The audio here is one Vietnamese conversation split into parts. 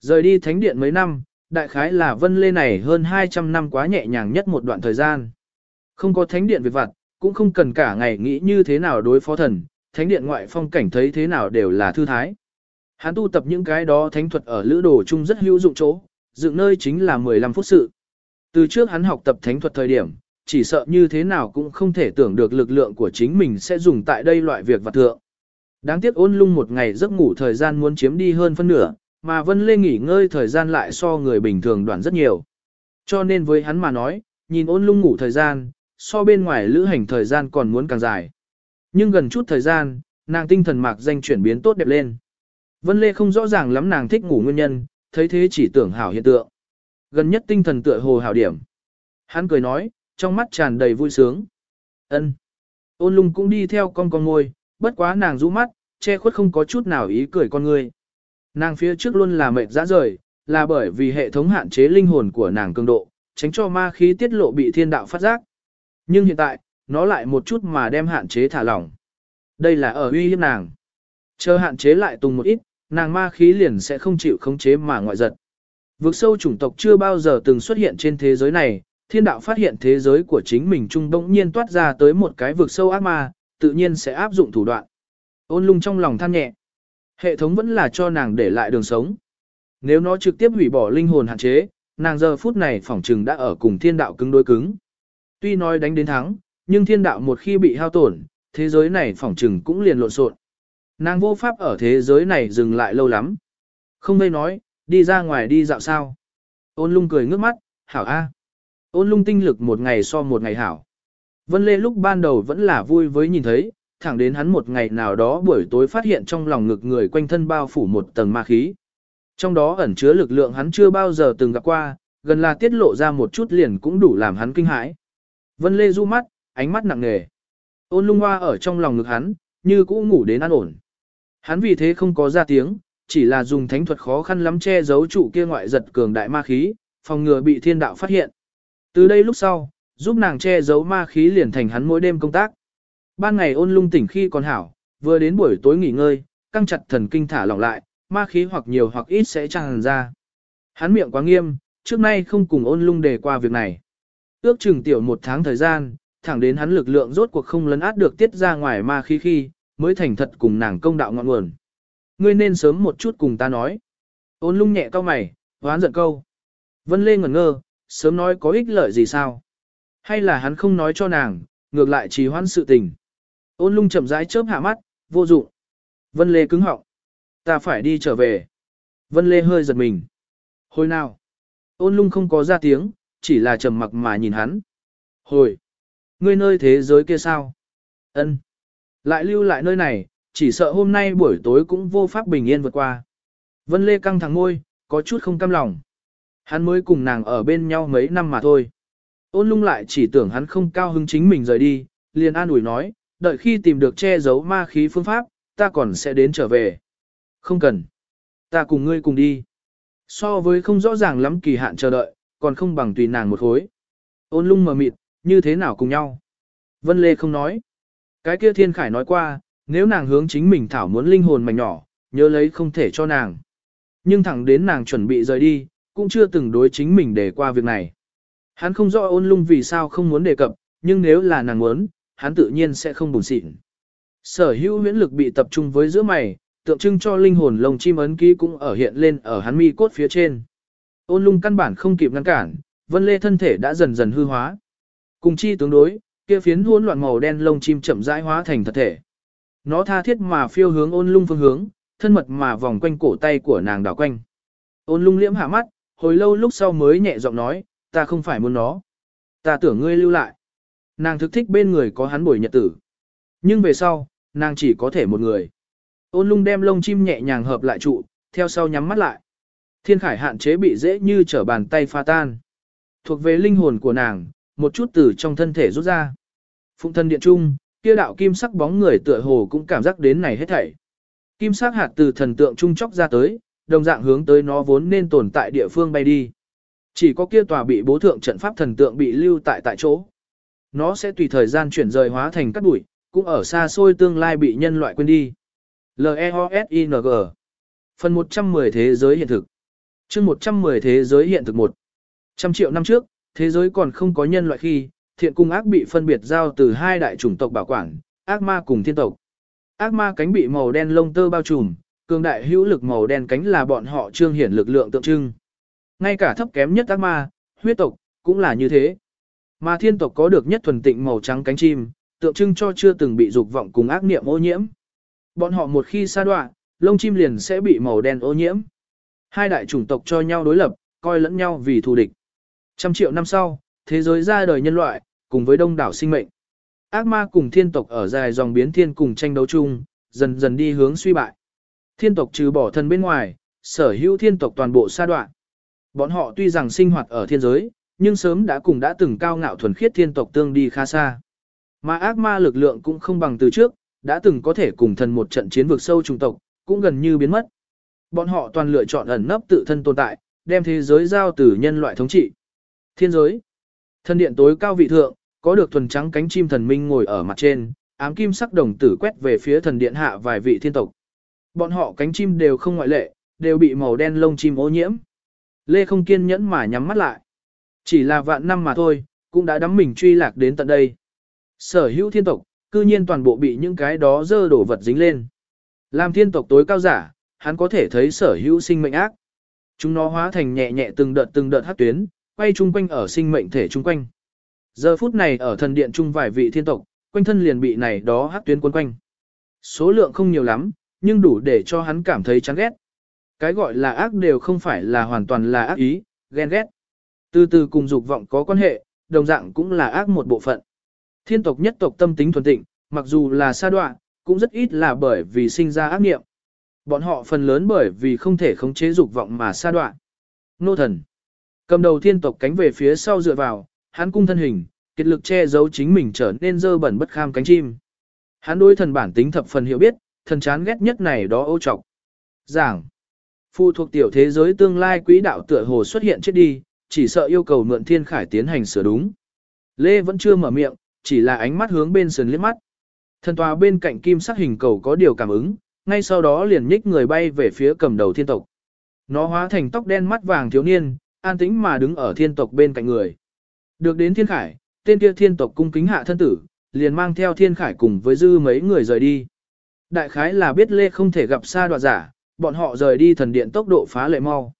Rời đi thánh điện mấy năm, đại khái là vân lê này hơn 200 năm quá nhẹ nhàng nhất một đoạn thời gian. Không có thánh điện việc vặt, cũng không cần cả ngày nghĩ như thế nào đối phó thần, thánh điện ngoại phong cảnh thấy thế nào đều là thư thái. Hắn tu tập những cái đó thánh thuật ở lữ đồ chung rất hữu dụng chỗ, dựng nơi chính là 15 phút sự. Từ trước hắn học tập thánh thuật thời điểm, chỉ sợ như thế nào cũng không thể tưởng được lực lượng của chính mình sẽ dùng tại đây loại việc vặt thượng. Đáng tiếc ôn lung một ngày giấc ngủ thời gian muốn chiếm đi hơn phân nửa, mà Vân Lê nghỉ ngơi thời gian lại so người bình thường đoạn rất nhiều. Cho nên với hắn mà nói, nhìn ôn lung ngủ thời gian, so bên ngoài lữ hành thời gian còn muốn càng dài. Nhưng gần chút thời gian, nàng tinh thần mạc danh chuyển biến tốt đẹp lên. Vân Lê không rõ ràng lắm nàng thích ngủ nguyên nhân, thấy thế chỉ tưởng hảo hiện tượng. Gần nhất tinh thần tựa hồ hảo điểm. Hắn cười nói, trong mắt tràn đầy vui sướng. Ân. Ôn lung cũng đi theo con con ngôi, bất quá nàng rũ mắt, che khuất không có chút nào ý cười con người. Nàng phía trước luôn là mệt dã rời, là bởi vì hệ thống hạn chế linh hồn của nàng cường độ, tránh cho ma khí tiết lộ bị thiên đạo phát giác. Nhưng hiện tại, nó lại một chút mà đem hạn chế thả lỏng. Đây là ở uy hiếp nàng. Chờ hạn chế lại tùng một ít, nàng ma khí liền sẽ không chịu khống chế mà ngoại giật. Vực sâu chủng tộc chưa bao giờ từng xuất hiện trên thế giới này, thiên đạo phát hiện thế giới của chính mình trung bỗng nhiên toát ra tới một cái vực sâu ác ma, tự nhiên sẽ áp dụng thủ đoạn. Ôn lung trong lòng than nhẹ. Hệ thống vẫn là cho nàng để lại đường sống. Nếu nó trực tiếp hủy bỏ linh hồn hạn chế, nàng giờ phút này phỏng trừng đã ở cùng thiên đạo cứng đối cứng. Tuy nói đánh đến thắng, nhưng thiên đạo một khi bị hao tổn, thế giới này phỏng trừng cũng liền lộn xộn. Nàng vô pháp ở thế giới này dừng lại lâu lắm. Không đây nói, đi ra ngoài đi dạo sao. Ôn lung cười ngước mắt, hảo a. Ôn lung tinh lực một ngày so một ngày hảo. Vân Lê lúc ban đầu vẫn là vui với nhìn thấy, thẳng đến hắn một ngày nào đó buổi tối phát hiện trong lòng ngực người quanh thân bao phủ một tầng ma khí. Trong đó ẩn chứa lực lượng hắn chưa bao giờ từng gặp qua, gần là tiết lộ ra một chút liền cũng đủ làm hắn kinh hãi. Vân Lê du mắt, ánh mắt nặng nề. Ôn lung hoa ở trong lòng ngực hắn, như cũ ngủ đến an ổn. Hắn vì thế không có ra tiếng, chỉ là dùng thánh thuật khó khăn lắm che giấu trụ kia ngoại giật cường đại ma khí, phòng ngừa bị thiên đạo phát hiện. Từ đây lúc sau, giúp nàng che giấu ma khí liền thành hắn mỗi đêm công tác. Ban ngày ôn lung tỉnh khi còn hảo, vừa đến buổi tối nghỉ ngơi, căng chặt thần kinh thả lỏng lại, ma khí hoặc nhiều hoặc ít sẽ tràn ra. Hắn miệng quá nghiêm, trước nay không cùng ôn lung đề qua việc này. Ước chừng tiểu một tháng thời gian, thẳng đến hắn lực lượng rốt cuộc không lấn át được tiết ra ngoài ma khí khi, mới thành thật cùng nàng công đạo ngọn nguồn. Ngươi nên sớm một chút cùng ta nói. Ôn lung nhẹ cao mày, hoán giận câu. Vân Lê ngẩn ngơ, sớm nói có ích lợi gì sao? Hay là hắn không nói cho nàng, ngược lại trì hoãn sự tình. Ôn lung chậm rãi chớp hạ mắt, vô dụng. Vân Lê cứng họng. Ta phải đi trở về. Vân Lê hơi giật mình. Hồi nào? Ôn lung không có ra tiếng, chỉ là trầm mặc mà nhìn hắn. Hồi! Ngươi nơi thế giới kia sao? Ân. Lại lưu lại nơi này, chỉ sợ hôm nay buổi tối cũng vô pháp bình yên vượt qua. Vân Lê căng thẳng môi, có chút không cam lòng. Hắn mới cùng nàng ở bên nhau mấy năm mà thôi. Ôn lung lại chỉ tưởng hắn không cao hứng chính mình rời đi, liền an ủi nói, đợi khi tìm được che giấu ma khí phương pháp, ta còn sẽ đến trở về. Không cần. Ta cùng ngươi cùng đi. So với không rõ ràng lắm kỳ hạn chờ đợi, còn không bằng tùy nàng một khối. Ôn lung mờ mịt, như thế nào cùng nhau? Vân Lê không nói. Cái kia thiên khải nói qua, nếu nàng hướng chính mình thảo muốn linh hồn mảnh nhỏ, nhớ lấy không thể cho nàng. Nhưng thẳng đến nàng chuẩn bị rời đi, cũng chưa từng đối chính mình để qua việc này. Hắn không rõ ôn lung vì sao không muốn đề cập, nhưng nếu là nàng muốn, hắn tự nhiên sẽ không buồn xịn. Sở hữu huyễn lực bị tập trung với giữa mày, tượng trưng cho linh hồn lồng chim ấn ký cũng ở hiện lên ở hắn mi cốt phía trên. Ôn lung căn bản không kịp ngăn cản, vân lê thân thể đã dần dần hư hóa. Cùng chi tướng đối, kia phiến hỗn loạn màu đen lông chim chậm rãi hóa thành thật thể. Nó tha thiết mà phiêu hướng ôn lung phương hướng, thân mật mà vòng quanh cổ tay của nàng đảo quanh. Ôn lung liễm hạ mắt, hồi lâu lúc sau mới nhẹ giọng nói, ta không phải muốn nó. Ta tưởng ngươi lưu lại. Nàng thực thích bên người có hắn bồi nhật tử. Nhưng về sau, nàng chỉ có thể một người. Ôn lung đem lông chim nhẹ nhàng hợp lại trụ, theo sau nhắm mắt lại. Thiên khải hạn chế bị dễ như trở bàn tay pha tan. Thuộc về linh hồn của nàng, một chút từ trong thân thể rút ra. Phụng thân điện trung, kia đạo kim sắc bóng người tựa hồ cũng cảm giác đến này hết thảy. Kim sắc hạt từ thần tượng trung chóc ra tới, đồng dạng hướng tới nó vốn nên tồn tại địa phương bay đi. Chỉ có kia tòa bị bố thượng trận pháp thần tượng bị lưu tại tại chỗ. Nó sẽ tùy thời gian chuyển rời hóa thành cát bụi, cũng ở xa xôi tương lai bị nhân loại quên đi. L-E-O-S-I-N-G Phần 110 Thế giới hiện thực chương 110 thế giới hiện thực 1. Trăm triệu năm trước, thế giới còn không có nhân loại khi, thiện cung ác bị phân biệt giao từ hai đại chủng tộc bảo quản, ác ma cùng thiên tộc. Ác ma cánh bị màu đen lông tơ bao trùm, cường đại hữu lực màu đen cánh là bọn họ trương hiển lực lượng tượng trưng. Ngay cả thấp kém nhất ác ma, huyết tộc, cũng là như thế. Mà thiên tộc có được nhất thuần tịnh màu trắng cánh chim, tượng trưng cho chưa từng bị dục vọng cùng ác niệm ô nhiễm. Bọn họ một khi xa đoạn, lông chim liền sẽ bị màu đen ô nhiễm. Hai đại chủng tộc cho nhau đối lập, coi lẫn nhau vì thù địch. Trăm triệu năm sau, thế giới ra đời nhân loại, cùng với đông đảo sinh mệnh. Ác ma cùng thiên tộc ở dài dòng biến thiên cùng tranh đấu chung, dần dần đi hướng suy bại. Thiên tộc trừ bỏ thân bên ngoài, sở hữu thiên tộc toàn bộ sa đoạn. Bọn họ tuy rằng sinh hoạt ở thiên giới, nhưng sớm đã cùng đã từng cao ngạo thuần khiết thiên tộc tương đi khá xa. Mà ác ma lực lượng cũng không bằng từ trước, đã từng có thể cùng thần một trận chiến vực sâu trùng tộc, cũng gần như biến mất. Bọn họ toàn lựa chọn ẩn nấp tự thân tồn tại, đem thế giới giao từ nhân loại thống trị. Thiên giới. Thần điện tối cao vị thượng, có được thuần trắng cánh chim thần minh ngồi ở mặt trên, ám kim sắc đồng tử quét về phía thần điện hạ vài vị thiên tộc. Bọn họ cánh chim đều không ngoại lệ, đều bị màu đen lông chim ô nhiễm. Lê không kiên nhẫn mà nhắm mắt lại. Chỉ là vạn năm mà thôi, cũng đã đắm mình truy lạc đến tận đây. Sở hữu thiên tộc, cư nhiên toàn bộ bị những cái đó dơ đổ vật dính lên. Làm thiên tộc tối cao giả, hắn có thể thấy sở hữu sinh mệnh ác. Chúng nó hóa thành nhẹ nhẹ từng đợt từng đợt hát tuyến, quay chung quanh ở sinh mệnh thể chung quanh. Giờ phút này ở thần điện chung vài vị thiên tộc, quanh thân liền bị này đó hát tuyến quấn quanh. Số lượng không nhiều lắm, nhưng đủ để cho hắn cảm thấy chán ghét. Cái gọi là ác đều không phải là hoàn toàn là ác ý, ghen ghét. Từ từ cùng dục vọng có quan hệ, đồng dạng cũng là ác một bộ phận. Thiên tộc nhất tộc tâm tính thuần tịnh, mặc dù là sa đoạn, cũng rất ít là bởi vì sinh ra ác niệm. Bọn họ phần lớn bởi vì không thể khống chế dục vọng mà sa đoạn. Nô thần. Cầm đầu thiên tộc cánh về phía sau dựa vào, hắn cung thân hình, kết lực che giấu chính mình trở nên dơ bẩn bất kham cánh chim. Hắn đối thần bản tính thập phần hiểu biết, thần chán ghét nhất này đó ô trọc. Giảng. Phụ thuộc tiểu thế giới tương lai quỹ đạo tựa hồ xuất hiện chết đi, chỉ sợ yêu cầu mượn thiên khải tiến hành sửa đúng. Lê vẫn chưa mở miệng, chỉ là ánh mắt hướng bên sườn liếc mắt. Thần tòa bên cạnh kim sắc hình cầu có điều cảm ứng, ngay sau đó liền nhích người bay về phía cầm đầu thiên tộc. Nó hóa thành tóc đen mắt vàng thiếu niên, an tĩnh mà đứng ở thiên tộc bên cạnh người. Được đến thiên khải, tên kia thiên tộc cung kính hạ thân tử, liền mang theo thiên khải cùng với dư mấy người rời đi. Đại khái là biết Lê không thể gặp xa đoạt giả, bọn họ rời đi thần điện tốc độ phá lệ mau.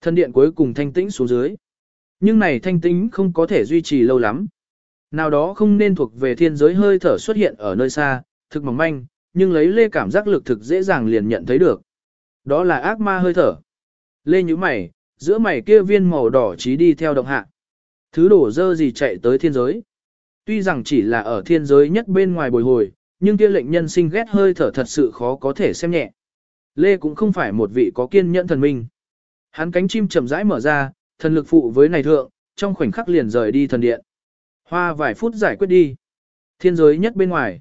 Thần điện cuối cùng thanh tĩnh xuống dưới. Nhưng này thanh tính không có thể duy trì lâu lắm. Nào đó không nên thuộc về thiên giới hơi thở xuất hiện ở nơi xa, thực mỏng manh, nhưng lấy lê cảm giác lực thực dễ dàng liền nhận thấy được. Đó là ác ma hơi thở. Lê như mày, giữa mày kia viên màu đỏ trí đi theo động hạ. Thứ đổ dơ gì chạy tới thiên giới. Tuy rằng chỉ là ở thiên giới nhất bên ngoài bồi hồi, nhưng kia lệnh nhân sinh ghét hơi thở thật sự khó có thể xem nhẹ. Lê cũng không phải một vị có kiên nhẫn thần minh. Hắn cánh chim chậm rãi mở ra, thần lực phụ với này thượng, trong khoảnh khắc liền rời đi thần điện. Hoa vài phút giải quyết đi. Thiên giới nhất bên ngoài.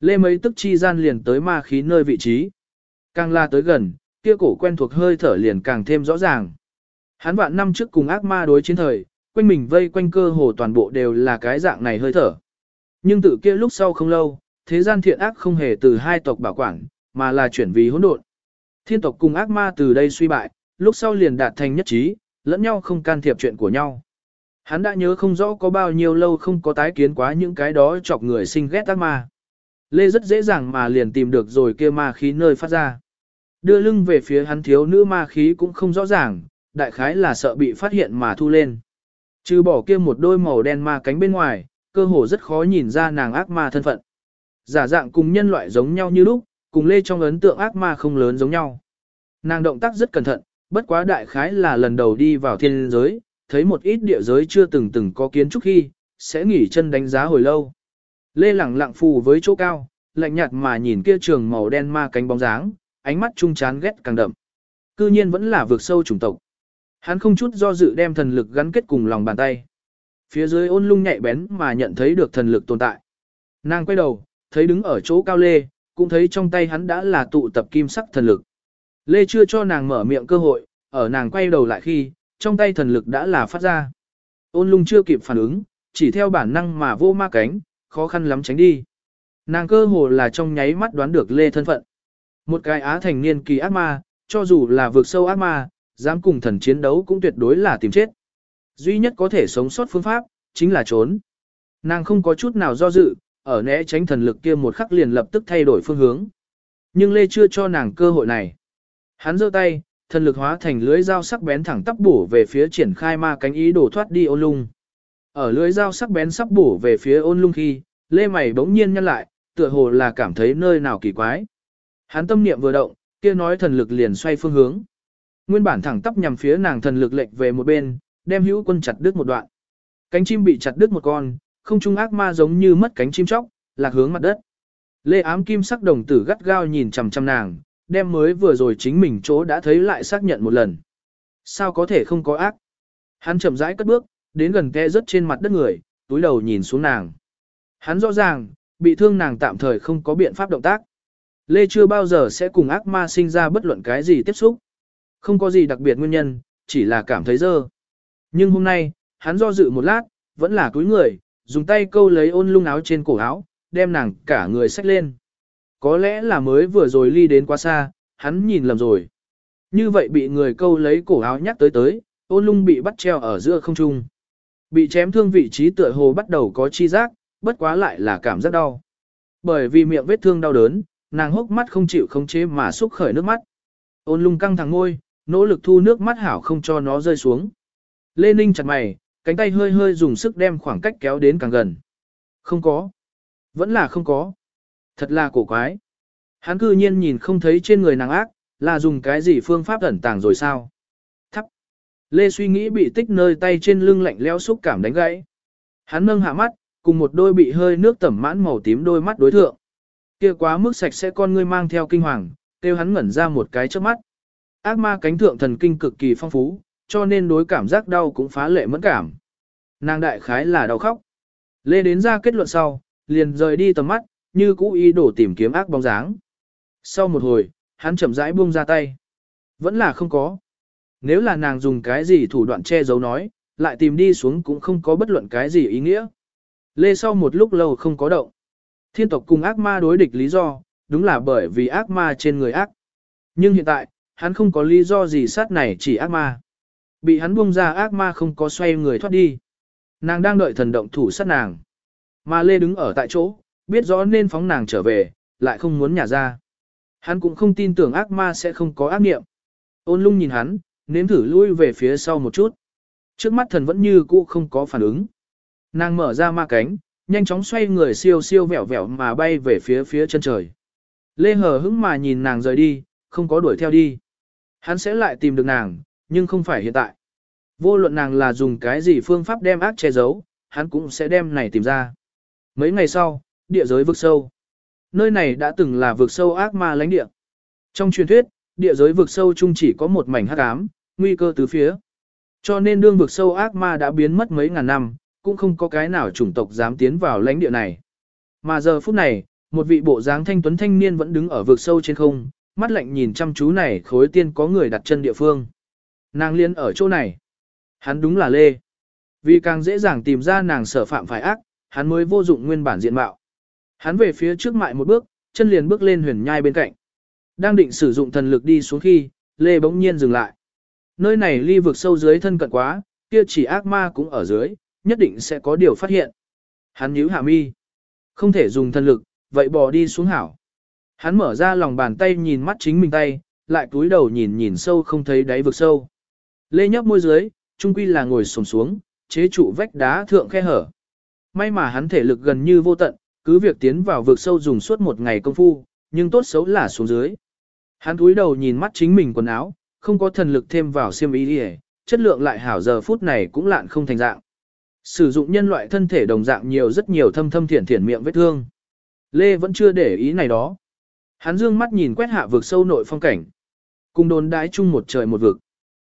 Lê mấy tức chi gian liền tới ma khí nơi vị trí. Càng la tới gần, kia cổ quen thuộc hơi thở liền càng thêm rõ ràng. Hắn vạn năm trước cùng ác ma đối chiến thời, quanh mình vây quanh cơ hồ toàn bộ đều là cái dạng này hơi thở. Nhưng tự kia lúc sau không lâu, thế gian thiện ác không hề từ hai tộc bảo quản, mà là chuyển vì hỗn độn. Thiên tộc cùng ác ma từ đây suy bại, lúc sau liền đạt thành nhất trí, lẫn nhau không can thiệp chuyện của nhau. Hắn đã nhớ không rõ có bao nhiêu lâu không có tái kiến quá những cái đó chọc người sinh ghét ác ma. Lê rất dễ dàng mà liền tìm được rồi kia ma khí nơi phát ra. Đưa lưng về phía hắn thiếu nữ ma khí cũng không rõ ràng, đại khái là sợ bị phát hiện mà thu lên. Trừ bỏ kia một đôi màu đen ma cánh bên ngoài, cơ hồ rất khó nhìn ra nàng ác ma thân phận. Giả dạng cùng nhân loại giống nhau như lúc, cùng Lê trong ấn tượng ác ma không lớn giống nhau. Nàng động tác rất cẩn thận, bất quá đại khái là lần đầu đi vào thiên giới, thấy một ít địa giới chưa từng từng có kiến trúc khi, sẽ nghỉ chân đánh giá hồi lâu. Lê lẳng lặng phù với chỗ cao, lạnh nhạt mà nhìn kia trường màu đen ma cánh bóng dáng, ánh mắt trung chán ghét càng đậm. Cư nhiên vẫn là vượt sâu chủng tộc. Hắn không chút do dự đem thần lực gắn kết cùng lòng bàn tay. Phía dưới ôn lung nhạy bén mà nhận thấy được thần lực tồn tại. Nàng quay đầu, thấy đứng ở chỗ cao Lê, cũng thấy trong tay hắn đã là tụ tập kim sắc thần lực. Lê chưa cho nàng mở miệng cơ hội, ở nàng quay đầu lại khi, trong tay thần lực đã là phát ra. Ôn lung chưa kịp phản ứng, chỉ theo bản năng mà vô ma cánh, khó khăn lắm tránh đi. Nàng cơ hồ là trong nháy mắt đoán được Lê thân phận. Một cái á thành niên kỳ ác ma, cho dù là vượt sâu ác ma, dám cùng thần chiến đấu cũng tuyệt đối là tìm chết. Duy nhất có thể sống sót phương pháp, chính là trốn. Nàng không có chút nào do dự, ở né tránh thần lực kia một khắc liền lập tức thay đổi phương hướng. Nhưng Lê chưa cho nàng cơ hội này. Hắn giơ tay, thần lực hóa thành lưới dao sắc bén thẳng tắp bổ về phía triển khai ma cánh ý đổ thoát đi ôn lung. Ở lưới dao sắc bén sắp bổ về phía ôn lung khi, Lê mày bỗng nhiên nhăn lại, tựa hồ là cảm thấy nơi nào kỳ quái. Hắn tâm niệm vừa động, kia nói thần lực liền xoay phương hướng. Nguyên bản thẳng tắp nhằm phía nàng thần lực lệch về một bên, đem hữu quân chặt đứt một đoạn. Cánh chim bị chặt đứt một con, không trung ác ma giống như mất cánh chim chóc, lạc hướng mặt đất. Lê ám kim sắc đồng tử gắt gao nhìn chằm chằm nàng, đem mới vừa rồi chính mình chỗ đã thấy lại xác nhận một lần. Sao có thể không có ác? Hắn chậm rãi cất bước, đến gần khe rớt trên mặt đất người, túi đầu nhìn xuống nàng. Hắn rõ ràng, bị thương nàng tạm thời không có biện pháp động tác. Lê chưa bao giờ sẽ cùng ác ma sinh ra bất luận cái gì tiếp xúc. Không có gì đặc biệt nguyên nhân, chỉ là cảm thấy dơ. Nhưng hôm nay, hắn do dự một lát, vẫn là cúi người, dùng tay câu lấy ôn lung áo trên cổ áo, đem nàng cả người xách lên. Có lẽ là mới vừa rồi ly đến quá xa, hắn nhìn lầm rồi. Như vậy bị người câu lấy cổ áo nhắc tới tới, ôn lung bị bắt treo ở giữa không trung. Bị chém thương vị trí tựa hồ bắt đầu có chi giác, bất quá lại là cảm giác đau. Bởi vì miệng vết thương đau đớn, nàng hốc mắt không chịu khống chế mà xúc khởi nước mắt. Ôn lung căng thẳng ngôi, nỗ lực thu nước mắt hảo không cho nó rơi xuống. Lê Ninh chặt mày, cánh tay hơi hơi dùng sức đem khoảng cách kéo đến càng gần. Không có. Vẫn là không có. Thật là cổ quái. Hắn cư nhiên nhìn không thấy trên người nàng ác, là dùng cái gì phương pháp ẩn tàng rồi sao? Thắp. Lê suy nghĩ bị tích nơi tay trên lưng lạnh leo xúc cảm đánh gãy. Hắn nâng hạ mắt, cùng một đôi bị hơi nước tẩm mãn màu tím đôi mắt đối thượng. Kia quá mức sạch sẽ con ngươi mang theo kinh hoàng, kêu hắn ngẩn ra một cái trước mắt. Ác ma cánh thượng thần kinh cực kỳ phong phú, cho nên đối cảm giác đau cũng phá lệ mẫn cảm. Nàng đại khái là đau khóc. Lê đến ra kết luận sau, liền rời đi tầm mắt, như cũ ý đồ tìm kiếm ác bóng dáng. Sau một hồi, hắn chậm rãi buông ra tay. Vẫn là không có. Nếu là nàng dùng cái gì thủ đoạn che giấu nói, lại tìm đi xuống cũng không có bất luận cái gì ý nghĩa. Lê sau một lúc lâu không có động. Thiên tộc cùng ác ma đối địch lý do, đúng là bởi vì ác ma trên người ác. Nhưng hiện tại, hắn không có lý do gì sát này chỉ ác ma. Bị hắn buông ra ác ma không có xoay người thoát đi. Nàng đang đợi thần động thủ sát nàng. Mà Lê đứng ở tại chỗ, biết rõ nên phóng nàng trở về, lại không muốn nhả ra. Hắn cũng không tin tưởng ác ma sẽ không có ác niệm. Ôn lung nhìn hắn, nếm thử lui về phía sau một chút. Trước mắt thần vẫn như cũ không có phản ứng. Nàng mở ra ma cánh, nhanh chóng xoay người siêu siêu vẹo vẹo mà bay về phía phía chân trời. Lê hờ hững mà nhìn nàng rời đi, không có đuổi theo đi. Hắn sẽ lại tìm được nàng, nhưng không phải hiện tại. Vô luận nàng là dùng cái gì phương pháp đem ác che giấu, hắn cũng sẽ đem này tìm ra. Mấy ngày sau, địa giới vực sâu. Nơi này đã từng là vực sâu ác ma lãnh địa. Trong truyền thuyết, địa giới vực sâu chung chỉ có một mảnh hắc ám, nguy cơ từ phía. Cho nên đương vực sâu ác ma đã biến mất mấy ngàn năm, cũng không có cái nào chủng tộc dám tiến vào lãnh địa này. Mà giờ phút này, một vị bộ dáng thanh tuấn thanh niên vẫn đứng ở vực sâu trên không, mắt lạnh nhìn chăm chú này khối tiên có người đặt chân địa phương. Nàng liên ở chỗ này. Hắn đúng là Lê. Vì càng dễ dàng tìm ra nàng sở phạm phải ác, hắn mới vô dụng nguyên bản diện mạo. Hắn về phía trước mại một bước, chân liền bước lên huyền nhai bên cạnh. Đang định sử dụng thần lực đi xuống khi, Lê bỗng nhiên dừng lại. Nơi này ly vực sâu dưới thân cận quá, kia chỉ ác ma cũng ở dưới, nhất định sẽ có điều phát hiện. Hắn nhíu hạ mi. Không thể dùng thần lực, vậy bò đi xuống hảo. Hắn mở ra lòng bàn tay nhìn mắt chính mình tay, lại cúi đầu nhìn nhìn sâu không thấy đáy vực sâu. Lê nhấp môi dưới, trung quy là ngồi xổm xuống, chế trụ vách đá thượng khe hở. May mà hắn thể lực gần như vô tận, cứ việc tiến vào vực sâu dùng suốt một ngày công phu, nhưng tốt xấu là xuống dưới. Hắn cúi đầu nhìn mắt chính mình quần áo, không có thần lực thêm vào xiêm y đi chất lượng lại hảo giờ phút này cũng lạn không thành dạng. Sử dụng nhân loại thân thể đồng dạng nhiều rất nhiều thâm thâm thiển thiển miệng vết thương. Lê vẫn chưa để ý này đó. Hắn dương mắt nhìn quét hạ vực sâu nội phong cảnh. Cùng đồn đái chung một trời một vực.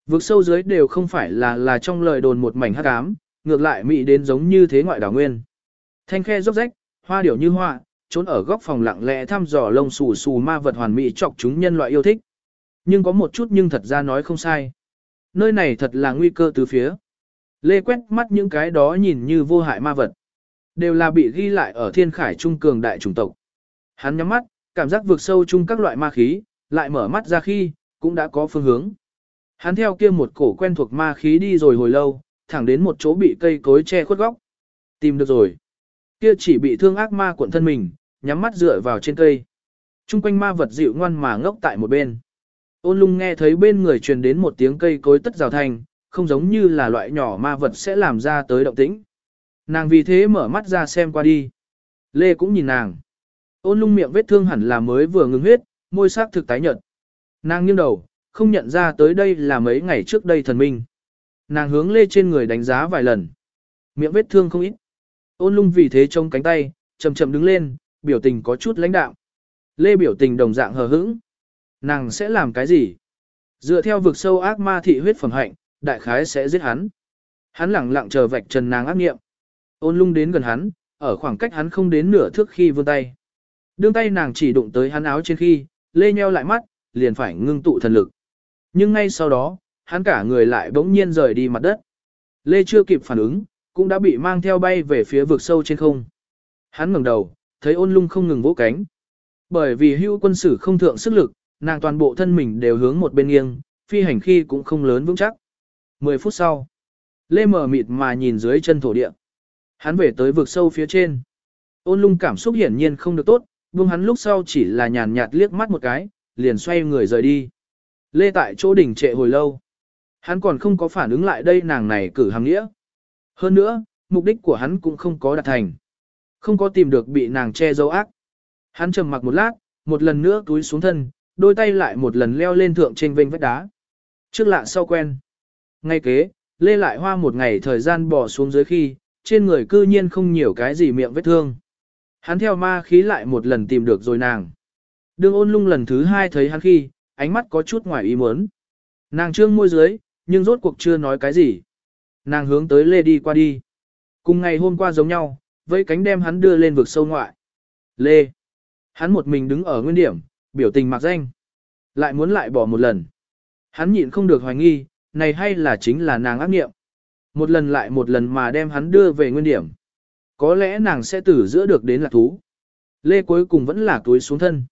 Vực sâu dưới đều không phải là là trong lời đồn một mảnh hắc ám, ngược lại mị đến giống như thế ngoại đảo nguyên. Thanh khe róc rách, hoa điểu như hoa, trốn ở góc phòng lặng lẽ thăm dò lông xù xù ma vật hoàn mỹ chọc chúng nhân loại yêu thích. Nhưng có một chút nhưng thật ra nói không sai. Nơi này thật là nguy cơ từ phía. Lê quét mắt những cái đó nhìn như vô hại ma vật. Đều là bị ghi lại ở thiên khải trung cường đại chủng tộc. Hắn nhắm mắt, cảm giác vượt sâu chung các loại ma khí, lại mở mắt ra khi, cũng đã có phương hướng. Hắn theo kia một cổ quen thuộc ma khí đi rồi hồi lâu, thẳng đến một chỗ bị cây cối che khuất góc. Tìm được rồi. Kia chỉ bị thương ác ma cuộn thân mình, nhắm mắt dựa vào trên cây. Trung quanh ma vật dịu ngoan mà ngốc tại một bên. Ôn lung nghe thấy bên người truyền đến một tiếng cây cối tất rào thành, không giống như là loại nhỏ ma vật sẽ làm ra tới động tĩnh. Nàng vì thế mở mắt ra xem qua đi. Lê cũng nhìn nàng. Ôn lung miệng vết thương hẳn là mới vừa ngừng huyết, môi sắc thực tái nhợt. Nàng nghiêng đầu, không nhận ra tới đây là mấy ngày trước đây thần minh. Nàng hướng lê trên người đánh giá vài lần. Miệng vết thương không ít. Ôn lung vì thế trông cánh tay, chậm chậm đứng lên, biểu tình có chút lãnh đạm. Lê biểu tình đồng dạng hờ hững. Nàng sẽ làm cái gì? Dựa theo vực sâu ác ma thị huyết phẩm hạnh, đại khái sẽ giết hắn. Hắn lẳng lặng chờ vạch trần nàng ác nghiệm. Ôn lung đến gần hắn, ở khoảng cách hắn không đến nửa thước khi vươn tay. Đương tay nàng chỉ đụng tới hắn áo trên khi, lê nheo lại mắt, liền phải ngưng tụ thần lực. Nhưng ngay sau đó, hắn cả người lại bỗng nhiên rời đi mặt đất. Lê chưa kịp phản ứng, cũng đã bị mang theo bay về phía vực sâu trên không. Hắn ngẩng đầu, thấy ôn lung không ngừng vỗ cánh. Bởi vì hưu quân sử không thượng sức lực, nàng toàn bộ thân mình đều hướng một bên nghiêng, phi hành khi cũng không lớn vững chắc. Mười phút sau, Lê mở mịt mà nhìn dưới chân thổ địa. Hắn về tới vực sâu phía trên. Ôn lung cảm xúc hiển nhiên không được tốt, buông hắn lúc sau chỉ là nhàn nhạt liếc mắt một cái, liền xoay người rời đi. Lê tại chỗ đỉnh trệ hồi lâu. Hắn còn không có phản ứng lại đây nàng này cử hàng nghĩa. Hơn nữa, mục đích của hắn cũng không có đạt thành. Không có tìm được bị nàng che giấu ác. Hắn trầm mặc một lát, một lần nữa túi xuống thân, đôi tay lại một lần leo lên thượng trên vênh vách đá. Trước lạ sau quen. Ngay kế, Lê lại hoa một ngày thời gian bỏ xuống dưới khi, trên người cư nhiên không nhiều cái gì miệng vết thương. Hắn theo ma khí lại một lần tìm được rồi nàng. Đương ôn lung lần thứ hai thấy hắn khi, ánh mắt có chút ngoài ý muốn. Nàng trương môi dưới, nhưng rốt cuộc chưa nói cái gì. Nàng hướng tới Lê đi qua đi. Cùng ngày hôm qua giống nhau, với cánh đem hắn đưa lên vực sâu ngoại. Lê. Hắn một mình đứng ở nguyên điểm, biểu tình mặc danh. Lại muốn lại bỏ một lần. Hắn nhịn không được hoài nghi, này hay là chính là nàng ác nghiệm. Một lần lại một lần mà đem hắn đưa về nguyên điểm. Có lẽ nàng sẽ tử giữa được đến lạc thú. Lê cuối cùng vẫn là túi xuống thân.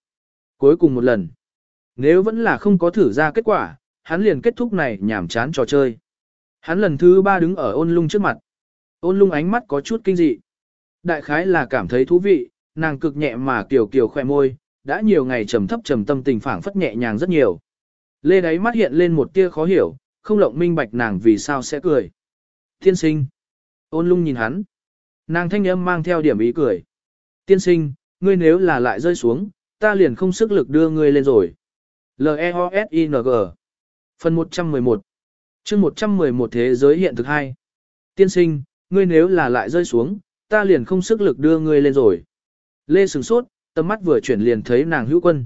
Cuối cùng một lần. Nếu vẫn là không có thử ra kết quả, hắn liền kết thúc này nhảm chán trò chơi. Hắn lần thứ ba đứng ở ôn lung trước mặt. Ôn lung ánh mắt có chút kinh dị. Đại khái là cảm thấy thú vị, nàng cực nhẹ mà kiều kiều khoe môi, đã nhiều ngày trầm thấp trầm tâm tình phảng phất nhẹ nhàng rất nhiều. Lê đáy mắt hiện lên một tia khó hiểu, không lộng minh bạch nàng vì sao sẽ cười. Tiên sinh. Ôn lung nhìn hắn. Nàng thanh âm mang theo điểm ý cười. Tiên sinh, ngươi nếu là lại rơi xuống, ta liền không sức lực đưa ngươi lên rồi. L-E-O-S-I-N-G Phần 111 chương 111 Thế giới hiện thực hai, Tiên sinh, ngươi nếu là lại rơi xuống, ta liền không sức lực đưa ngươi lên rồi. Lê sừng sốt, tầm mắt vừa chuyển liền thấy nàng hữu quân.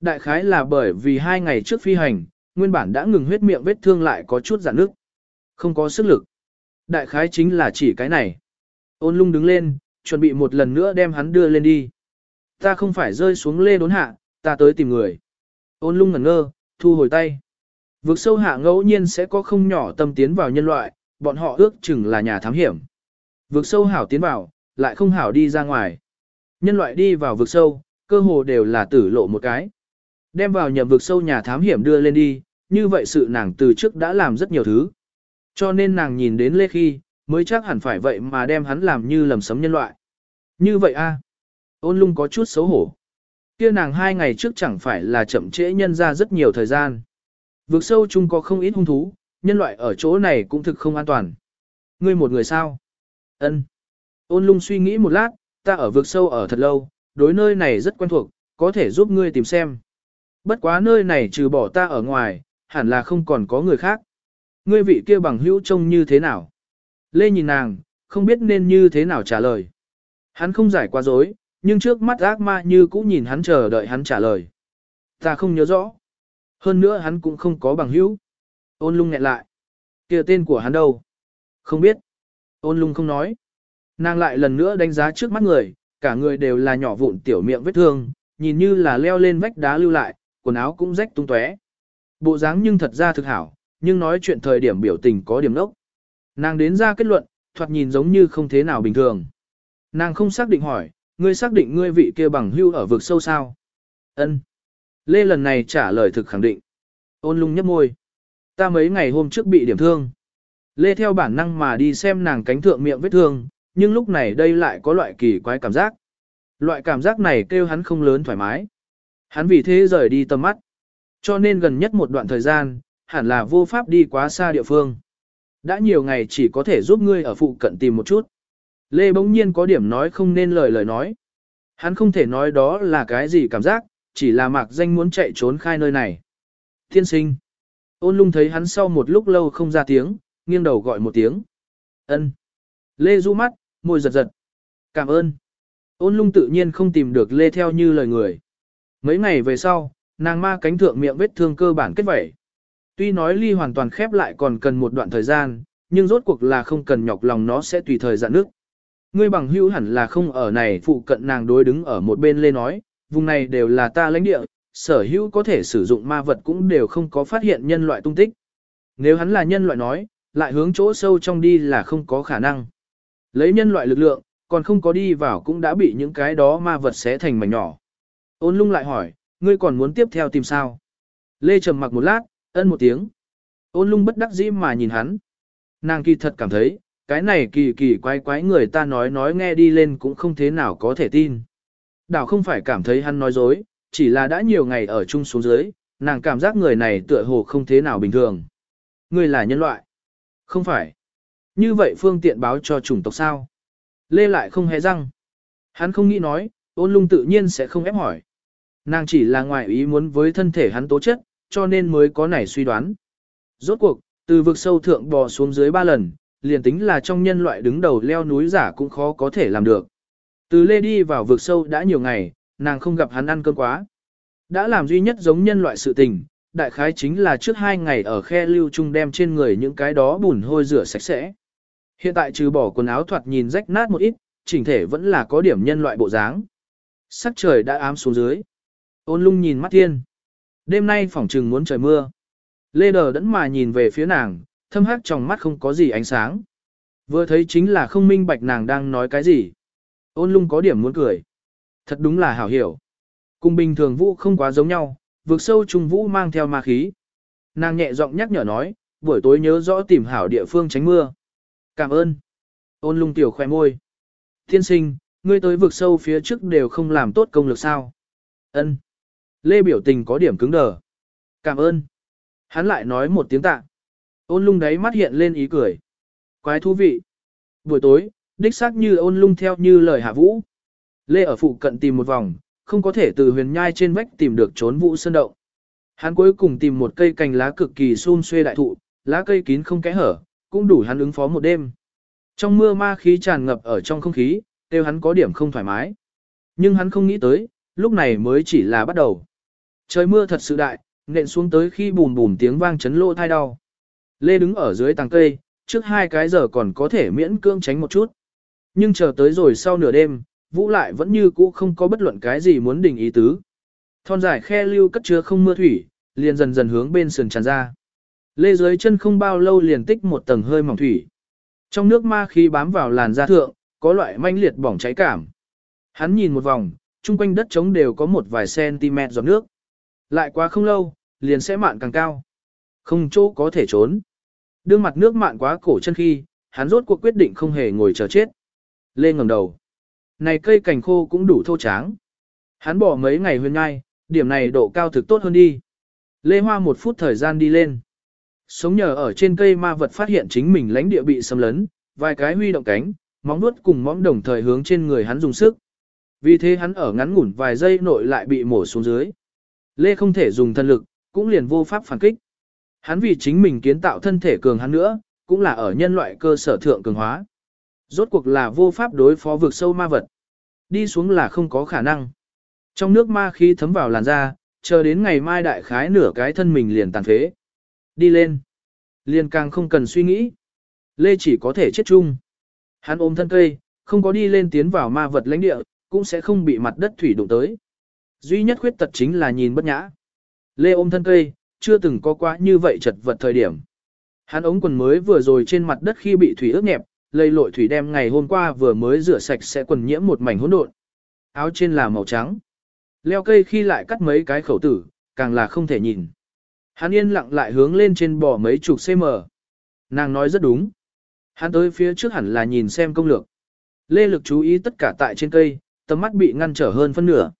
Đại khái là bởi vì hai ngày trước phi hành, nguyên bản đã ngừng huyết miệng vết thương lại có chút giãn nước. Không có sức lực. Đại khái chính là chỉ cái này. Ôn lung đứng lên, chuẩn bị một lần nữa đem hắn đưa lên đi. Ta không phải rơi xuống lê đốn hạ, ta tới tìm người. Ôn lung ngẩn ngơ, thu hồi tay. Vực sâu hạ ngẫu nhiên sẽ có không nhỏ tâm tiến vào nhân loại, bọn họ ước chừng là nhà thám hiểm. Vực sâu hảo tiến vào, lại không hảo đi ra ngoài. Nhân loại đi vào vực sâu, cơ hồ đều là tử lộ một cái. Đem vào nhầm vực sâu nhà thám hiểm đưa lên đi, như vậy sự nàng từ trước đã làm rất nhiều thứ. Cho nên nàng nhìn đến Lê khi, mới chắc hẳn phải vậy mà đem hắn làm như lầm sấm nhân loại. Như vậy a Ôn lung có chút xấu hổ. kia nàng hai ngày trước chẳng phải là chậm trễ nhân ra rất nhiều thời gian. Vực sâu chung có không ít hung thú, nhân loại ở chỗ này cũng thực không an toàn. Ngươi một người sao? Ân. Ôn lung suy nghĩ một lát, ta ở vực sâu ở thật lâu, đối nơi này rất quen thuộc, có thể giúp ngươi tìm xem. Bất quá nơi này trừ bỏ ta ở ngoài, hẳn là không còn có người khác. Ngươi vị kia bằng hữu trông như thế nào? Lê nhìn nàng, không biết nên như thế nào trả lời. Hắn không giải qua dối, nhưng trước mắt ác ma như cũ nhìn hắn chờ đợi hắn trả lời. Ta không nhớ rõ. Hơn nữa hắn cũng không có bằng hữu. Ôn lung nghẹn lại. kia tên của hắn đâu? Không biết. Ôn lung không nói. Nàng lại lần nữa đánh giá trước mắt người, cả người đều là nhỏ vụn tiểu miệng vết thương, nhìn như là leo lên vách đá lưu lại, quần áo cũng rách tung tóe. Bộ dáng nhưng thật ra thực hảo, nhưng nói chuyện thời điểm biểu tình có điểm lốc. Nàng đến ra kết luận, thoạt nhìn giống như không thế nào bình thường. Nàng không xác định hỏi, ngươi xác định ngươi vị kia bằng hưu ở vực sâu sao? Ân. Lê lần này trả lời thực khẳng định. Ôn lung nhấp môi. Ta mấy ngày hôm trước bị điểm thương. Lê theo bản năng mà đi xem nàng cánh thượng miệng vết thương, nhưng lúc này đây lại có loại kỳ quái cảm giác. Loại cảm giác này kêu hắn không lớn thoải mái. Hắn vì thế rời đi tầm mắt. Cho nên gần nhất một đoạn thời gian, hẳn là vô pháp đi quá xa địa phương. Đã nhiều ngày chỉ có thể giúp ngươi ở phụ cận tìm một chút. Lê bỗng nhiên có điểm nói không nên lời lời nói. Hắn không thể nói đó là cái gì cảm giác, chỉ là mạc danh muốn chạy trốn khai nơi này. Tiên sinh. Ôn lung thấy hắn sau một lúc lâu không ra tiếng, nghiêng đầu gọi một tiếng. ân Lê du mắt, môi giật giật. Cảm ơn. Ôn lung tự nhiên không tìm được Lê theo như lời người. Mấy ngày về sau, nàng ma cánh thượng miệng vết thương cơ bản kết vẩy. Tuy nói ly hoàn toàn khép lại còn cần một đoạn thời gian, nhưng rốt cuộc là không cần nhọc lòng nó sẽ tùy thời dạn nước. Ngươi bằng hữu hẳn là không ở này phụ cận nàng đối đứng ở một bên lê nói, vùng này đều là ta lãnh địa, sở hữu có thể sử dụng ma vật cũng đều không có phát hiện nhân loại tung tích. Nếu hắn là nhân loại nói, lại hướng chỗ sâu trong đi là không có khả năng. Lấy nhân loại lực lượng, còn không có đi vào cũng đã bị những cái đó ma vật xé thành mảnh nhỏ. Ôn lung lại hỏi, ngươi còn muốn tiếp theo tìm sao? Lê trầm mặc một lát, ân một tiếng. Ôn lung bất đắc dĩ mà nhìn hắn. Nàng kỳ thật cảm thấy, cái này kỳ kỳ quái quái người ta nói nói nghe đi lên cũng không thế nào có thể tin. Đảo không phải cảm thấy hắn nói dối, chỉ là đã nhiều ngày ở chung xuống dưới, nàng cảm giác người này tựa hồ không thế nào bình thường. Người là nhân loại. Không phải. Như vậy phương tiện báo cho chủng tộc sao? Lê lại không hề răng. Hắn không nghĩ nói, ôn lung tự nhiên sẽ không ép hỏi. Nàng chỉ là ngoại ý muốn với thân thể hắn tố chất, cho nên mới có nảy suy đoán. Rốt cuộc, từ vực sâu thượng bò xuống dưới ba lần, liền tính là trong nhân loại đứng đầu leo núi giả cũng khó có thể làm được. Từ Lê đi vào vực sâu đã nhiều ngày, nàng không gặp hắn ăn cơm quá. Đã làm duy nhất giống nhân loại sự tình, đại khái chính là trước hai ngày ở khe lưu trung đem trên người những cái đó bùn hôi rửa sạch sẽ. Hiện tại trừ bỏ quần áo thoạt nhìn rách nát một ít, chỉnh thể vẫn là có điểm nhân loại bộ dáng. Sắc trời đã ám xuống dưới. Ôn lung nhìn mắt thiên. Đêm nay phỏng trừng muốn trời mưa. Lê đờ đẫn mà nhìn về phía nàng, thâm hắc trong mắt không có gì ánh sáng. Vừa thấy chính là không minh bạch nàng đang nói cái gì. Ôn lung có điểm muốn cười. Thật đúng là hảo hiểu. Cùng bình thường vũ không quá giống nhau, vượt sâu trùng vũ mang theo ma khí. Nàng nhẹ giọng nhắc nhở nói, buổi tối nhớ rõ tìm hảo địa phương tránh mưa. Cảm ơn. Ôn lung tiểu khoe môi. Thiên sinh, ngươi tới vực sâu phía trước đều không làm tốt công lực sao. Ân. Lê biểu tình có điểm cứng đờ. Cảm ơn. Hắn lại nói một tiếng tạ. Ôn lung đấy mắt hiện lên ý cười. Quái thú vị. Buổi tối, đích xác như ôn lung theo như lời hạ vũ. Lê ở phụ cận tìm một vòng, không có thể từ huyền nhai trên vách tìm được trốn vũ sơn động. Hắn cuối cùng tìm một cây cành lá cực kỳ xun xuê đại thụ, lá cây kín không kẽ hở, cũng đủ hắn ứng phó một đêm. Trong mưa ma khí tràn ngập ở trong không khí, đều hắn có điểm không thoải mái. Nhưng hắn không nghĩ tới, lúc này mới chỉ là bắt đầu. Trời mưa thật sự đại, nện xuống tới khi bùm bùm tiếng vang chấn lỗ thai đau. Lê đứng ở dưới tàng cây, trước hai cái giờ còn có thể miễn cưỡng tránh một chút. Nhưng chờ tới rồi sau nửa đêm, Vũ lại vẫn như cũ không có bất luận cái gì muốn đình ý tứ. Thon dài khe lưu cất chứa không mưa thủy, liền dần dần hướng bên sườn tràn ra. Lê dưới chân không bao lâu liền tích một tầng hơi mỏng thủy. Trong nước ma khí bám vào làn da thượng, có loại manh liệt bỏng cháy cảm. Hắn nhìn một vòng, chung quanh đất trống đều có một vài cm giọt nước. Lại quá không lâu, liền sẽ mạn càng cao. Không chỗ có thể trốn. Đương mặt nước mạn quá cổ chân khi, hắn rốt cuộc quyết định không hề ngồi chờ chết. Lê ngẩng đầu. Này cây cành khô cũng đủ thô tráng. Hắn bỏ mấy ngày huyền ngai, điểm này độ cao thực tốt hơn đi. Lê Hoa một phút thời gian đi lên. Sống nhờ ở trên cây ma vật phát hiện chính mình lãnh địa bị xâm lấn, vài cái huy động cánh, móng nuốt cùng móng đồng thời hướng trên người hắn dùng sức. Vì thế hắn ở ngắn ngủn vài giây nội lại bị mổ xuống dưới. Lê không thể dùng thân lực, cũng liền vô pháp phản kích. Hắn vì chính mình kiến tạo thân thể cường hắn nữa, cũng là ở nhân loại cơ sở thượng cường hóa. Rốt cuộc là vô pháp đối phó vực sâu ma vật. Đi xuống là không có khả năng. Trong nước ma khí thấm vào làn da, chờ đến ngày mai đại khái nửa cái thân mình liền tàn phế. Đi lên. Liền càng không cần suy nghĩ. Lê chỉ có thể chết chung. Hắn ôm thân cây, không có đi lên tiến vào ma vật lãnh địa, cũng sẽ không bị mặt đất thủy đụng tới. Duy nhất khuyết tật chính là nhìn bất nhã. Lê ôm thân cây, chưa từng có quá như vậy chật vật thời điểm. Hắn ống quần mới vừa rồi trên mặt đất khi bị thủy ướt nhẹp, lây lội thủy đem ngày hôm qua vừa mới rửa sạch sẽ quần nhiễm một mảnh hỗn độn. Áo trên là màu trắng. Leo cây khi lại cắt mấy cái khẩu tử, càng là không thể nhìn. Hắn yên lặng lại hướng lên trên bò mấy chục cm. Nàng nói rất đúng. Hắn tới phía trước hẳn là nhìn xem công lược. Lê Lực chú ý tất cả tại trên cây, tầm mắt bị ngăn trở hơn phân nửa.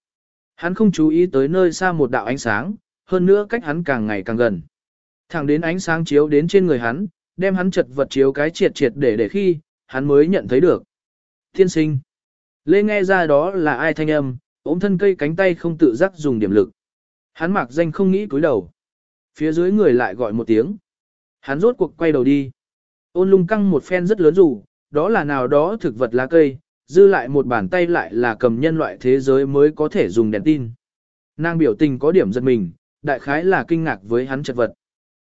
Hắn không chú ý tới nơi xa một đạo ánh sáng, hơn nữa cách hắn càng ngày càng gần. Thẳng đến ánh sáng chiếu đến trên người hắn, đem hắn chật vật chiếu cái triệt triệt để để khi, hắn mới nhận thấy được. Thiên sinh. Lê nghe ra đó là ai thanh âm, ôm thân cây cánh tay không tự giác dùng điểm lực. Hắn mặc danh không nghĩ cúi đầu. Phía dưới người lại gọi một tiếng. Hắn rốt cuộc quay đầu đi. Ôn lung căng một phen rất lớn rủ, đó là nào đó thực vật lá cây, dư lại một bàn tay lại là cầm nhân loại thế giới mới có thể dùng đèn tin. Nàng biểu tình có điểm giật mình, đại khái là kinh ngạc với hắn chật vật.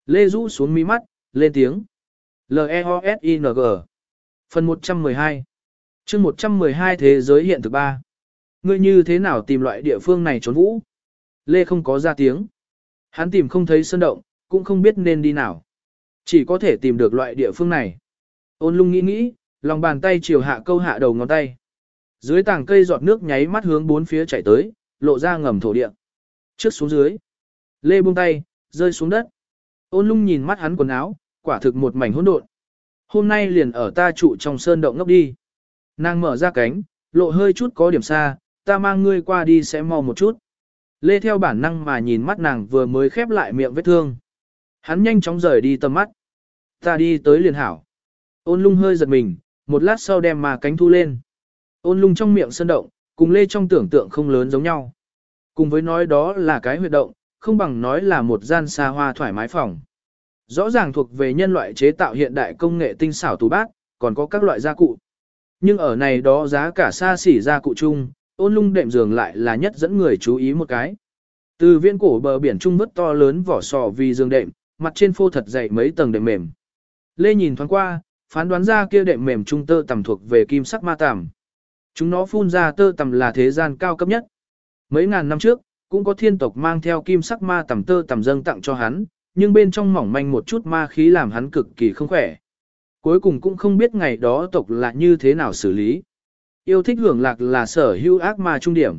Lê rũ xuống mi mắt, lên tiếng. L-E-O-S-I-N-G Phần 112 chương 112 Thế giới hiện thực 3 Ngươi như thế nào tìm loại địa phương này trốn vũ? Lê không có ra tiếng. Hắn tìm không thấy sơn động, cũng không biết nên đi nào. Chỉ có thể tìm được loại địa phương này. Ôn lung nghĩ nghĩ, lòng bàn tay chiều hạ câu hạ đầu ngón tay. Dưới tảng cây giọt nước nháy mắt hướng bốn phía chảy tới, lộ ra ngầm thổ địa. Trước xuống dưới. Lê buông tay, rơi xuống đất. Ôn lung nhìn mắt hắn quần áo, quả thực một mảnh hỗn độn. Hôm nay liền ở ta trụ trong sơn động ngốc đi. Nàng mở ra cánh, lộ hơi chút có điểm xa, ta mang ngươi qua đi sẽ mau một chút. Lê theo bản năng mà nhìn mắt nàng vừa mới khép lại miệng vết thương. Hắn nhanh chóng rời đi tầm mắt. Ta đi tới liền hảo. Ôn lung hơi giật mình, một lát sau đem mà cánh thu lên. Ôn lung trong miệng sơn động, cùng Lê trong tưởng tượng không lớn giống nhau. Cùng với nói đó là cái huyệt động, không bằng nói là một gian xa hoa thoải mái phòng. Rõ ràng thuộc về nhân loại chế tạo hiện đại công nghệ tinh xảo tủ bát, còn có các loại gia cụ. Nhưng ở này đó giá cả xa xỉ gia cụ chung, ôn lung đệm giường lại là nhất dẫn người chú ý một cái. Từ viên cổ bờ biển trung vứt to lớn vỏ sò vì giường đệm, mặt trên phô thật dày mấy tầng đệm mềm. Lê nhìn thoáng qua, phán đoán ra kia đệm mềm trung tơ tầm thuộc về kim sắc ma tằm. Chúng nó phun ra tơ tầm là thế gian cao cấp nhất. Mấy ngàn năm trước, cũng có thiên tộc mang theo kim sắc ma tầm tơ tầm dâng tặng cho hắn, nhưng bên trong mỏng manh một chút ma khí làm hắn cực kỳ không khỏe. Cuối cùng cũng không biết ngày đó tộc là như thế nào xử lý. Yêu thích hưởng lạc là sở hữu ác ma trung điểm.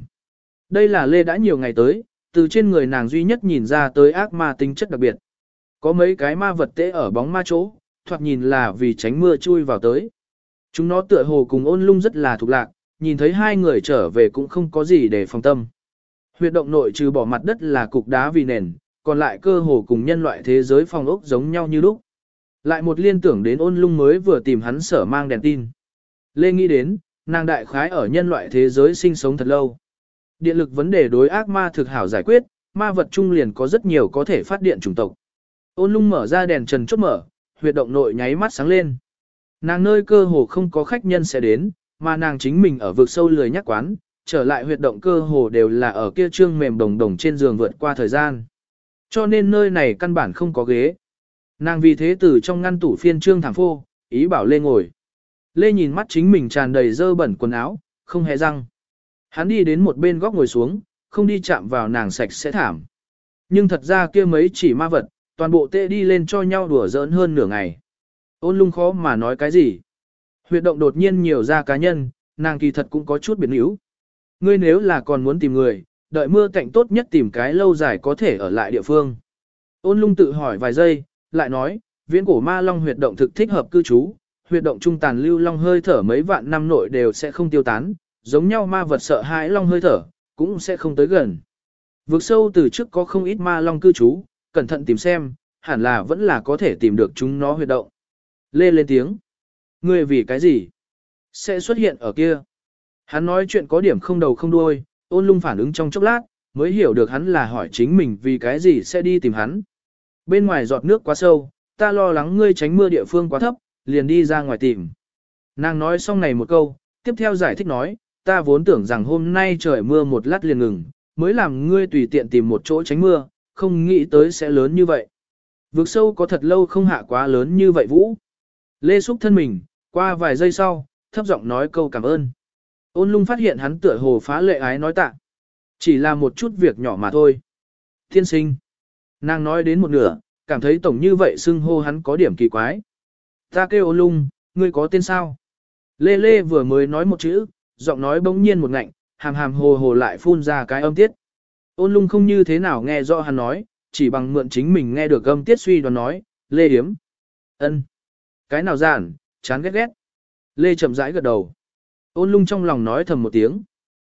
Đây là Lê đã nhiều ngày tới, từ trên người nàng duy nhất nhìn ra tới ác ma tính chất đặc biệt. Có mấy cái ma vật tễ ở bóng ma chỗ, thoạt nhìn là vì tránh mưa chui vào tới. Chúng nó tựa hồ cùng ôn lung rất là thuộc lạc, nhìn thấy hai người trở về cũng không có gì để phòng tâm. Huyệt động nội trừ bỏ mặt đất là cục đá vì nền, còn lại cơ hồ cùng nhân loại thế giới phòng ốc giống nhau như lúc. Lại một liên tưởng đến ôn lung mới vừa tìm hắn sở mang đèn tin. Lê nghĩ đến, nàng đại khái ở nhân loại thế giới sinh sống thật lâu. Điện lực vấn đề đối ác ma thực hảo giải quyết, ma vật trung liền có rất nhiều có thể phát điện chủng tộc. Ôn lung mở ra đèn trần chốt mở, huyệt động nội nháy mắt sáng lên. Nàng nơi cơ hồ không có khách nhân sẽ đến, mà nàng chính mình ở vực sâu lười nhắc quán, trở lại huyệt động cơ hồ đều là ở kia trương mềm đồng đồng trên giường vượt qua thời gian. Cho nên nơi này căn bản không có ghế. Nàng vì thế từ trong ngăn tủ phiên trương thẳng phô, ý bảo Lê ngồi. Lê nhìn mắt chính mình tràn đầy dơ bẩn quần áo, không hề răng. Hắn đi đến một bên góc ngồi xuống, không đi chạm vào nàng sạch sẽ thảm. Nhưng thật ra kia mấy chỉ ma vật, toàn bộ tệ đi lên cho nhau đùa giỡn hơn nửa ngày. Ôn lung khó mà nói cái gì. Huyệt động đột nhiên nhiều ra cá nhân, nàng kỳ thật cũng có chút biến yếu. Ngươi nếu là còn muốn tìm người, đợi mưa cạnh tốt nhất tìm cái lâu dài có thể ở lại địa phương. Ôn lung tự hỏi vài giây, lại nói, viễn cổ ma long huyệt động thực thích hợp cư trú, huyệt động trung tàn lưu long hơi thở mấy vạn năm nội đều sẽ không tiêu tán, giống nhau ma vật sợ hãi long hơi thở, cũng sẽ không tới gần. Vực sâu từ trước có không ít ma long cư trú, cẩn thận tìm xem, hẳn là vẫn là có thể tìm được chúng nó huyệt động. Lê lên tiếng. Ngươi vì cái gì? Sẽ xuất hiện ở kia. Hắn nói chuyện có điểm không đầu không đuôi, ôn lung phản ứng trong chốc lát, mới hiểu được hắn là hỏi chính mình vì cái gì sẽ đi tìm hắn. Bên ngoài giọt nước quá sâu, ta lo lắng ngươi tránh mưa địa phương quá thấp, liền đi ra ngoài tìm. Nàng nói xong này một câu, tiếp theo giải thích nói, ta vốn tưởng rằng hôm nay trời mưa một lát liền ngừng, mới làm ngươi tùy tiện tìm một chỗ tránh mưa, không nghĩ tới sẽ lớn như vậy. Vực sâu có thật lâu không hạ quá lớn như vậy Vũ. Lê xúc thân mình, qua vài giây sau, thấp giọng nói câu cảm ơn. Ôn lung phát hiện hắn tựa hồ phá lệ ái nói tạ. Chỉ là một chút việc nhỏ mà thôi. Thiên sinh. Nàng nói đến một nửa, cảm thấy tổng như vậy xưng hô hắn có điểm kỳ quái. Ta kêu ôn lung, ngươi có tên sao? Lê Lê vừa mới nói một chữ, giọng nói bỗng nhiên một ngạnh, hàm hàm hồ hồ lại phun ra cái âm tiết. Ôn lung không như thế nào nghe rõ hắn nói, chỉ bằng mượn chính mình nghe được âm tiết suy đoán nói, Lê Yếm. ân, Cái nào giản, chán ghét ghét. Lê chậm rãi gật đầu. Ôn lung trong lòng nói thầm một tiếng.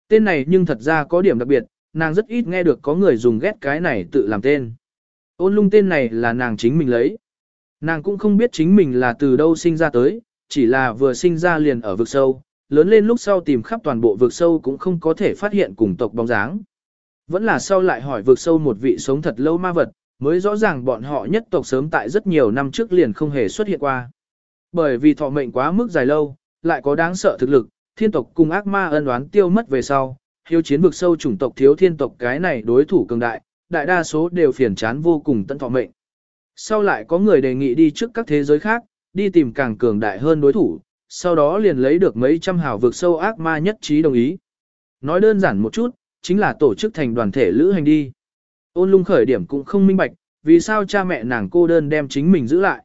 Tên này nhưng thật ra có điểm đặc biệt, nàng rất ít nghe được có người dùng ghét cái này tự làm tên. Ôn lung tên này là nàng chính mình lấy. Nàng cũng không biết chính mình là từ đâu sinh ra tới, chỉ là vừa sinh ra liền ở vực sâu, lớn lên lúc sau tìm khắp toàn bộ vực sâu cũng không có thể phát hiện cùng tộc bóng dáng. Vẫn là sau lại hỏi vực sâu một vị sống thật lâu ma vật, mới rõ ràng bọn họ nhất tộc sớm tại rất nhiều năm trước liền không hề xuất hiện qua. Bởi vì thọ mệnh quá mức dài lâu, lại có đáng sợ thực lực, thiên tộc cùng ác ma ân oán tiêu mất về sau, hiếu chiến vực sâu chủng tộc thiếu thiên tộc cái này đối thủ cường đại, đại đa số đều phiền chán vô cùng tận thọ mệnh. Sau lại có người đề nghị đi trước các thế giới khác, đi tìm càng cường đại hơn đối thủ, sau đó liền lấy được mấy trăm hào vực sâu ác ma nhất trí đồng ý. Nói đơn giản một chút, chính là tổ chức thành đoàn thể lữ hành đi. Ôn lung khởi điểm cũng không minh bạch, vì sao cha mẹ nàng cô đơn đem chính mình giữ lại.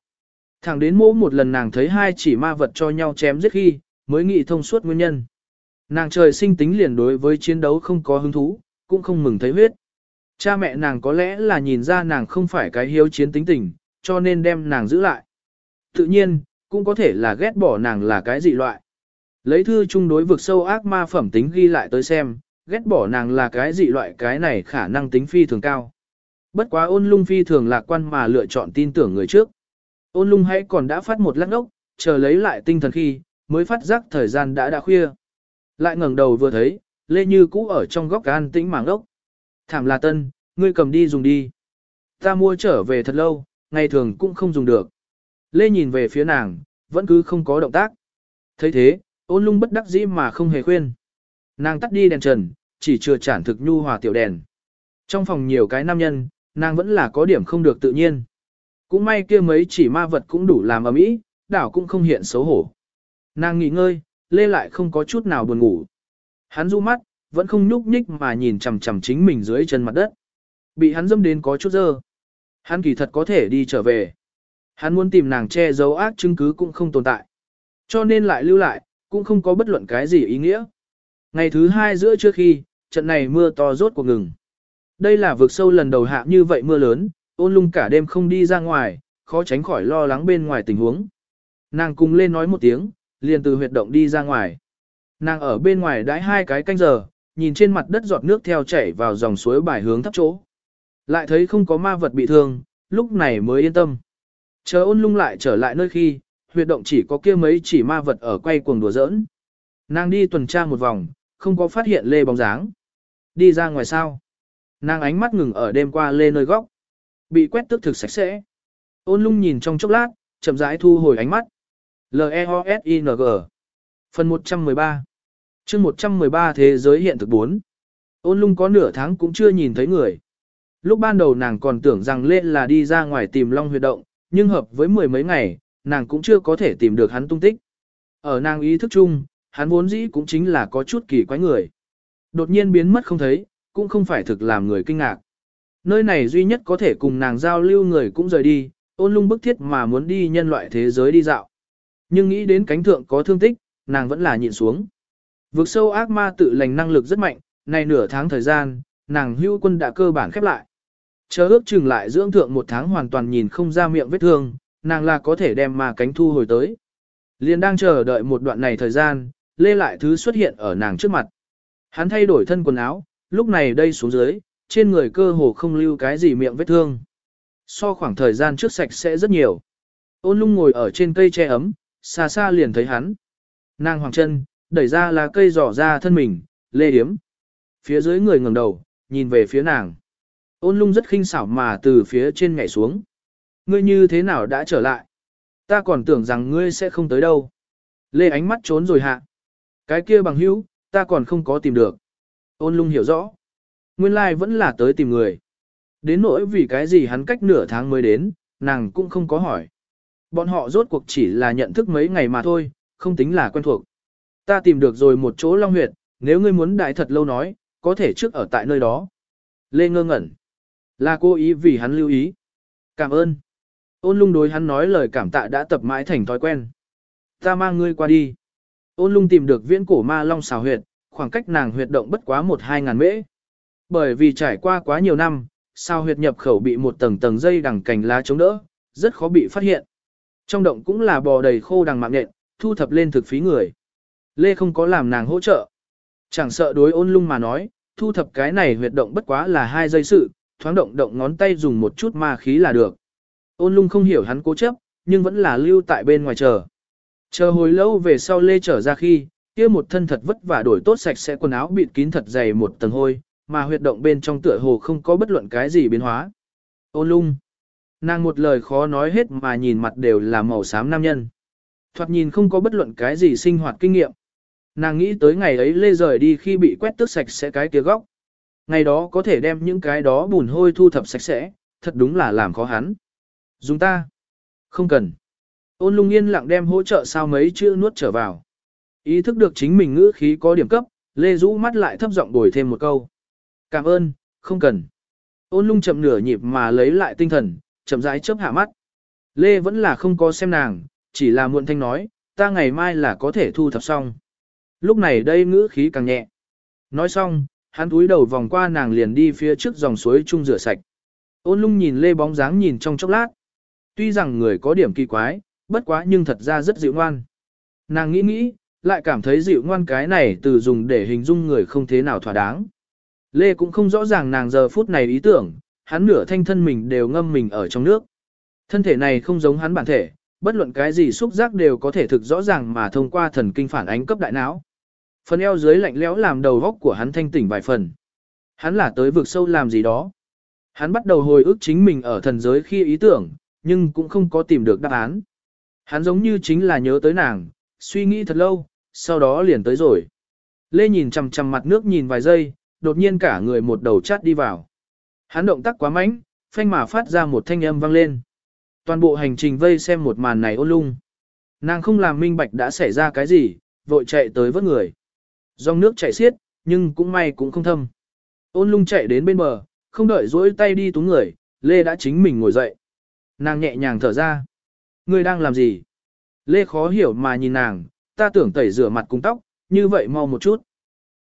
Thẳng đến mỗ một lần nàng thấy hai chỉ ma vật cho nhau chém giết khi, mới nghĩ thông suốt nguyên nhân. Nàng trời sinh tính liền đối với chiến đấu không có hứng thú, cũng không mừng thấy huyết. Cha mẹ nàng có lẽ là nhìn ra nàng không phải cái hiếu chiến tính tình, cho nên đem nàng giữ lại. Tự nhiên, cũng có thể là ghét bỏ nàng là cái dị loại. Lấy thư chung đối vực sâu ác ma phẩm tính ghi lại tới xem, ghét bỏ nàng là cái dị loại cái này khả năng tính phi thường cao. Bất quá ôn lung phi thường lạc quan mà lựa chọn tin tưởng người trước. Ôn lung hãy còn đã phát một lát ốc, chờ lấy lại tinh thần khi, mới phát giác thời gian đã đã khuya. Lại ngẩng đầu vừa thấy, Lê Như cũ ở trong góc an tĩnh mảng ốc. Thảm là tân, ngươi cầm đi dùng đi. Ta mua trở về thật lâu, ngày thường cũng không dùng được. Lê nhìn về phía nàng, vẫn cứ không có động tác. thấy thế, ôn lung bất đắc dĩ mà không hề khuyên. Nàng tắt đi đèn trần, chỉ chưa chản thực nhu hòa tiểu đèn. Trong phòng nhiều cái nam nhân, nàng vẫn là có điểm không được tự nhiên. Cũng may kia mấy chỉ ma vật cũng đủ làm ấm ý, đảo cũng không hiện xấu hổ. Nàng nghỉ ngơi, lê lại không có chút nào buồn ngủ. Hắn du mắt, vẫn không nhúc nhích mà nhìn chằm chằm chính mình dưới chân mặt đất. Bị hắn dâm đến có chút dơ. Hắn kỳ thật có thể đi trở về. Hắn muốn tìm nàng che giấu ác chứng cứ cũng không tồn tại. Cho nên lại lưu lại, cũng không có bất luận cái gì ý nghĩa. Ngày thứ hai giữa trước khi, trận này mưa to rốt cuộc ngừng. Đây là vực sâu lần đầu hạ như vậy mưa lớn, ôn lung cả đêm không đi ra ngoài, khó tránh khỏi lo lắng bên ngoài tình huống. Nàng cùng lên nói một tiếng, liền từ huyệt động đi ra ngoài. Nàng ở bên ngoài đãi hai cái canh giờ, nhìn trên mặt đất giọt nước theo chảy vào dòng suối bài hướng thấp chỗ. Lại thấy không có ma vật bị thương, lúc này mới yên tâm. Chờ ôn lung lại trở lại nơi khi, huyệt động chỉ có kia mấy chỉ ma vật ở quay cuồng đùa giỡn. Nàng đi tuần tra một vòng, không có phát hiện lê bóng dáng. Đi ra ngoài sao? Nàng ánh mắt ngừng ở đêm qua lê nơi góc. Bị quét tước thực sạch sẽ. Ôn lung nhìn trong chốc lát, chậm rãi thu hồi ánh mắt. L-E-O-S-I-N-G Phần 113 chương 113 Thế giới hiện thực 4 Ôn lung có nửa tháng cũng chưa nhìn thấy người. Lúc ban đầu nàng còn tưởng rằng lên là đi ra ngoài tìm Long huyệt động, nhưng hợp với mười mấy ngày, nàng cũng chưa có thể tìm được hắn tung tích. Ở nàng ý thức chung, hắn vốn dĩ cũng chính là có chút kỳ quái người. Đột nhiên biến mất không thấy, cũng không phải thực làm người kinh ngạc. Nơi này duy nhất có thể cùng nàng giao lưu người cũng rời đi, ôn lung bức thiết mà muốn đi nhân loại thế giới đi dạo. Nhưng nghĩ đến cánh thượng có thương tích, nàng vẫn là nhịn xuống. Vực sâu ác ma tự lành năng lực rất mạnh, này nửa tháng thời gian, nàng hưu quân đã cơ bản khép lại. Chờ ước chừng lại dưỡng thượng một tháng hoàn toàn nhìn không ra miệng vết thương, nàng là có thể đem mà cánh thu hồi tới. Liên đang chờ đợi một đoạn này thời gian, lê lại thứ xuất hiện ở nàng trước mặt. Hắn thay đổi thân quần áo, lúc này đây xuống dưới, trên người cơ hồ không lưu cái gì miệng vết thương. So khoảng thời gian trước sạch sẽ rất nhiều. Ôn lung ngồi ở trên cây che ấm, xa xa liền thấy hắn. Nàng hoàng chân, đẩy ra là cây dò ra thân mình, lê điếm. Phía dưới người ngẩng đầu, nhìn về phía nàng. Ôn lung rất khinh xảo mà từ phía trên nhảy xuống. Ngươi như thế nào đã trở lại? Ta còn tưởng rằng ngươi sẽ không tới đâu. Lê ánh mắt trốn rồi hạ. Cái kia bằng hữu, ta còn không có tìm được. Ôn lung hiểu rõ. Nguyên lai like vẫn là tới tìm người. Đến nỗi vì cái gì hắn cách nửa tháng mới đến, nàng cũng không có hỏi. Bọn họ rốt cuộc chỉ là nhận thức mấy ngày mà thôi, không tính là quen thuộc. Ta tìm được rồi một chỗ long huyệt, nếu ngươi muốn đại thật lâu nói, có thể trước ở tại nơi đó. Lê ngơ ngẩn. Là cô ý vì hắn lưu ý. Cảm ơn. Ôn lung đối hắn nói lời cảm tạ đã tập mãi thành thói quen. Ta mang ngươi qua đi. Ôn lung tìm được viễn cổ ma long xào huyệt, khoảng cách nàng huyệt động bất quá một hai ngàn mễ. Bởi vì trải qua quá nhiều năm, sao huyệt nhập khẩu bị một tầng tầng dây đằng cành lá chống đỡ, rất khó bị phát hiện. Trong động cũng là bò đầy khô đằng mạng nhện, thu thập lên thực phí người. Lê không có làm nàng hỗ trợ. Chẳng sợ đối ôn lung mà nói, thu thập cái này huyệt động bất quá là hai giây sự, thoáng động động ngón tay dùng một chút ma khí là được. Ôn lung không hiểu hắn cố chấp, nhưng vẫn là lưu tại bên ngoài chờ. Chờ hồi lâu về sau Lê trở ra khi, kia một thân thật vất vả đổi tốt sạch sẽ quần áo bịt kín thật dày một tầng hôi, mà huyệt động bên trong tựa hồ không có bất luận cái gì biến hóa. Ôn lung. Nàng một lời khó nói hết mà nhìn mặt đều là màu xám nam nhân. Thoạt nhìn không có bất luận cái gì sinh hoạt kinh nghiệm. Nàng nghĩ tới ngày ấy lê rời đi khi bị quét tước sạch sẽ cái kia góc. Ngày đó có thể đem những cái đó bùn hôi thu thập sạch sẽ, thật đúng là làm khó hắn. Dùng ta. Không cần. Ôn lung yên lặng đem hỗ trợ sao mấy chữ nuốt trở vào. Ý thức được chính mình ngữ khí có điểm cấp, Lê rũ mắt lại thấp giọng đổi thêm một câu. Cảm ơn, không cần. Ôn lung chậm nửa nhịp mà lấy lại tinh thần, chậm rãi chớp hạ mắt. Lê vẫn là không có xem nàng, chỉ là muộn thanh nói, ta ngày mai là có thể thu thập xong. Lúc này đây ngữ khí càng nhẹ. Nói xong, hắn túi đầu vòng qua nàng liền đi phía trước dòng suối chung rửa sạch. Ôn lung nhìn Lê bóng dáng nhìn trong chốc lát. Tuy rằng người có điểm kỳ quái, bất quá nhưng thật ra rất dịu ngoan. Nàng nghĩ nghĩ, lại cảm thấy dịu ngoan cái này từ dùng để hình dung người không thế nào thỏa đáng. Lê cũng không rõ ràng nàng giờ phút này ý tưởng, hắn nửa thanh thân mình đều ngâm mình ở trong nước. Thân thể này không giống hắn bản thể, bất luận cái gì xúc giác đều có thể thực rõ ràng mà thông qua thần kinh phản ánh cấp đại não. Phần eo dưới lạnh lẽo làm đầu góc của hắn thanh tỉnh vài phần. Hắn là tới vực sâu làm gì đó. Hắn bắt đầu hồi ức chính mình ở thần giới khi ý tưởng, nhưng cũng không có tìm được đáp án. Hắn giống như chính là nhớ tới nàng, suy nghĩ thật lâu, sau đó liền tới rồi. Lê nhìn chằm chằm mặt nước nhìn vài giây, đột nhiên cả người một đầu chát đi vào. Hắn động tác quá mạnh, phanh mà phát ra một thanh âm vang lên. Toàn bộ hành trình vây xem một màn này ôn lung. Nàng không làm minh bạch đã xảy ra cái gì, vội chạy tới vớt người. Dòng nước chảy xiết, nhưng cũng may cũng không thâm. Ôn lung chạy đến bên bờ, không đợi dỗi tay đi túng người, Lê đã chính mình ngồi dậy. Nàng nhẹ nhàng thở ra. Ngươi đang làm gì? Lê khó hiểu mà nhìn nàng, ta tưởng tẩy rửa mặt cùng tóc, như vậy mau một chút.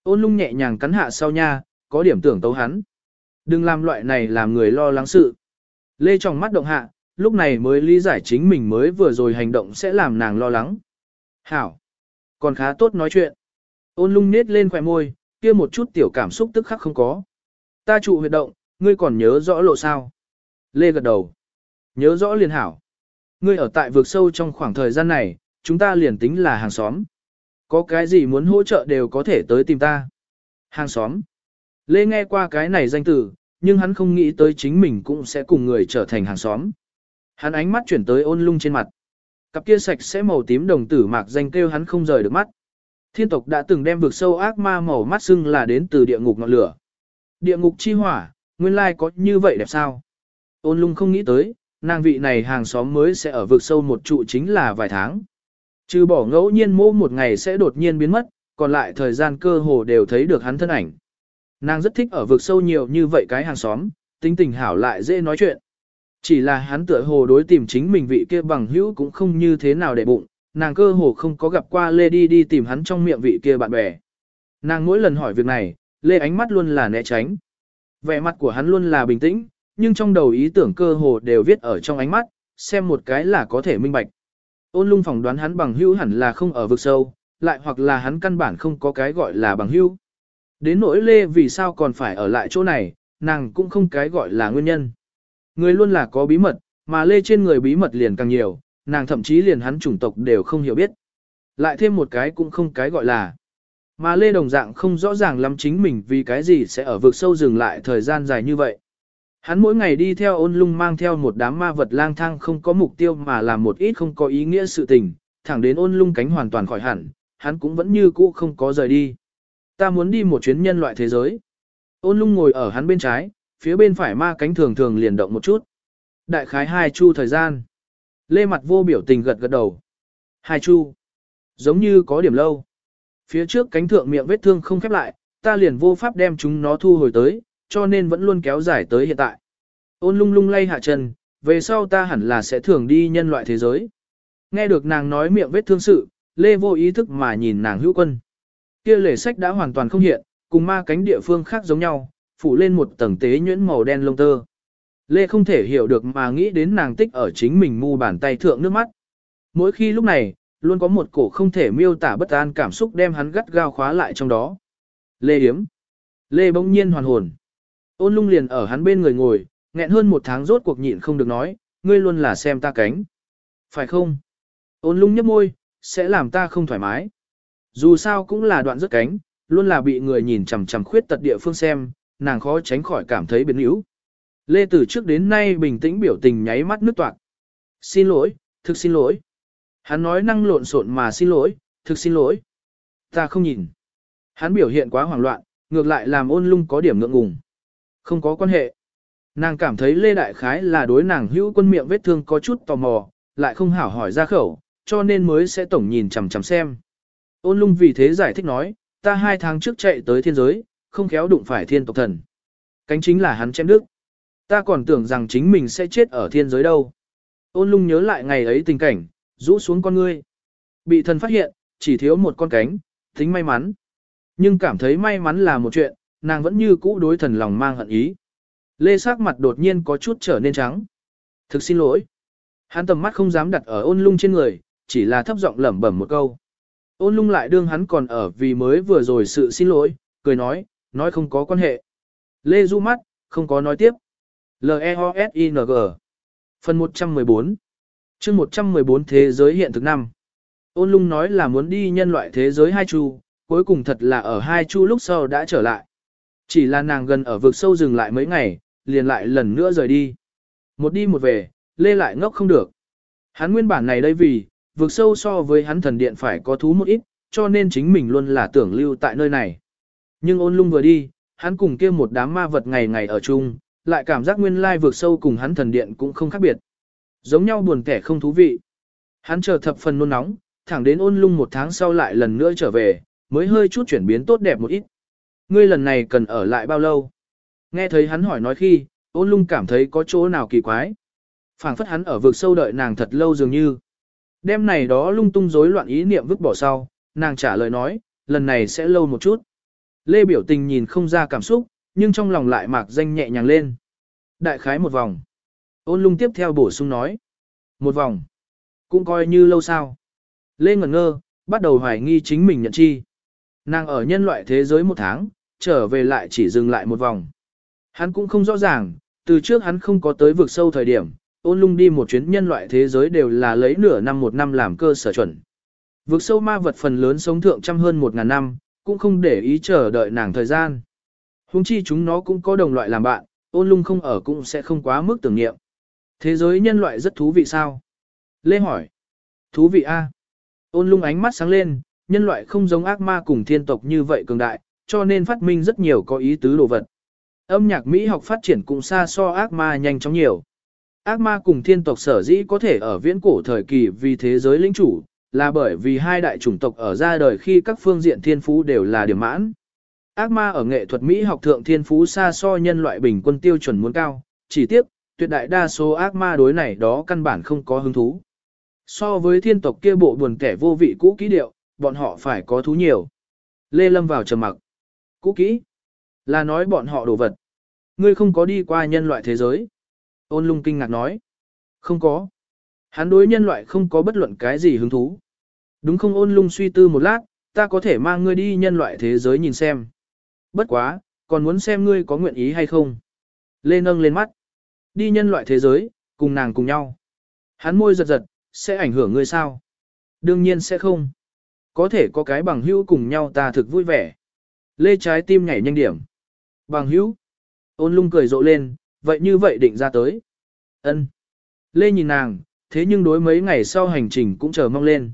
Ôn lung nhẹ nhàng cắn hạ sau nha, có điểm tưởng tấu hắn. Đừng làm loại này làm người lo lắng sự. Lê trong mắt động hạ, lúc này mới lý giải chính mình mới vừa rồi hành động sẽ làm nàng lo lắng. Hảo. Còn khá tốt nói chuyện. Ôn lung nết lên khỏe môi, kia một chút tiểu cảm xúc tức khắc không có. Ta trụ huyệt động, ngươi còn nhớ rõ lộ sao? Lê gật đầu. Nhớ rõ liền hảo. Ngươi ở tại vực sâu trong khoảng thời gian này, chúng ta liền tính là hàng xóm. Có cái gì muốn hỗ trợ đều có thể tới tìm ta. Hàng xóm. Lê nghe qua cái này danh từ, nhưng hắn không nghĩ tới chính mình cũng sẽ cùng người trở thành hàng xóm. Hắn ánh mắt chuyển tới ôn lung trên mặt. Cặp kia sạch sẽ màu tím đồng tử mạc danh kêu hắn không rời được mắt. Thiên tộc đã từng đem vực sâu ác ma màu mắt xưng là đến từ địa ngục ngọn lửa. Địa ngục chi hỏa, nguyên lai có như vậy đẹp sao? Ôn lung không nghĩ tới, nàng vị này hàng xóm mới sẽ ở vực sâu một trụ chính là vài tháng. Trừ bỏ ngẫu nhiên mô một ngày sẽ đột nhiên biến mất, còn lại thời gian cơ hồ đều thấy được hắn thân ảnh. Nàng rất thích ở vực sâu nhiều như vậy cái hàng xóm, tính tình hảo lại dễ nói chuyện. Chỉ là hắn tựa hồ đối tìm chính mình vị kia bằng hữu cũng không như thế nào để bụng, nàng cơ hồ không có gặp qua Lê đi đi tìm hắn trong miệng vị kia bạn bè. Nàng mỗi lần hỏi việc này, Lê ánh mắt luôn là né tránh. Vẻ mặt của hắn luôn là bình tĩnh, nhưng trong đầu ý tưởng cơ hồ đều viết ở trong ánh mắt, xem một cái là có thể minh bạch. Ôn lung phỏng đoán hắn bằng hữu hẳn là không ở vực sâu, lại hoặc là hắn căn bản không có cái gọi là bằng hữu. Đến nỗi Lê vì sao còn phải ở lại chỗ này, nàng cũng không cái gọi là nguyên nhân. Người luôn là có bí mật, mà Lê trên người bí mật liền càng nhiều, nàng thậm chí liền hắn chủng tộc đều không hiểu biết. Lại thêm một cái cũng không cái gọi là. Mà Lê Đồng Dạng không rõ ràng lắm chính mình vì cái gì sẽ ở vực sâu dừng lại thời gian dài như vậy. Hắn mỗi ngày đi theo ôn lung mang theo một đám ma vật lang thang không có mục tiêu mà làm một ít không có ý nghĩa sự tình, thẳng đến ôn lung cánh hoàn toàn khỏi hẳn, hắn cũng vẫn như cũ không có rời đi. Ta muốn đi một chuyến nhân loại thế giới. Ôn lung ngồi ở hắn bên trái, phía bên phải ma cánh thường thường liền động một chút. Đại khái hai chu thời gian. Lê mặt vô biểu tình gật gật đầu. Hai chu. Giống như có điểm lâu. Phía trước cánh thượng miệng vết thương không khép lại, ta liền vô pháp đem chúng nó thu hồi tới, cho nên vẫn luôn kéo dài tới hiện tại. Ôn lung lung lay hạ chân, về sau ta hẳn là sẽ thường đi nhân loại thế giới. Nghe được nàng nói miệng vết thương sự, Lê vô ý thức mà nhìn nàng hữu quân. Kia lề sách đã hoàn toàn không hiện, cùng ma cánh địa phương khác giống nhau, phủ lên một tầng tế nhuyễn màu đen lông tơ. Lê không thể hiểu được mà nghĩ đến nàng tích ở chính mình mu bàn tay thượng nước mắt. Mỗi khi lúc này, luôn có một cổ không thể miêu tả bất an cảm xúc đem hắn gắt gao khóa lại trong đó. Lê yếm Lê bỗng nhiên hoàn hồn. Ôn lung liền ở hắn bên người ngồi, nghẹn hơn một tháng rốt cuộc nhịn không được nói, ngươi luôn là xem ta cánh. Phải không? Ôn lung nhấp môi, sẽ làm ta không thoải mái. Dù sao cũng là đoạn rất cánh, luôn là bị người nhìn chằm chằm khuyết tật địa phương xem, nàng khó tránh khỏi cảm thấy biến yếu. Lê từ trước đến nay bình tĩnh biểu tình nháy mắt nước toạc. Xin lỗi, thực xin lỗi. Hắn nói năng lộn xộn mà xin lỗi, thực xin lỗi. Ta không nhìn. Hắn biểu hiện quá hoảng loạn, ngược lại làm ôn lung có điểm ngượng ngùng. Không có quan hệ. Nàng cảm thấy Lê Đại Khái là đối nàng hữu quân miệng vết thương có chút tò mò, lại không hảo hỏi ra khẩu, cho nên mới sẽ tổng nhìn chằm chằm xem. Ôn lung vì thế giải thích nói, ta hai tháng trước chạy tới thiên giới, không khéo đụng phải thiên tộc thần. Cánh chính là hắn chém đức. Ta còn tưởng rằng chính mình sẽ chết ở thiên giới đâu. Ôn lung nhớ lại ngày ấy tình cảnh, rũ xuống con ngươi. Bị thần phát hiện, chỉ thiếu một con cánh, tính may mắn. Nhưng cảm thấy may mắn là một chuyện, nàng vẫn như cũ đối thần lòng mang hận ý. Lê sắc mặt đột nhiên có chút trở nên trắng. Thực xin lỗi. Hắn tầm mắt không dám đặt ở ôn lung trên người, chỉ là thấp giọng lẩm bẩm một câu. Ôn lung lại đương hắn còn ở vì mới vừa rồi sự xin lỗi, cười nói, nói không có quan hệ. Lê du mắt, không có nói tiếp. L-E-O-S-I-N-G Phần 114 chương 114 Thế giới hiện thực năm Ôn lung nói là muốn đi nhân loại thế giới hai chu, cuối cùng thật là ở hai chu lúc sau đã trở lại. Chỉ là nàng gần ở vực sâu dừng lại mấy ngày, liền lại lần nữa rời đi. Một đi một về, Lê lại ngốc không được. Hắn nguyên bản này đây vì, vực sâu so với hắn thần điện phải có thú một ít, cho nên chính mình luôn là tưởng lưu tại nơi này. Nhưng ôn lung vừa đi, hắn cùng kia một đám ma vật ngày ngày ở chung, lại cảm giác nguyên lai vượt sâu cùng hắn thần điện cũng không khác biệt. Giống nhau buồn kẻ không thú vị. Hắn chờ thập phần nôn nóng, thẳng đến ôn lung một tháng sau lại lần nữa trở về, mới hơi chút chuyển biến tốt đẹp một ít. Ngươi lần này cần ở lại bao lâu? Nghe thấy hắn hỏi nói khi, ôn lung cảm thấy có chỗ nào kỳ quái. phảng phất hắn ở vực sâu đợi nàng thật lâu dường như. Đêm này đó lung tung rối loạn ý niệm vứt bỏ sau, nàng trả lời nói, lần này sẽ lâu một chút. Lê biểu tình nhìn không ra cảm xúc, nhưng trong lòng lại mạc danh nhẹ nhàng lên. Đại khái một vòng. Ôn lung tiếp theo bổ sung nói. Một vòng. Cũng coi như lâu sao. Lê ngẩn ngơ, bắt đầu hoài nghi chính mình nhận chi. Nàng ở nhân loại thế giới một tháng, trở về lại chỉ dừng lại một vòng. Hắn cũng không rõ ràng, từ trước hắn không có tới vực sâu thời điểm, ôn lung đi một chuyến nhân loại thế giới đều là lấy nửa năm một năm làm cơ sở chuẩn. Vực sâu ma vật phần lớn sống thượng trăm hơn một ngàn năm, cũng không để ý chờ đợi nàng thời gian. Hùng chi chúng nó cũng có đồng loại làm bạn, ôn lung không ở cũng sẽ không quá mức tưởng niệm. Thế giới nhân loại rất thú vị sao? Lê hỏi. Thú vị a. Ôn lung ánh mắt sáng lên, nhân loại không giống ác ma cùng thiên tộc như vậy cường đại, cho nên phát minh rất nhiều có ý tứ đồ vật. Âm nhạc Mỹ học phát triển cũng xa so ác ma nhanh chóng nhiều. Ác ma cùng thiên tộc sở dĩ có thể ở viễn cổ thời kỳ vì thế giới lĩnh chủ, là bởi vì hai đại chủng tộc ở ra đời khi các phương diện thiên phú đều là điểm mãn. Ác ma ở nghệ thuật Mỹ học thượng thiên phú xa so nhân loại bình quân tiêu chuẩn muốn cao, chỉ tiếc, tuyệt đại đa số ác ma đối này đó căn bản không có hứng thú. So với thiên tộc kia bộ buồn kẻ vô vị cũ kỹ điệu, bọn họ phải có thú nhiều. Lê Lâm vào trầm mặc. Cũ kỹ? Là nói bọn họ đồ vật. Ngươi không có đi qua nhân loại thế giới. Ôn lung kinh ngạc nói. Không có. Hắn đối nhân loại không có bất luận cái gì hứng thú. Đúng không ôn lung suy tư một lát, ta có thể mang ngươi đi nhân loại thế giới nhìn xem. Bất quá, còn muốn xem ngươi có nguyện ý hay không. Lê nâng lên mắt. Đi nhân loại thế giới, cùng nàng cùng nhau. Hắn môi giật giật, sẽ ảnh hưởng ngươi sao? Đương nhiên sẽ không. Có thể có cái bằng hữu cùng nhau ta thực vui vẻ. Lê trái tim nhảy nhanh điểm. Bằng hữu. Ôn lung cười rộ lên, vậy như vậy định ra tới. ân Lê nhìn nàng, thế nhưng đối mấy ngày sau hành trình cũng chờ mong lên.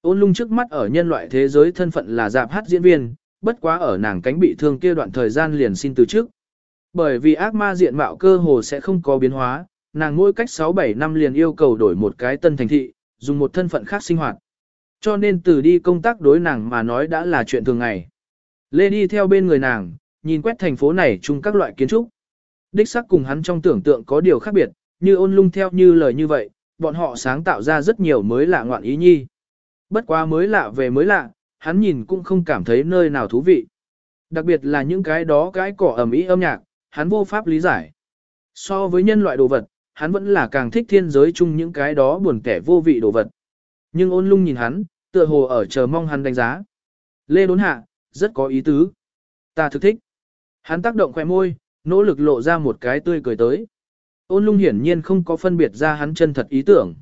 Ôn lung trước mắt ở nhân loại thế giới thân phận là dạp hát diễn viên, bất quá ở nàng cánh bị thương kia đoạn thời gian liền xin từ trước. Bởi vì ác ma diện mạo cơ hồ sẽ không có biến hóa, nàng mỗi cách 6-7 năm liền yêu cầu đổi một cái tân thành thị, dùng một thân phận khác sinh hoạt. Cho nên từ đi công tác đối nàng mà nói đã là chuyện thường ngày. Lê đi theo bên người nàng, nhìn quét thành phố này chung các loại kiến trúc. Đích sắc cùng hắn trong tưởng tượng có điều khác biệt, như ôn lung theo như lời như vậy, bọn họ sáng tạo ra rất nhiều mới lạ ngoạn ý nhi. Bất quá mới lạ về mới lạ, hắn nhìn cũng không cảm thấy nơi nào thú vị. Đặc biệt là những cái đó cái cỏ ẩm ý âm nhạc, hắn vô pháp lý giải. So với nhân loại đồ vật, hắn vẫn là càng thích thiên giới chung những cái đó buồn kẻ vô vị đồ vật. Nhưng ôn lung nhìn hắn, tựa hồ ở chờ mong hắn đánh giá. Lê đốn hạ, rất có ý tứ. Ta thực thích. Hắn tác động khỏe môi, nỗ lực lộ ra một cái tươi cười tới. Ôn lung hiển nhiên không có phân biệt ra hắn chân thật ý tưởng.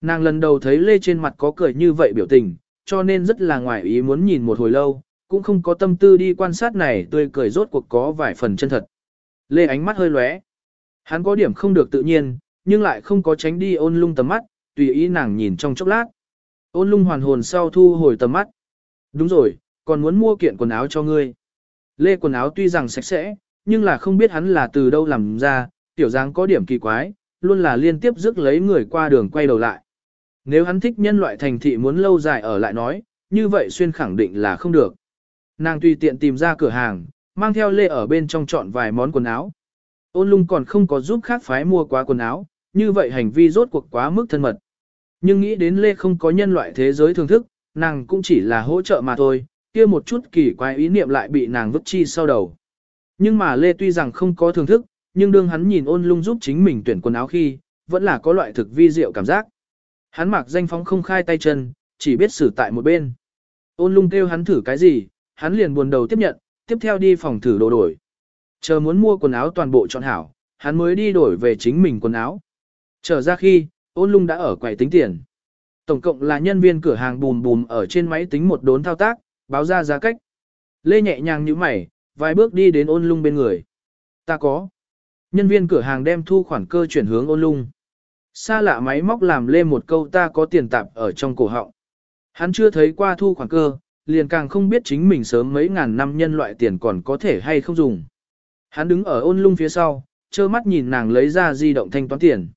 Nàng lần đầu thấy Lê trên mặt có cười như vậy biểu tình, cho nên rất là ngoài ý muốn nhìn một hồi lâu, cũng không có tâm tư đi quan sát này tươi cười rốt cuộc có vài phần chân thật. Lê ánh mắt hơi lóe. Hắn có điểm không được tự nhiên, nhưng lại không có tránh đi ôn lung tầm mắt, tùy ý nàng nhìn trong chốc lát. Ôn lung hoàn hồn sau thu hồi tầm mắt. Đúng rồi, còn muốn mua kiện quần áo cho ngươi. Lê quần áo tuy rằng sạch sẽ, nhưng là không biết hắn là từ đâu làm ra, tiểu dáng có điểm kỳ quái, luôn là liên tiếp rước lấy người qua đường quay đầu lại. Nếu hắn thích nhân loại thành thị muốn lâu dài ở lại nói, như vậy xuyên khẳng định là không được. Nàng tùy tiện tìm ra cửa hàng, mang theo Lê ở bên trong chọn vài món quần áo. Ôn lung còn không có giúp khác phái mua quá quần áo, như vậy hành vi rốt cuộc quá mức thân mật. Nhưng nghĩ đến Lê không có nhân loại thế giới thưởng thức, nàng cũng chỉ là hỗ trợ mà thôi, kia một chút kỳ quái ý niệm lại bị nàng vứt chi sau đầu. Nhưng mà Lê tuy rằng không có thưởng thức, nhưng đương hắn nhìn ôn lung giúp chính mình tuyển quần áo khi, vẫn là có loại thực vi diệu cảm giác. Hắn mặc danh phóng không khai tay chân, chỉ biết xử tại một bên. Ôn lung kêu hắn thử cái gì, hắn liền buồn đầu tiếp nhận, tiếp theo đi phòng thử đồ đổi. Chờ muốn mua quần áo toàn bộ chọn hảo, hắn mới đi đổi về chính mình quần áo. Trở ra khi, ôn lung đã ở quầy tính tiền. Tổng cộng là nhân viên cửa hàng bùm bùm ở trên máy tính một đốn thao tác, báo ra giá cách. Lê nhẹ nhàng như mày, vài bước đi đến ôn lung bên người. Ta có. Nhân viên cửa hàng đem thu khoản cơ chuyển hướng ôn lung. Xa lạ máy móc làm lê một câu ta có tiền tạp ở trong cổ họng. Hắn chưa thấy qua thu khoản cơ, liền càng không biết chính mình sớm mấy ngàn năm nhân loại tiền còn có thể hay không dùng. Hắn đứng ở ôn lung phía sau, trơ mắt nhìn nàng lấy ra di động thanh toán tiền.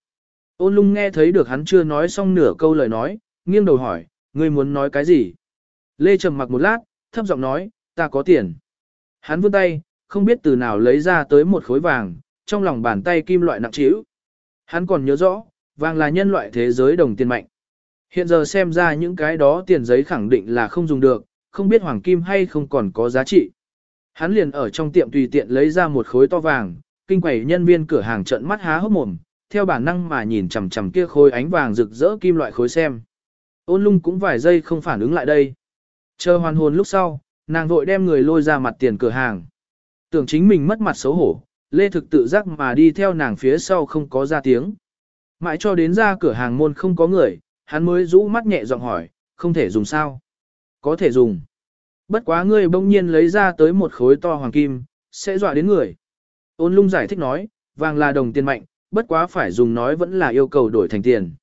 Ôn lung nghe thấy được hắn chưa nói xong nửa câu lời nói, nghiêng đầu hỏi, ngươi muốn nói cái gì? Lê trầm mặc một lát, thấp giọng nói, ta có tiền. Hắn vươn tay, không biết từ nào lấy ra tới một khối vàng, trong lòng bàn tay kim loại nặng trĩu. Hắn còn nhớ rõ, vàng là nhân loại thế giới đồng tiền mạnh. Hiện giờ xem ra những cái đó tiền giấy khẳng định là không dùng được, không biết hoàng kim hay không còn có giá trị. Hắn liền ở trong tiệm tùy tiện lấy ra một khối to vàng, kinh quẩy nhân viên cửa hàng trợn mắt há hốc mồm, theo bản năng mà nhìn chằm chằm kia khối ánh vàng rực rỡ kim loại khối xem. Ôn lung cũng vài giây không phản ứng lại đây. Chờ hoàn hồn lúc sau, nàng vội đem người lôi ra mặt tiền cửa hàng. Tưởng chính mình mất mặt xấu hổ, lê thực tự giác mà đi theo nàng phía sau không có ra tiếng. Mãi cho đến ra cửa hàng môn không có người, hắn mới rũ mắt nhẹ giọng hỏi, không thể dùng sao? Có thể dùng. Bất quá ngươi bỗng nhiên lấy ra tới một khối to hoàng kim, sẽ dọa đến người. Ôn lung giải thích nói, vàng là đồng tiền mạnh, bất quá phải dùng nói vẫn là yêu cầu đổi thành tiền.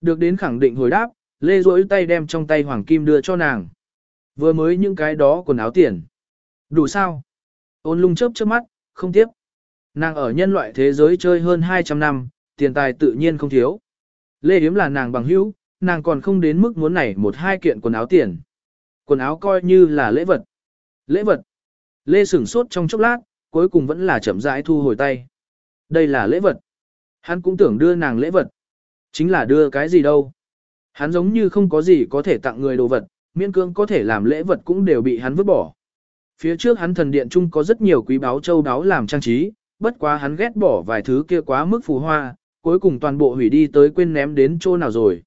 Được đến khẳng định hồi đáp, Lê rỗi tay đem trong tay hoàng kim đưa cho nàng. Vừa mới những cái đó quần áo tiền. Đủ sao? Ôn lung chớp chớp mắt, không tiếp. Nàng ở nhân loại thế giới chơi hơn 200 năm, tiền tài tự nhiên không thiếu. Lê Yếm là nàng bằng hữu, nàng còn không đến mức muốn này một hai kiện quần áo tiền. Quần áo coi như là lễ vật. Lễ vật. Lê sửng sốt trong chốc lát, cuối cùng vẫn là chậm rãi thu hồi tay. Đây là lễ vật. Hắn cũng tưởng đưa nàng lễ vật. Chính là đưa cái gì đâu. Hắn giống như không có gì có thể tặng người đồ vật, miễn cương có thể làm lễ vật cũng đều bị hắn vứt bỏ. Phía trước hắn thần điện chung có rất nhiều quý báu châu báu làm trang trí, bất quá hắn ghét bỏ vài thứ kia quá mức phù hoa, cuối cùng toàn bộ hủy đi tới quên ném đến chỗ nào rồi.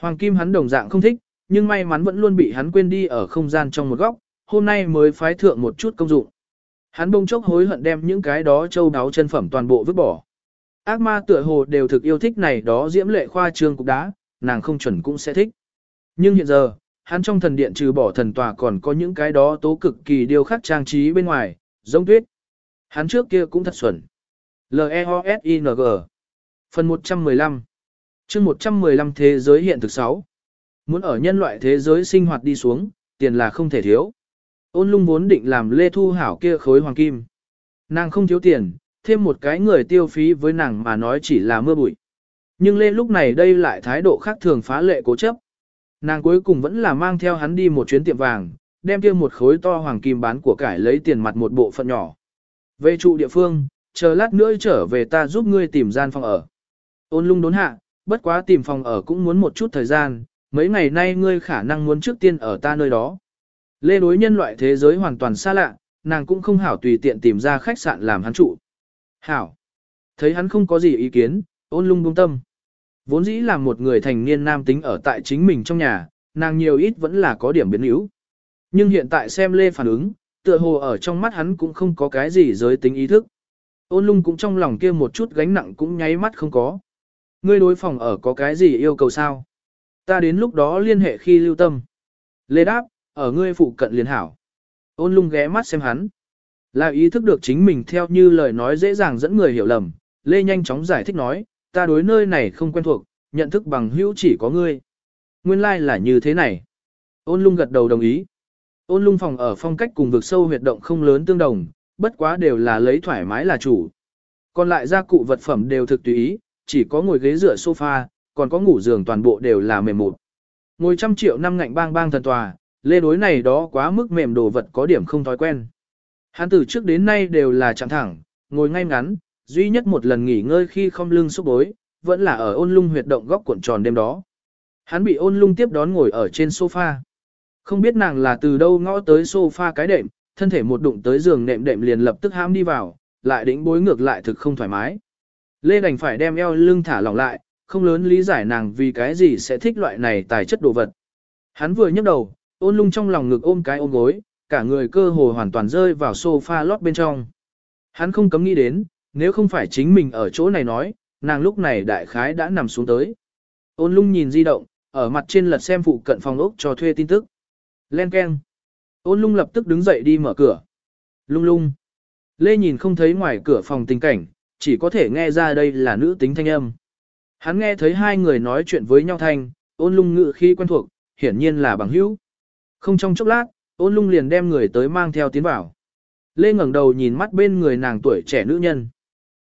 Hoàng kim hắn đồng dạng không thích, nhưng may mắn vẫn luôn bị hắn quên đi ở không gian trong một góc, hôm nay mới phái thượng một chút công dụng. Hắn bông chốc hối hận đem những cái đó châu đáo chân phẩm toàn bộ vứt bỏ. Ác ma tựa hồ đều thực yêu thích này đó diễm lệ khoa trương cục đá, nàng không chuẩn cũng sẽ thích. Nhưng hiện giờ, hắn trong thần điện trừ bỏ thần tòa còn có những cái đó tố cực kỳ điều khắc trang trí bên ngoài, giống tuyết. Hắn trước kia cũng thật xuẩn. L-E-O-S-I-N-G Phần 115 chương 115 Thế giới hiện thực 6 Muốn ở nhân loại thế giới sinh hoạt đi xuống, tiền là không thể thiếu. Ôn lung vốn định làm lê thu hảo kia khối hoàng kim. Nàng không thiếu tiền, thêm một cái người tiêu phí với nàng mà nói chỉ là mưa bụi. Nhưng lê lúc này đây lại thái độ khác thường phá lệ cố chấp. Nàng cuối cùng vẫn là mang theo hắn đi một chuyến tiệm vàng, đem kia một khối to hoàng kim bán của cải lấy tiền mặt một bộ phận nhỏ. Về trụ địa phương, chờ lát nữa trở về ta giúp ngươi tìm gian phòng ở. Ôn lung đốn hạ, bất quá tìm phòng ở cũng muốn một chút thời gian, mấy ngày nay ngươi khả năng muốn trước tiên ở ta nơi đó. Lê đối nhân loại thế giới hoàn toàn xa lạ, nàng cũng không hảo tùy tiện tìm ra khách sạn làm hắn trụ. Hảo. Thấy hắn không có gì ý kiến, ôn lung buông tâm. Vốn dĩ là một người thành niên nam tính ở tại chính mình trong nhà, nàng nhiều ít vẫn là có điểm biến yếu. Nhưng hiện tại xem Lê phản ứng, tựa hồ ở trong mắt hắn cũng không có cái gì giới tính ý thức. Ôn lung cũng trong lòng kia một chút gánh nặng cũng nháy mắt không có. Ngươi đối phòng ở có cái gì yêu cầu sao? Ta đến lúc đó liên hệ khi lưu tâm. Lê đáp, ở ngươi phụ cận liền hảo. Ôn lung ghé mắt xem hắn. Là ý thức được chính mình theo như lời nói dễ dàng dẫn người hiểu lầm. Lê nhanh chóng giải thích nói, ta đối nơi này không quen thuộc, nhận thức bằng hữu chỉ có ngươi. Nguyên lai like là như thế này. Ôn lung gật đầu đồng ý. Ôn lung phòng ở phong cách cùng vực sâu huyệt động không lớn tương đồng, bất quá đều là lấy thoải mái là chủ. Còn lại gia cụ vật phẩm đều thực tùy ý, chỉ có ngồi ghế rửa sofa, còn có ngủ giường toàn bộ đều là mềm mụt. Ngồi trăm triệu năm ngạnh bang bang thần tòa, lê đối này đó quá mức mềm đồ vật có điểm không thói quen. Hắn từ trước đến nay đều là chẳng thẳng, ngồi ngay ngắn, duy nhất một lần nghỉ ngơi khi không lưng xúc bối, vẫn là ở ôn lung huyệt động góc cuộn tròn đêm đó. Hắn bị ôn lung tiếp đón ngồi ở trên sofa. Không biết nàng là từ đâu ngõ tới sofa cái đệm, thân thể một đụng tới giường nệm đệm liền lập tức ham đi vào, lại đỉnh bối ngược lại thực không thoải mái. Lê đành phải đem eo lưng thả lỏng lại, không lớn lý giải nàng vì cái gì sẽ thích loại này tài chất đồ vật. Hắn vừa nhấc đầu, ôn lung trong lòng ngực ôm cái ôm gối, cả người cơ hồ hoàn toàn rơi vào sofa lót bên trong. Hắn không cấm nghĩ đến, nếu không phải chính mình ở chỗ này nói, nàng lúc này đại khái đã nằm xuống tới. Ôn lung nhìn di động, ở mặt trên lật xem phụ cận phòng ốc cho thuê tin tức. Len keng. Ôn lung lập tức đứng dậy đi mở cửa. Lung lung. Lê nhìn không thấy ngoài cửa phòng tình cảnh, chỉ có thể nghe ra đây là nữ tính thanh âm. Hắn nghe thấy hai người nói chuyện với nhau thanh, ôn lung ngự khi quen thuộc, hiển nhiên là bằng hữu. Không trong chốc lát, ôn lung liền đem người tới mang theo tiến vào. Lê ngẩng đầu nhìn mắt bên người nàng tuổi trẻ nữ nhân.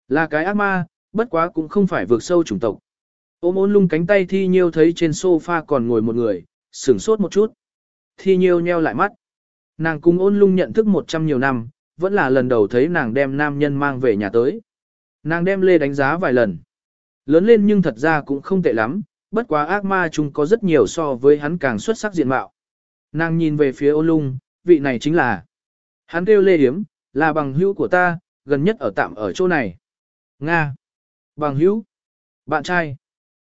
Là cái ác ma, bất quá cũng không phải vượt sâu chủng tộc. Ôm ôn lung cánh tay thi nhiêu thấy trên sofa còn ngồi một người, sửng sốt một chút. Thi nhiêu nheo lại mắt. Nàng cùng ôn lung nhận thức một trăm nhiều năm, vẫn là lần đầu thấy nàng đem nam nhân mang về nhà tới. Nàng đem Lê đánh giá vài lần. Lớn lên nhưng thật ra cũng không tệ lắm, bất quá ác ma chúng có rất nhiều so với hắn càng xuất sắc diện mạo. Nàng nhìn về phía ôn lung, vị này chính là. Hắn kêu Lê hiếm, là bằng hữu của ta, gần nhất ở tạm ở chỗ này. Nga. Bằng hữu. Bạn trai.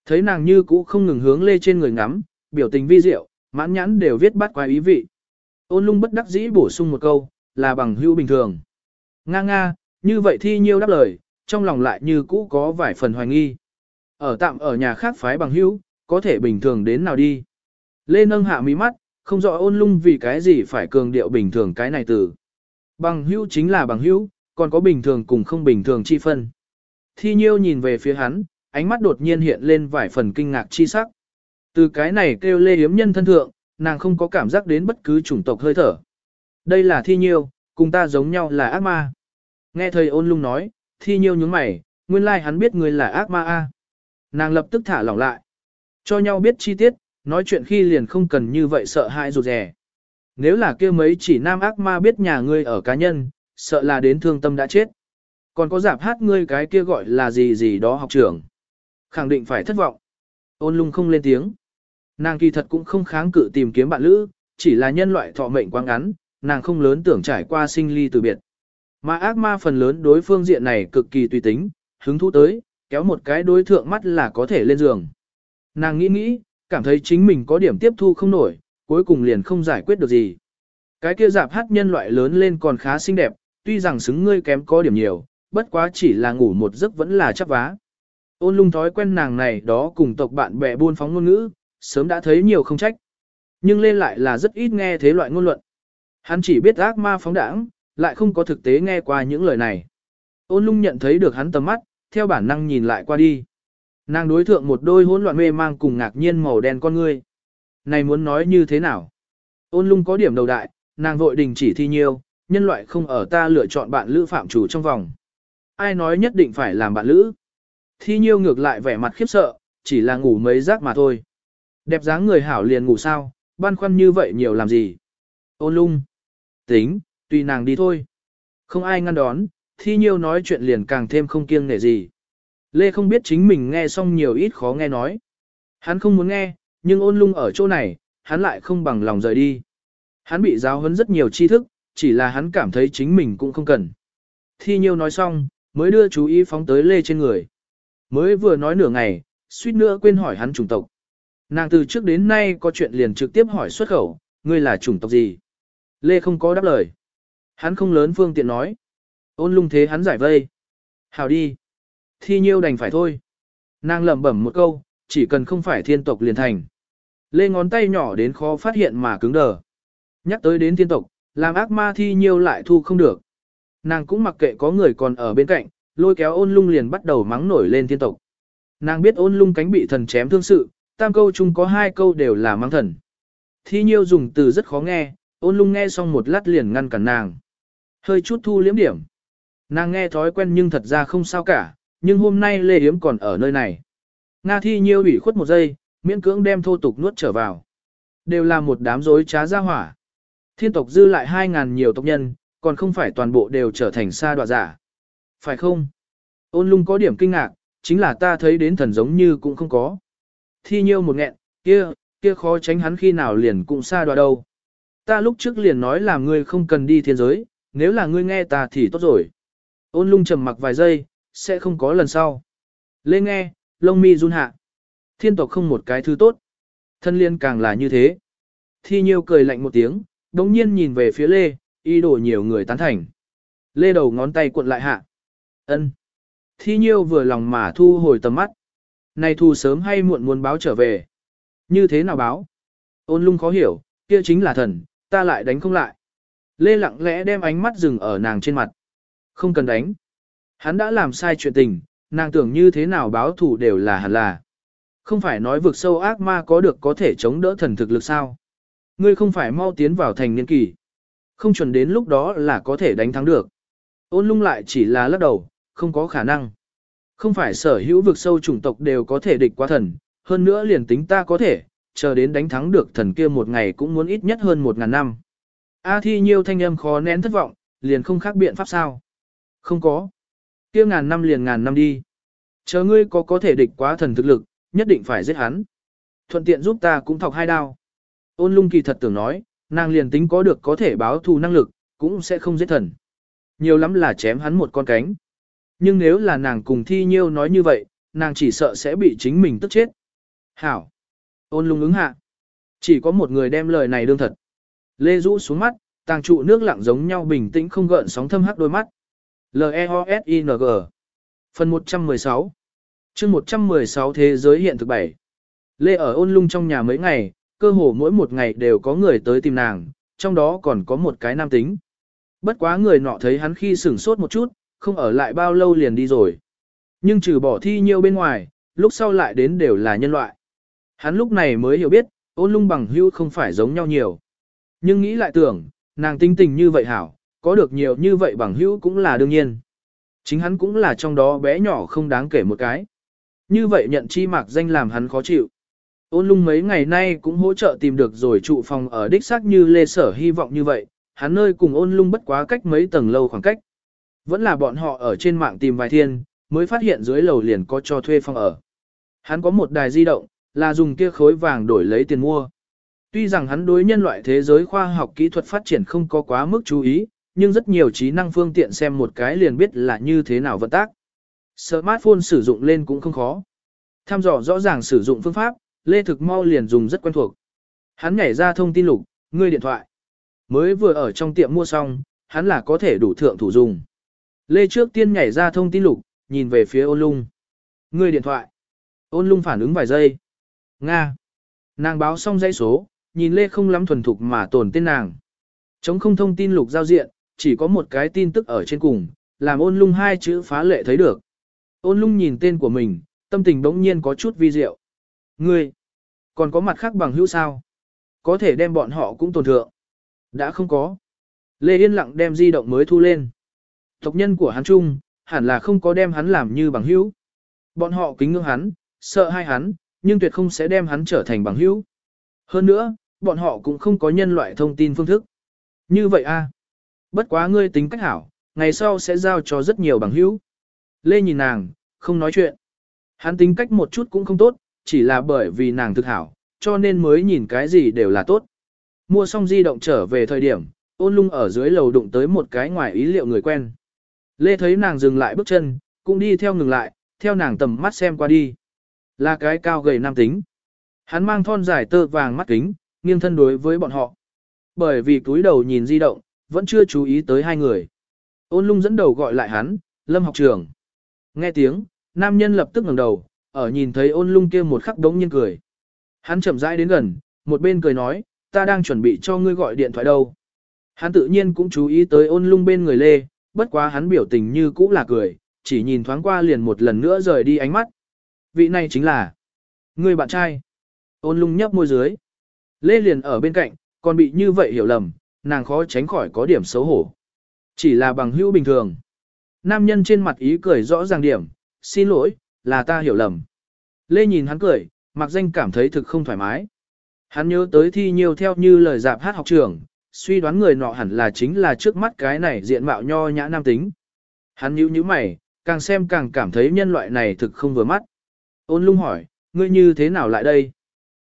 Thấy nàng như cũ không ngừng hướng Lê trên người ngắm, biểu tình vi diệu, mãn nhãn đều viết bắt quái ý vị. Ôn lung bất đắc dĩ bổ sung một câu, là bằng hữu bình thường. Nga nga, như vậy thi nhiêu đáp lời, trong lòng lại như cũ có vài phần hoài nghi. Ở tạm ở nhà khác phái bằng hữu, có thể bình thường đến nào đi. Lê nâng hạ mí mắt, không rõ ôn lung vì cái gì phải cường điệu bình thường cái này từ. Bằng hữu chính là bằng hữu, còn có bình thường cùng không bình thường chi phân. Thi nhiêu nhìn về phía hắn, ánh mắt đột nhiên hiện lên vài phần kinh ngạc chi sắc. Từ cái này kêu lê hiếm nhân thân thượng, nàng không có cảm giác đến bất cứ chủng tộc hơi thở. Đây là thi nhiêu, cùng ta giống nhau là ác ma. Nghe thầy ôn lung nói, thi nhiêu nhướng mày, nguyên lai like hắn biết người là ác ma a. Nàng lập tức thả lỏng lại. Cho nhau biết chi tiết, nói chuyện khi liền không cần như vậy sợ hãi rụt rè. Nếu là kia mấy chỉ nam ác ma biết nhà ngươi ở cá nhân, sợ là đến thương tâm đã chết. Còn có giảm hát ngươi cái kia gọi là gì gì đó học trưởng. Khẳng định phải thất vọng. Ôn lung không lên tiếng. Nàng kỳ thật cũng không kháng cự tìm kiếm bạn lữ, chỉ là nhân loại thọ mệnh quá ngắn, nàng không lớn tưởng trải qua sinh ly từ biệt. Mà ác ma phần lớn đối phương diện này cực kỳ tùy tính, hứng thú tới, kéo một cái đối thượng mắt là có thể lên giường. Nàng nghĩ nghĩ, cảm thấy chính mình có điểm tiếp thu không nổi, cuối cùng liền không giải quyết được gì. Cái kia dạp hát nhân loại lớn lên còn khá xinh đẹp, tuy rằng xứng ngươi kém có điểm nhiều, bất quá chỉ là ngủ một giấc vẫn là chấp vá. Ôn lung thói quen nàng này đó cùng tộc bạn bè buôn phóng ngôn ngữ, sớm đã thấy nhiều không trách. Nhưng lên lại là rất ít nghe thế loại ngôn luận. Hắn chỉ biết ác ma phóng đảng, lại không có thực tế nghe qua những lời này. Ôn lung nhận thấy được hắn tầm mắt, theo bản năng nhìn lại qua đi. Nàng đối thượng một đôi hỗn loạn mê mang cùng ngạc nhiên màu đen con ngươi. Này muốn nói như thế nào? Ôn lung có điểm đầu đại, nàng vội đình chỉ thi nhiêu, nhân loại không ở ta lựa chọn bạn lữ phạm chủ trong vòng. Ai nói nhất định phải làm bạn lữ? Thi nhiêu ngược lại vẻ mặt khiếp sợ, chỉ là ngủ mấy giấc mà thôi. Đẹp dáng người hảo liền ngủ sao, băn khoăn như vậy nhiều làm gì? Ôn lung. Tính, tùy nàng đi thôi. Không ai ngăn đón, thi nhiêu nói chuyện liền càng thêm không kiêng nể gì. Lê không biết chính mình nghe xong nhiều ít khó nghe nói. Hắn không muốn nghe, nhưng ôn lung ở chỗ này, hắn lại không bằng lòng rời đi. Hắn bị giáo huấn rất nhiều tri thức, chỉ là hắn cảm thấy chính mình cũng không cần. Thi nhiêu nói xong, mới đưa chú ý phóng tới lê trên người. Mới vừa nói nửa ngày, suýt nữa quên hỏi hắn chủng tộc. Nàng từ trước đến nay có chuyện liền trực tiếp hỏi xuất khẩu, ngươi là chủng tộc gì? Lê không có đáp lời. Hắn không lớn phương tiện nói. Ôn lung thế hắn giải vây. Hào đi. Thi nhiêu đành phải thôi. Nàng lẩm bẩm một câu, chỉ cần không phải thiên tộc liền thành. Lê ngón tay nhỏ đến khó phát hiện mà cứng đờ. Nhắc tới đến thiên tộc, làm ác ma thi nhiêu lại thu không được. Nàng cũng mặc kệ có người còn ở bên cạnh, lôi kéo ôn lung liền bắt đầu mắng nổi lên thiên tộc. Nàng biết ôn lung cánh bị thần chém thương sự, tam câu chung có hai câu đều là mắng thần. Thi nhiêu dùng từ rất khó nghe, ôn lung nghe xong một lát liền ngăn cản nàng. Hơi chút thu liếm điểm. Nàng nghe thói quen nhưng thật ra không sao cả, nhưng hôm nay Lê Hiếm còn ở nơi này. Nga thi nhiêu ủy khuất một giây, miễn cưỡng đem thô tục nuốt trở vào. Đều là một đám rối trá ra hỏa. Thiên tộc dư lại 2.000 nhiều tộc nhân, còn không phải toàn bộ đều trở thành sa đoạ giả. Phải không? Ôn lung có điểm kinh ngạc, chính là ta thấy đến thần giống như cũng không có. Thi nhiêu một nghẹn, kia, kia khó tránh hắn khi nào liền cũng sa đoạ đâu. Ta lúc trước liền nói là ngươi không cần đi thiên giới, nếu là ngươi nghe ta thì tốt rồi. Ôn lung trầm mặc vài giây, sẽ không có lần sau. Lê nghe, lông mi run hạ. Thiên tộc không một cái thứ tốt. Thân liên càng là như thế. Thi nhiêu cười lạnh một tiếng, đống nhiên nhìn về phía Lê, ý đồ nhiều người tán thành. Lê đầu ngón tay cuộn lại hạ. ân Thi nhiêu vừa lòng mà thu hồi tầm mắt. Này thu sớm hay muộn muốn báo trở về. Như thế nào báo? Ôn lung khó hiểu, kia chính là thần, ta lại đánh không lại. Lê lặng lẽ đem ánh mắt dừng ở nàng trên mặt. Không cần đánh. Hắn đã làm sai chuyện tình, nàng tưởng như thế nào báo thủ đều là hẳn là. Không phải nói vực sâu ác ma có được có thể chống đỡ thần thực lực sao. Ngươi không phải mau tiến vào thành niên kỳ. Không chuẩn đến lúc đó là có thể đánh thắng được. Ôn lung lại chỉ là lắc đầu, không có khả năng. Không phải sở hữu vực sâu chủng tộc đều có thể địch qua thần, hơn nữa liền tính ta có thể, chờ đến đánh thắng được thần kia một ngày cũng muốn ít nhất hơn một ngàn năm. A thi nhiêu thanh âm khó nén thất vọng, liền không khác biện pháp sao. Không có. kia ngàn năm liền ngàn năm đi. Chờ ngươi có có thể địch quá thần thực lực, nhất định phải giết hắn. Thuận tiện giúp ta cũng thọc hai đao. Ôn lung kỳ thật tưởng nói, nàng liền tính có được có thể báo thù năng lực, cũng sẽ không giết thần. Nhiều lắm là chém hắn một con cánh. Nhưng nếu là nàng cùng thi nhiêu nói như vậy, nàng chỉ sợ sẽ bị chính mình tức chết. Hảo. Ôn lung ứng hạ. Chỉ có một người đem lời này đương thật. Lê rũ xuống mắt, tàng trụ nước lặng giống nhau bình tĩnh không gợn sóng thâm hắc đôi mắt. L-E-O-S-I-N-G Phần 116 chương 116 Thế giới hiện thực 7 Lê ở ôn lung trong nhà mấy ngày, cơ hồ mỗi một ngày đều có người tới tìm nàng, trong đó còn có một cái nam tính. Bất quá người nọ thấy hắn khi sửng sốt một chút, không ở lại bao lâu liền đi rồi. Nhưng trừ bỏ thi nhiêu bên ngoài, lúc sau lại đến đều là nhân loại. Hắn lúc này mới hiểu biết, ôn lung bằng hữu không phải giống nhau nhiều. Nhưng nghĩ lại tưởng, nàng tinh tình như vậy hảo, có được nhiều như vậy bằng hữu cũng là đương nhiên. Chính hắn cũng là trong đó bé nhỏ không đáng kể một cái. Như vậy nhận chi mạc danh làm hắn khó chịu. Ôn lung mấy ngày nay cũng hỗ trợ tìm được rồi trụ phòng ở đích xác như lê sở hy vọng như vậy, hắn nơi cùng ôn lung bất quá cách mấy tầng lâu khoảng cách. Vẫn là bọn họ ở trên mạng tìm vài thiên, mới phát hiện dưới lầu liền có cho thuê phòng ở. Hắn có một đài di động, là dùng kia khối vàng đổi lấy tiền mua. Tuy rằng hắn đối nhân loại thế giới khoa học kỹ thuật phát triển không có quá mức chú ý, nhưng rất nhiều trí năng phương tiện xem một cái liền biết là như thế nào vận tác. Smartphone sử dụng lên cũng không khó. Tham dò rõ ràng sử dụng phương pháp, Lê Thực mau liền dùng rất quen thuộc. Hắn nhảy ra thông tin lục, ngươi điện thoại. Mới vừa ở trong tiệm mua xong, hắn là có thể đủ thượng thủ dùng. Lê trước tiên nhảy ra thông tin lục, nhìn về phía ôn lung. Ngươi điện thoại. Ôn lung phản ứng vài giây. Nga. Nàng báo xong dãy số, nhìn Lê không lắm thuần thục mà tồn tên nàng. Chống không thông tin lục giao diện, chỉ có một cái tin tức ở trên cùng, làm ôn lung hai chữ phá lệ thấy được. Ôn lung nhìn tên của mình, tâm tình bỗng nhiên có chút vi diệu. Ngươi, còn có mặt khác bằng hữu sao? Có thể đem bọn họ cũng tổn thượng. Đã không có. Lê Yên lặng đem di động mới thu lên. Tộc nhân của hắn chung, hẳn là không có đem hắn làm như bằng hữu. Bọn họ kính ngưỡng hắn, sợ hai hắn, nhưng tuyệt không sẽ đem hắn trở thành bằng hữu. Hơn nữa, bọn họ cũng không có nhân loại thông tin phương thức. Như vậy a Bất quá ngươi tính cách hảo, ngày sau sẽ giao cho rất nhiều bằng hữu. Lê nhìn nàng, không nói chuyện. Hắn tính cách một chút cũng không tốt, chỉ là bởi vì nàng thực hảo, cho nên mới nhìn cái gì đều là tốt. Mua xong di động trở về thời điểm, ôn lung ở dưới lầu đụng tới một cái ngoài ý liệu người quen. Lê thấy nàng dừng lại bước chân, cũng đi theo ngừng lại, theo nàng tầm mắt xem qua đi. Là cái cao gầy nam tính. Hắn mang thon dài tơ vàng mắt kính, nghiêng thân đối với bọn họ. Bởi vì túi đầu nhìn di động, vẫn chưa chú ý tới hai người. Ôn lung dẫn đầu gọi lại hắn, lâm học trưởng. Nghe tiếng, nam nhân lập tức ngẩng đầu, ở nhìn thấy ôn lung kia một khắc đống nhiên cười. Hắn chậm rãi đến gần, một bên cười nói, ta đang chuẩn bị cho ngươi gọi điện thoại đâu. Hắn tự nhiên cũng chú ý tới ôn lung bên người lê, bất quá hắn biểu tình như cũ là cười, chỉ nhìn thoáng qua liền một lần nữa rời đi ánh mắt. Vị này chính là người bạn trai. Ôn lung nhấp môi dưới. Lê liền ở bên cạnh, còn bị như vậy hiểu lầm, nàng khó tránh khỏi có điểm xấu hổ. Chỉ là bằng hữu bình thường. Nam nhân trên mặt ý cười rõ ràng điểm, xin lỗi, là ta hiểu lầm. Lê nhìn hắn cười, mặc danh cảm thấy thực không thoải mái. Hắn nhớ tới thi nhiều theo như lời dạp hát học trường, suy đoán người nọ hẳn là chính là trước mắt cái này diện mạo nho nhã nam tính. Hắn nhíu nhíu mày, càng xem càng cảm thấy nhân loại này thực không vừa mắt. Ôn lung hỏi, ngươi như thế nào lại đây?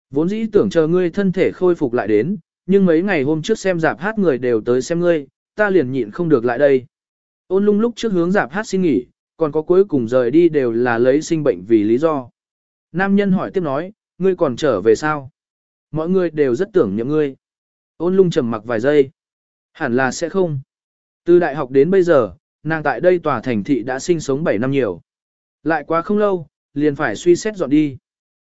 Vốn dĩ tưởng chờ ngươi thân thể khôi phục lại đến, nhưng mấy ngày hôm trước xem dạp hát người đều tới xem ngươi, ta liền nhịn không được lại đây. Ôn lung lúc trước hướng dạp hát xin nghỉ, còn có cuối cùng rời đi đều là lấy sinh bệnh vì lý do. Nam nhân hỏi tiếp nói, ngươi còn trở về sao? Mọi người đều rất tưởng niệm ngươi. Ôn lung trầm mặc vài giây. Hẳn là sẽ không. Từ đại học đến bây giờ, nàng tại đây tòa thành thị đã sinh sống 7 năm nhiều. Lại quá không lâu, liền phải suy xét dọn đi.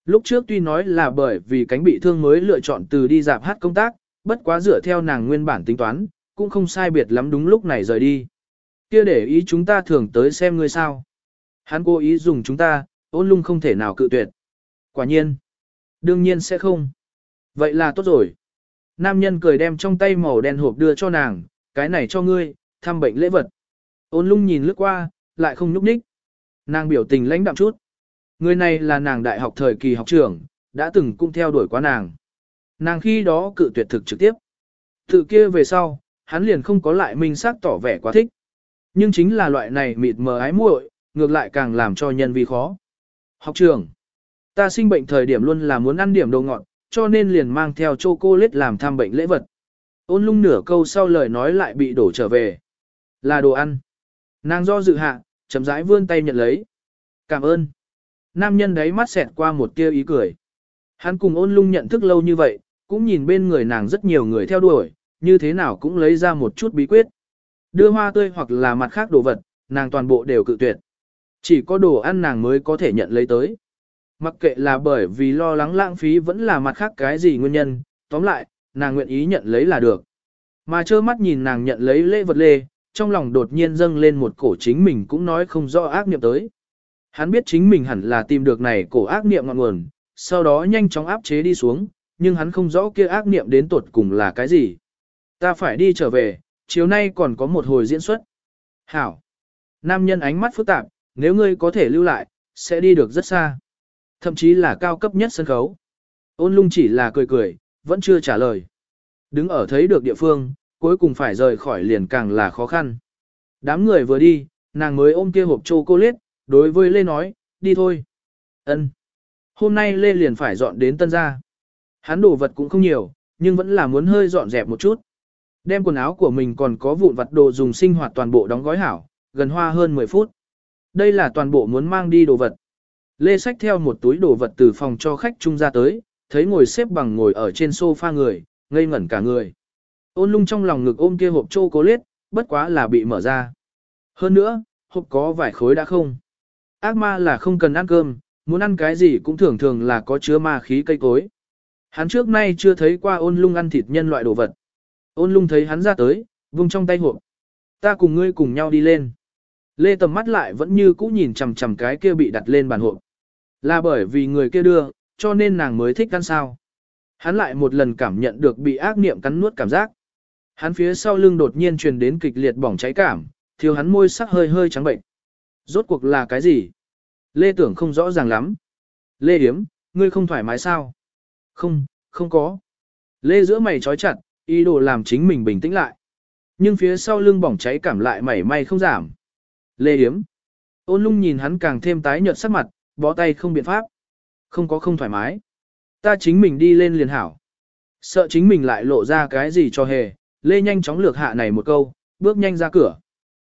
Lúc trước tuy nói là bởi vì cánh bị thương mới lựa chọn từ đi dạp hát công tác, bất quá dựa theo nàng nguyên bản tính toán, cũng không sai biệt lắm đúng lúc này rời đi. Kia để ý chúng ta thường tới xem ngươi sao. Hắn cố ý dùng chúng ta, ôn lung không thể nào cự tuyệt. Quả nhiên. Đương nhiên sẽ không. Vậy là tốt rồi. Nam nhân cười đem trong tay màu đen hộp đưa cho nàng, cái này cho ngươi, thăm bệnh lễ vật. Ôn lung nhìn lướt qua, lại không nhúc nhích. Nàng biểu tình lãnh đạm chút. Người này là nàng đại học thời kỳ học trưởng, đã từng cũng theo đuổi quá nàng. Nàng khi đó cự tuyệt thực trực tiếp. Tự kia về sau, hắn liền không có lại minh xác tỏ vẻ quá thích. Nhưng chính là loại này mịt mờ ái muội, ngược lại càng làm cho nhân vi khó. Học trưởng, ta sinh bệnh thời điểm luôn là muốn ăn điểm đồ ngọt, cho nên liền mang theo chocolate làm thăm bệnh lễ vật. Ôn lung nửa câu sau lời nói lại bị đổ trở về. Là đồ ăn. Nàng do dự hạ, chấm rãi vươn tay nhận lấy. Cảm ơn. Nam nhân đấy mắt xẹt qua một tia ý cười. Hắn cùng ôn lung nhận thức lâu như vậy, cũng nhìn bên người nàng rất nhiều người theo đuổi, như thế nào cũng lấy ra một chút bí quyết. Đưa hoa tươi hoặc là mặt khác đồ vật, nàng toàn bộ đều cự tuyệt. Chỉ có đồ ăn nàng mới có thể nhận lấy tới. Mặc kệ là bởi vì lo lắng lãng phí vẫn là mặt khác cái gì nguyên nhân, tóm lại, nàng nguyện ý nhận lấy là được. Mà trơ mắt nhìn nàng nhận lấy lễ vật lê, trong lòng đột nhiên dâng lên một cổ chính mình cũng nói không rõ ác niệm tới. Hắn biết chính mình hẳn là tìm được này cổ ác niệm ngọn nguồn, sau đó nhanh chóng áp chế đi xuống, nhưng hắn không rõ kia ác niệm đến tột cùng là cái gì. Ta phải đi trở về, chiều nay còn có một hồi diễn xuất. Hảo. Nam nhân ánh mắt phức tạp, nếu ngươi có thể lưu lại, sẽ đi được rất xa. Thậm chí là cao cấp nhất sân khấu. Ôn lung chỉ là cười cười, vẫn chưa trả lời. Đứng ở thấy được địa phương, cuối cùng phải rời khỏi liền càng là khó khăn. Đám người vừa đi, nàng mới ôm kia hộp chocolate, đối với Lê nói, đi thôi. Ân. Hôm nay Lê liền phải dọn đến tân gia. Hắn đồ vật cũng không nhiều, nhưng vẫn là muốn hơi dọn dẹp một chút. Đem quần áo của mình còn có vụn vặt đồ dùng sinh hoạt toàn bộ đóng gói hảo, gần hoa hơn 10 phút. Đây là toàn bộ muốn mang đi đồ vật. Lê sách theo một túi đồ vật từ phòng cho khách trung ra tới, thấy ngồi xếp bằng ngồi ở trên sofa người, ngây ngẩn cả người. Ôn lung trong lòng ngực ôm kia hộp chocolate, bất quá là bị mở ra. Hơn nữa, hộp có vài khối đã không. Ác ma là không cần ăn cơm, muốn ăn cái gì cũng thường thường là có chứa ma khí cây cối. Hắn trước nay chưa thấy qua ôn lung ăn thịt nhân loại đồ vật. Ôn lung thấy hắn ra tới, vung trong tay hộp. Ta cùng ngươi cùng nhau đi lên. Lê tầm mắt lại vẫn như cũ nhìn chằm chằm cái kia bị đặt lên bàn hộp. Là bởi vì người kia đưa, cho nên nàng mới thích ăn sao. Hắn lại một lần cảm nhận được bị ác niệm cắn nuốt cảm giác. Hắn phía sau lưng đột nhiên truyền đến kịch liệt bỏng cháy cảm, thiếu hắn môi sắc hơi hơi trắng bệnh. Rốt cuộc là cái gì? Lê tưởng không rõ ràng lắm. Lê Hiếm, ngươi không thoải mái sao? Không, không có. Lê giữa mày trói chặt, ý đồ làm chính mình bình tĩnh lại. Nhưng phía sau lưng bỏng cháy cảm lại mảy may không giảm. Lê Yếm. Ôn lung nhìn hắn càng thêm tái nhợt sắc mặt, bó tay không biện pháp. Không có không thoải mái. Ta chính mình đi lên liền hảo. Sợ chính mình lại lộ ra cái gì cho hề, Lê nhanh chóng lược hạ này một câu, bước nhanh ra cửa.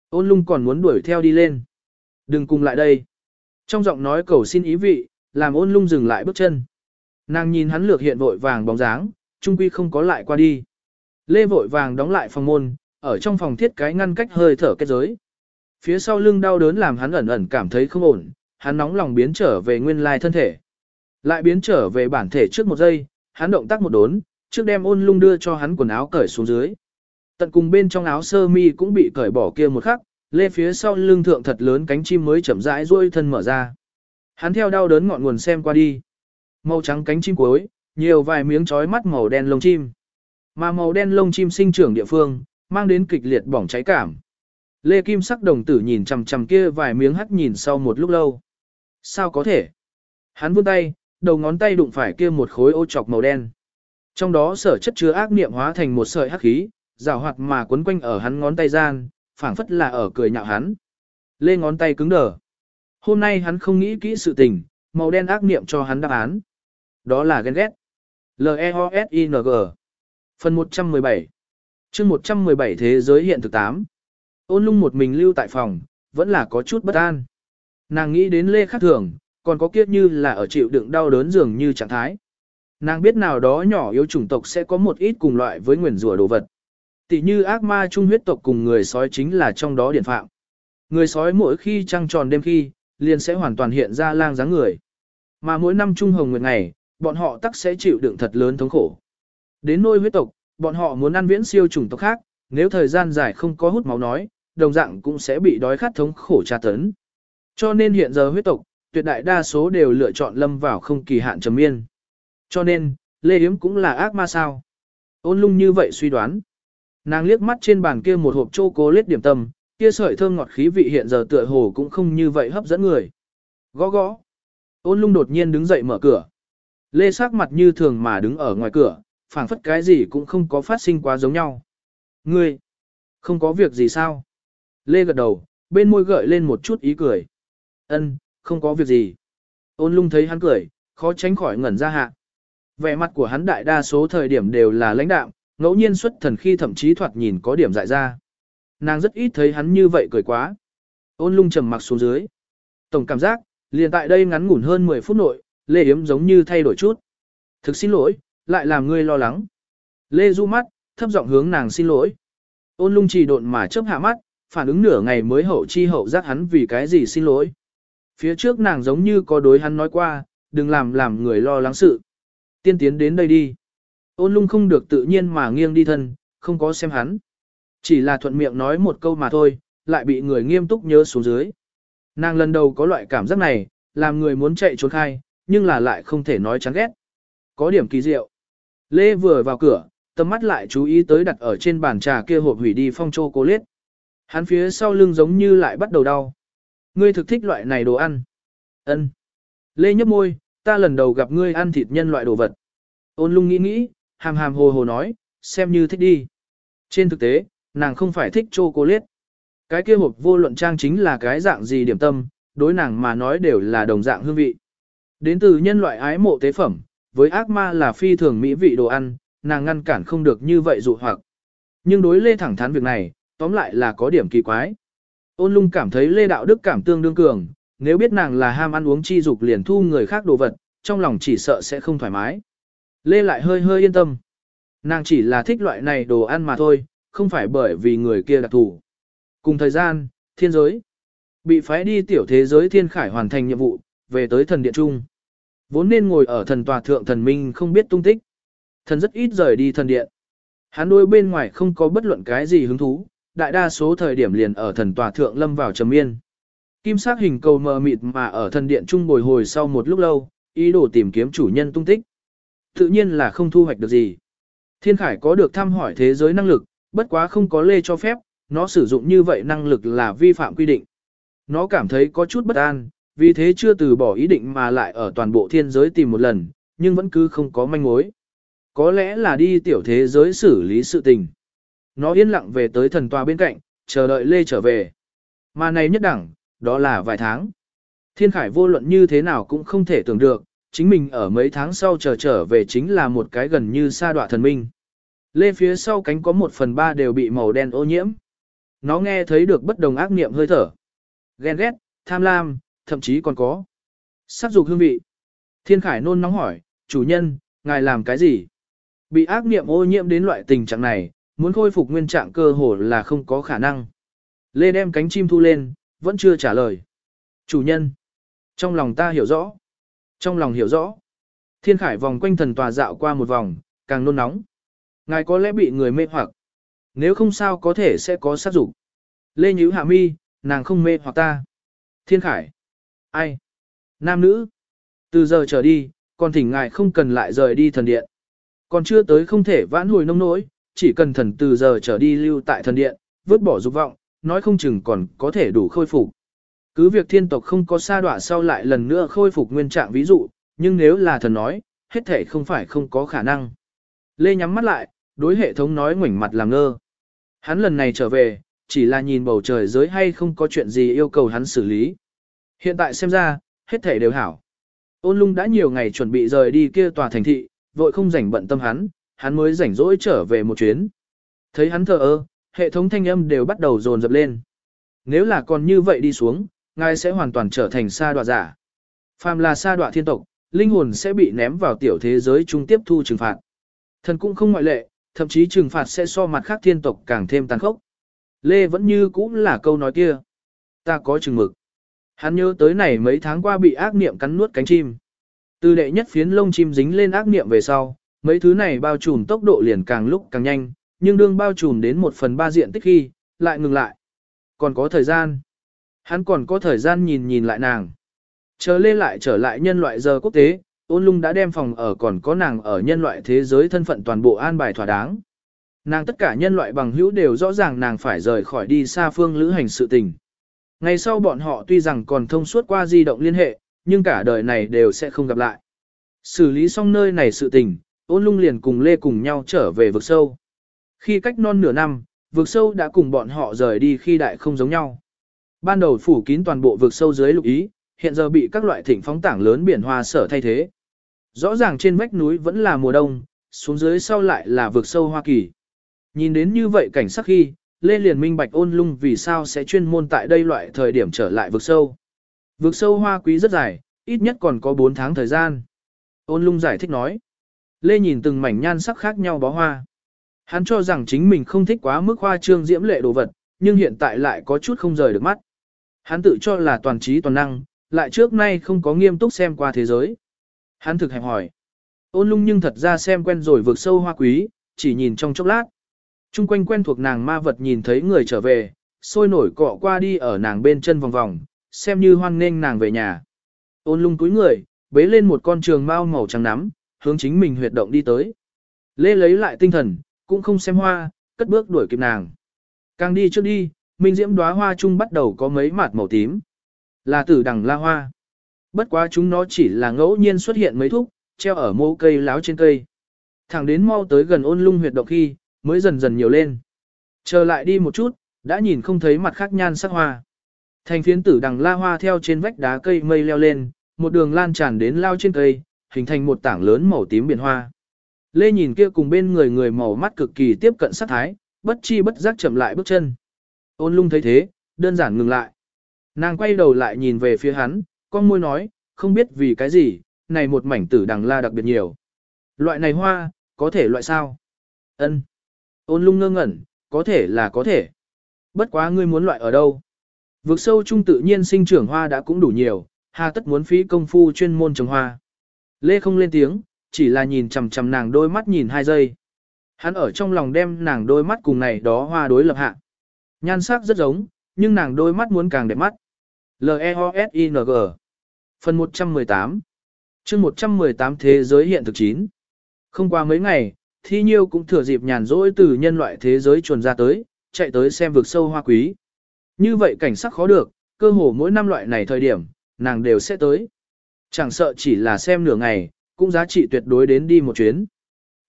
Ôn lung còn muốn đuổi theo đi lên. Đừng cùng lại đây. Trong giọng nói cầu xin ý vị, làm ôn lung dừng lại bước chân. Nàng nhìn hắn lược hiện vội vàng bóng dáng, trung quy không có lại qua đi. Lê vội vàng đóng lại phòng môn, ở trong phòng thiết cái ngăn cách hơi thở kết giới. Phía sau lưng đau đớn làm hắn ẩn ẩn cảm thấy không ổn, hắn nóng lòng biến trở về nguyên lai thân thể. Lại biến trở về bản thể trước một giây, hắn động tác một đốn, trước đem ôn lung đưa cho hắn quần áo cởi xuống dưới. Tận cùng bên trong áo sơ mi cũng bị cởi bỏ kia một khắc, lê phía sau lưng thượng thật lớn cánh chim mới chậm rãi duỗi thân mở ra. Hắn theo đau đớn ngọn nguồn xem qua đi. Màu trắng cánh chim cuối, nhiều vài miếng chói mắt màu đen lông chim. Mà màu đen lông chim sinh trưởng địa phương, mang đến kịch liệt bỏng cháy cảm. Lê Kim sắc đồng tử nhìn chằm chằm kia vài miếng hắt nhìn sau một lúc lâu. Sao có thể? Hắn vươn tay, đầu ngón tay đụng phải kia một khối ô trọc màu đen. Trong đó sở chất chứa ác niệm hóa thành một sợi hắc khí, rào hoạt mà quấn quanh ở hắn ngón tay gian, phảng phất là ở cười nhạo hắn. Lê ngón tay cứng đờ. Hôm nay hắn không nghĩ kỹ sự tình, màu đen ác niệm cho hắn đáp án. Đó là ghen ghét. L-E-O-S-I-N-G Phần 117 chương 117 Thế giới hiện thực 8 Ôn lung một mình lưu tại phòng, vẫn là có chút bất an. Nàng nghĩ đến Lê Khắc Thường, còn có kiếp như là ở chịu đựng đau đớn dường như trạng thái. Nàng biết nào đó nhỏ yếu chủng tộc sẽ có một ít cùng loại với nguyền rủa đồ vật. Tỷ như ác ma trung huyết tộc cùng người sói chính là trong đó điển phạm. Người sói mỗi khi trăng tròn đêm khi, liền sẽ hoàn toàn hiện ra lang dáng người. Mà mỗi năm trung hồng nguyệt ngày, bọn họ tắc sẽ chịu đựng thật lớn thống khổ. Đến nôi huyết tộc, bọn họ muốn ăn viễn siêu chủng tộc khác, nếu thời gian dài không có hút máu nói, đồng dạng cũng sẽ bị đói khát thống khổ tra tấn. Cho nên hiện giờ huyết tộc, tuyệt đại đa số đều lựa chọn lâm vào không kỳ hạn trầm miên. Cho nên, Lê Yếm cũng là ác ma sao. Ôn lung như vậy suy đoán. Nàng liếc mắt trên bàn kia một hộp chô cố lết điểm tâm, kia sợi thơm ngọt khí vị hiện giờ tựa hồ cũng không như vậy hấp dẫn người. Gõ gõ. Ôn lung đột nhiên đứng dậy mở cửa. Lê sắc mặt như thường mà đứng ở ngoài cửa, phảng phất cái gì cũng không có phát sinh quá giống nhau. Ngươi, không có việc gì sao? Lê gật đầu, bên môi gợi lên một chút ý cười. Ân, không có việc gì. Ôn lung thấy hắn cười, khó tránh khỏi ngẩn ra hạ. Vẻ mặt của hắn đại đa số thời điểm đều là lãnh đạm, ngẫu nhiên xuất thần khi thậm chí thoạt nhìn có điểm dại ra. Nàng rất ít thấy hắn như vậy cười quá. Ôn lung trầm mặc xuống dưới. Tổng cảm giác, liền tại đây ngắn ngủn hơn 10 phút nội, Lê Yếm giống như thay đổi chút. Thực xin lỗi, lại làm ngươi lo lắng. Lê du mắt, thấp giọng hướng nàng xin lỗi. Ôn lung trì độn mà chớp hạ mắt, phản ứng nửa ngày mới hậu chi hậu giác hắn vì cái gì xin lỗi. Phía trước nàng giống như có đối hắn nói qua, đừng làm làm người lo lắng sự. Tiên tiến đến đây đi. Ôn lung không được tự nhiên mà nghiêng đi thân, không có xem hắn. Chỉ là thuận miệng nói một câu mà thôi, lại bị người nghiêm túc nhớ xuống dưới. Nàng lần đầu có loại cảm giác này, làm người muốn chạy trốn khai, nhưng là lại không thể nói chán ghét. Có điểm kỳ diệu. Lê vừa vào cửa, tầm mắt lại chú ý tới đặt ở trên bàn trà kia hộp hủy đi phong chô cô liết. Hắn phía sau lưng giống như lại bắt đầu đau. Ngươi thực thích loại này đồ ăn. Ân. Lê nhấp môi, ta lần đầu gặp ngươi ăn thịt nhân loại đồ vật. Ôn lung nghĩ nghĩ, hàm hàm hồ hồ nói, xem như thích đi. Trên thực tế, nàng không phải thích chô cô liết. Cái kia hộp vô luận trang chính là cái dạng gì điểm tâm, đối nàng mà nói đều là đồng dạng hương vị. Đến từ nhân loại ái mộ tế phẩm, với ác ma là phi thường mỹ vị đồ ăn, nàng ngăn cản không được như vậy dụ hoặc. Nhưng đối Lê thẳng thắn việc này, tóm lại là có điểm kỳ quái. Ôn lung cảm thấy Lê Đạo Đức cảm tương đương cường, nếu biết nàng là ham ăn uống chi dục liền thu người khác đồ vật, trong lòng chỉ sợ sẽ không thoải mái. Lê lại hơi hơi yên tâm. Nàng chỉ là thích loại này đồ ăn mà thôi, không phải bởi vì người kia đặc thủ. Cùng thời gian, thiên giới. Bị phái đi tiểu thế giới thiên khải hoàn thành nhiệm vụ, về tới thần điện trung. Vốn nên ngồi ở thần tòa thượng thần minh không biết tung tích. Thần rất ít rời đi thần điện. Hắn đôi bên ngoài không có bất luận cái gì hứng thú, đại đa số thời điểm liền ở thần tòa thượng lâm vào trầm yên. Kim sắc hình cầu mờ mịt mà ở thần điện trung bồi hồi sau một lúc lâu, ý đồ tìm kiếm chủ nhân tung tích. Tự nhiên là không thu hoạch được gì. Thiên Khải có được thăm hỏi thế giới năng lực, bất quá không có lê cho phép, nó sử dụng như vậy năng lực là vi phạm quy định. Nó cảm thấy có chút bất an, vì thế chưa từ bỏ ý định mà lại ở toàn bộ thiên giới tìm một lần, nhưng vẫn cứ không có manh mối. Có lẽ là đi tiểu thế giới xử lý sự tình. Nó yên lặng về tới thần tòa bên cạnh, chờ đợi Lê trở về. Mà này nhất đẳng, đó là vài tháng. Thiên Khải vô luận như thế nào cũng không thể tưởng được, chính mình ở mấy tháng sau chờ trở về chính là một cái gần như sa đọa thần minh. Lê phía sau cánh có một phần ba đều bị màu đen ô nhiễm. Nó nghe thấy được bất đồng ác niệm hơi thở. Ghen ghét, tham lam, thậm chí còn có. sát dục hương vị. Thiên Khải nôn nóng hỏi, chủ nhân, ngài làm cái gì? Bị ác niệm ô nhiễm đến loại tình trạng này, muốn khôi phục nguyên trạng cơ hồ là không có khả năng. Lê đem cánh chim thu lên, vẫn chưa trả lời. Chủ nhân. Trong lòng ta hiểu rõ. Trong lòng hiểu rõ. Thiên Khải vòng quanh thần tòa dạo qua một vòng, càng nôn nóng. Ngài có lẽ bị người mê hoặc. Nếu không sao có thể sẽ có sát dục. Lê nhíu Hạ Mi, nàng không mê hoặc ta. Thiên Khải. Ai? Nam nữ. Từ giờ trở đi, còn thỉnh ngài không cần lại rời đi thần điện. Còn chưa tới không thể vãn hồi nông nỗi, chỉ cần thần từ giờ trở đi lưu tại thần điện, vứt bỏ dục vọng, nói không chừng còn có thể đủ khôi phục. Cứ việc thiên tộc không có sa đọa sau lại lần nữa khôi phục nguyên trạng ví dụ, nhưng nếu là thần nói, hết thể không phải không có khả năng. Lê nhắm mắt lại, đối hệ thống nói ngoảnh mặt làm ngơ. Hắn lần này trở về, chỉ là nhìn bầu trời giới hay không có chuyện gì yêu cầu hắn xử lý. Hiện tại xem ra, hết thể đều hảo. Ôn lung đã nhiều ngày chuẩn bị rời đi kia tòa thành thị, vội không rảnh bận tâm hắn, hắn mới rảnh rỗi trở về một chuyến. Thấy hắn thờ ơ, hệ thống thanh âm đều bắt đầu dồn dập lên. Nếu là còn như vậy đi xuống, ngài sẽ hoàn toàn trở thành sa đoạ giả. Phàm là sa đoạ thiên tộc, linh hồn sẽ bị ném vào tiểu thế giới trung tiếp thu trừng phạt. Thần cũng không ngoại lệ, thậm chí trừng phạt sẽ so mặt khác thiên tộc càng thêm tàn khốc. Lê vẫn như cũng là câu nói kia. Ta có chừng mực. Hắn nhớ tới này mấy tháng qua bị ác niệm cắn nuốt cánh chim. Từ đệ nhất phiến lông chim dính lên ác niệm về sau, mấy thứ này bao trùm tốc độ liền càng lúc càng nhanh, nhưng đương bao trùm đến một phần ba diện tích khi, lại ngừng lại. Còn có thời gian. Hắn còn có thời gian nhìn nhìn lại nàng. Chờ lên lại trở lại nhân loại giờ quốc tế, ôn lung đã đem phòng ở còn có nàng ở nhân loại thế giới thân phận toàn bộ an bài thỏa đáng. Nàng tất cả nhân loại bằng hữu đều rõ ràng nàng phải rời khỏi đi xa phương lữ hành sự tình. Ngày sau bọn họ tuy rằng còn thông suốt qua di động liên hệ, nhưng cả đời này đều sẽ không gặp lại. Xử lý xong nơi này sự tình, ôn lung liền cùng Lê cùng nhau trở về vực sâu. Khi cách non nửa năm, vực sâu đã cùng bọn họ rời đi khi đại không giống nhau. Ban đầu phủ kín toàn bộ vực sâu dưới lục ý, hiện giờ bị các loại thỉnh phóng tảng lớn biển hoa sở thay thế. Rõ ràng trên vách núi vẫn là mùa đông, xuống dưới sau lại là vực sâu Hoa Kỳ. Nhìn đến như vậy cảnh sắc khi, Lê liền minh bạch ôn lung vì sao sẽ chuyên môn tại đây loại thời điểm trở lại vực sâu. Vực sâu hoa quý rất dài, ít nhất còn có 4 tháng thời gian. Ôn lung giải thích nói. Lê nhìn từng mảnh nhan sắc khác nhau bó hoa. Hắn cho rằng chính mình không thích quá mức hoa trương diễm lệ đồ vật, nhưng hiện tại lại có chút không rời được mắt. Hắn tự cho là toàn trí toàn năng, lại trước nay không có nghiêm túc xem qua thế giới. Hắn thực hẹp hỏi. Ôn lung nhưng thật ra xem quen rồi vượt sâu hoa quý, chỉ nhìn trong chốc lát. Trung quanh quen thuộc nàng ma vật nhìn thấy người trở về, sôi nổi cọ qua đi ở nàng bên chân vòng vòng, xem như hoan nghênh nàng về nhà. Ôn lung túi người, bế lên một con trường mao màu trắng nắm, hướng chính mình huyệt động đi tới. Lê lấy lại tinh thần, cũng không xem hoa, cất bước đuổi kịp nàng. Càng đi trước đi, minh diễm đóa hoa chung bắt đầu có mấy mạt màu tím. Là tử đằng la hoa. Bất quá chúng nó chỉ là ngẫu nhiên xuất hiện mấy thúc, treo ở mô cây láo trên cây. Thẳng đến mau tới gần ôn lung huyệt động khi, mới dần dần nhiều lên. Chờ lại đi một chút, đã nhìn không thấy mặt khác nhan sắc hoa. Thành phiến tử đằng la hoa theo trên vách đá cây mây leo lên, một đường lan tràn đến lao trên cây, hình thành một tảng lớn màu tím biển hoa. Lê nhìn kia cùng bên người người màu mắt cực kỳ tiếp cận sát thái, bất chi bất giác chậm lại bước chân. Ôn lung thấy thế, đơn giản ngừng lại. Nàng quay đầu lại nhìn về phía hắn, con môi nói, không biết vì cái gì, này một mảnh tử đằng la đặc biệt nhiều. Loại này hoa, có thể loại sao? Ân. Ôn lung ngơ ngẩn, có thể là có thể. Bất quá ngươi muốn loại ở đâu? Vực sâu trung tự nhiên sinh trưởng hoa đã cũng đủ nhiều, hà tất muốn phí công phu chuyên môn trồng hoa. Lê không lên tiếng, chỉ là nhìn chằm chằm nàng đôi mắt nhìn hai giây. Hắn ở trong lòng đem nàng đôi mắt cùng này đó hoa đối lập hạ. Nhan sắc rất giống, nhưng nàng đôi mắt muốn càng đẹp mắt. L-E-O-S-I-N-G Phần 118 chương 118 Thế giới hiện thực 9 Không qua mấy ngày, Thi Nhiêu cũng thừa dịp nhàn rỗi từ nhân loại thế giới chuồn ra tới, chạy tới xem vực sâu hoa quý. Như vậy cảnh sắc khó được, cơ hồ mỗi năm loại này thời điểm, nàng đều sẽ tới. Chẳng sợ chỉ là xem nửa ngày, cũng giá trị tuyệt đối đến đi một chuyến.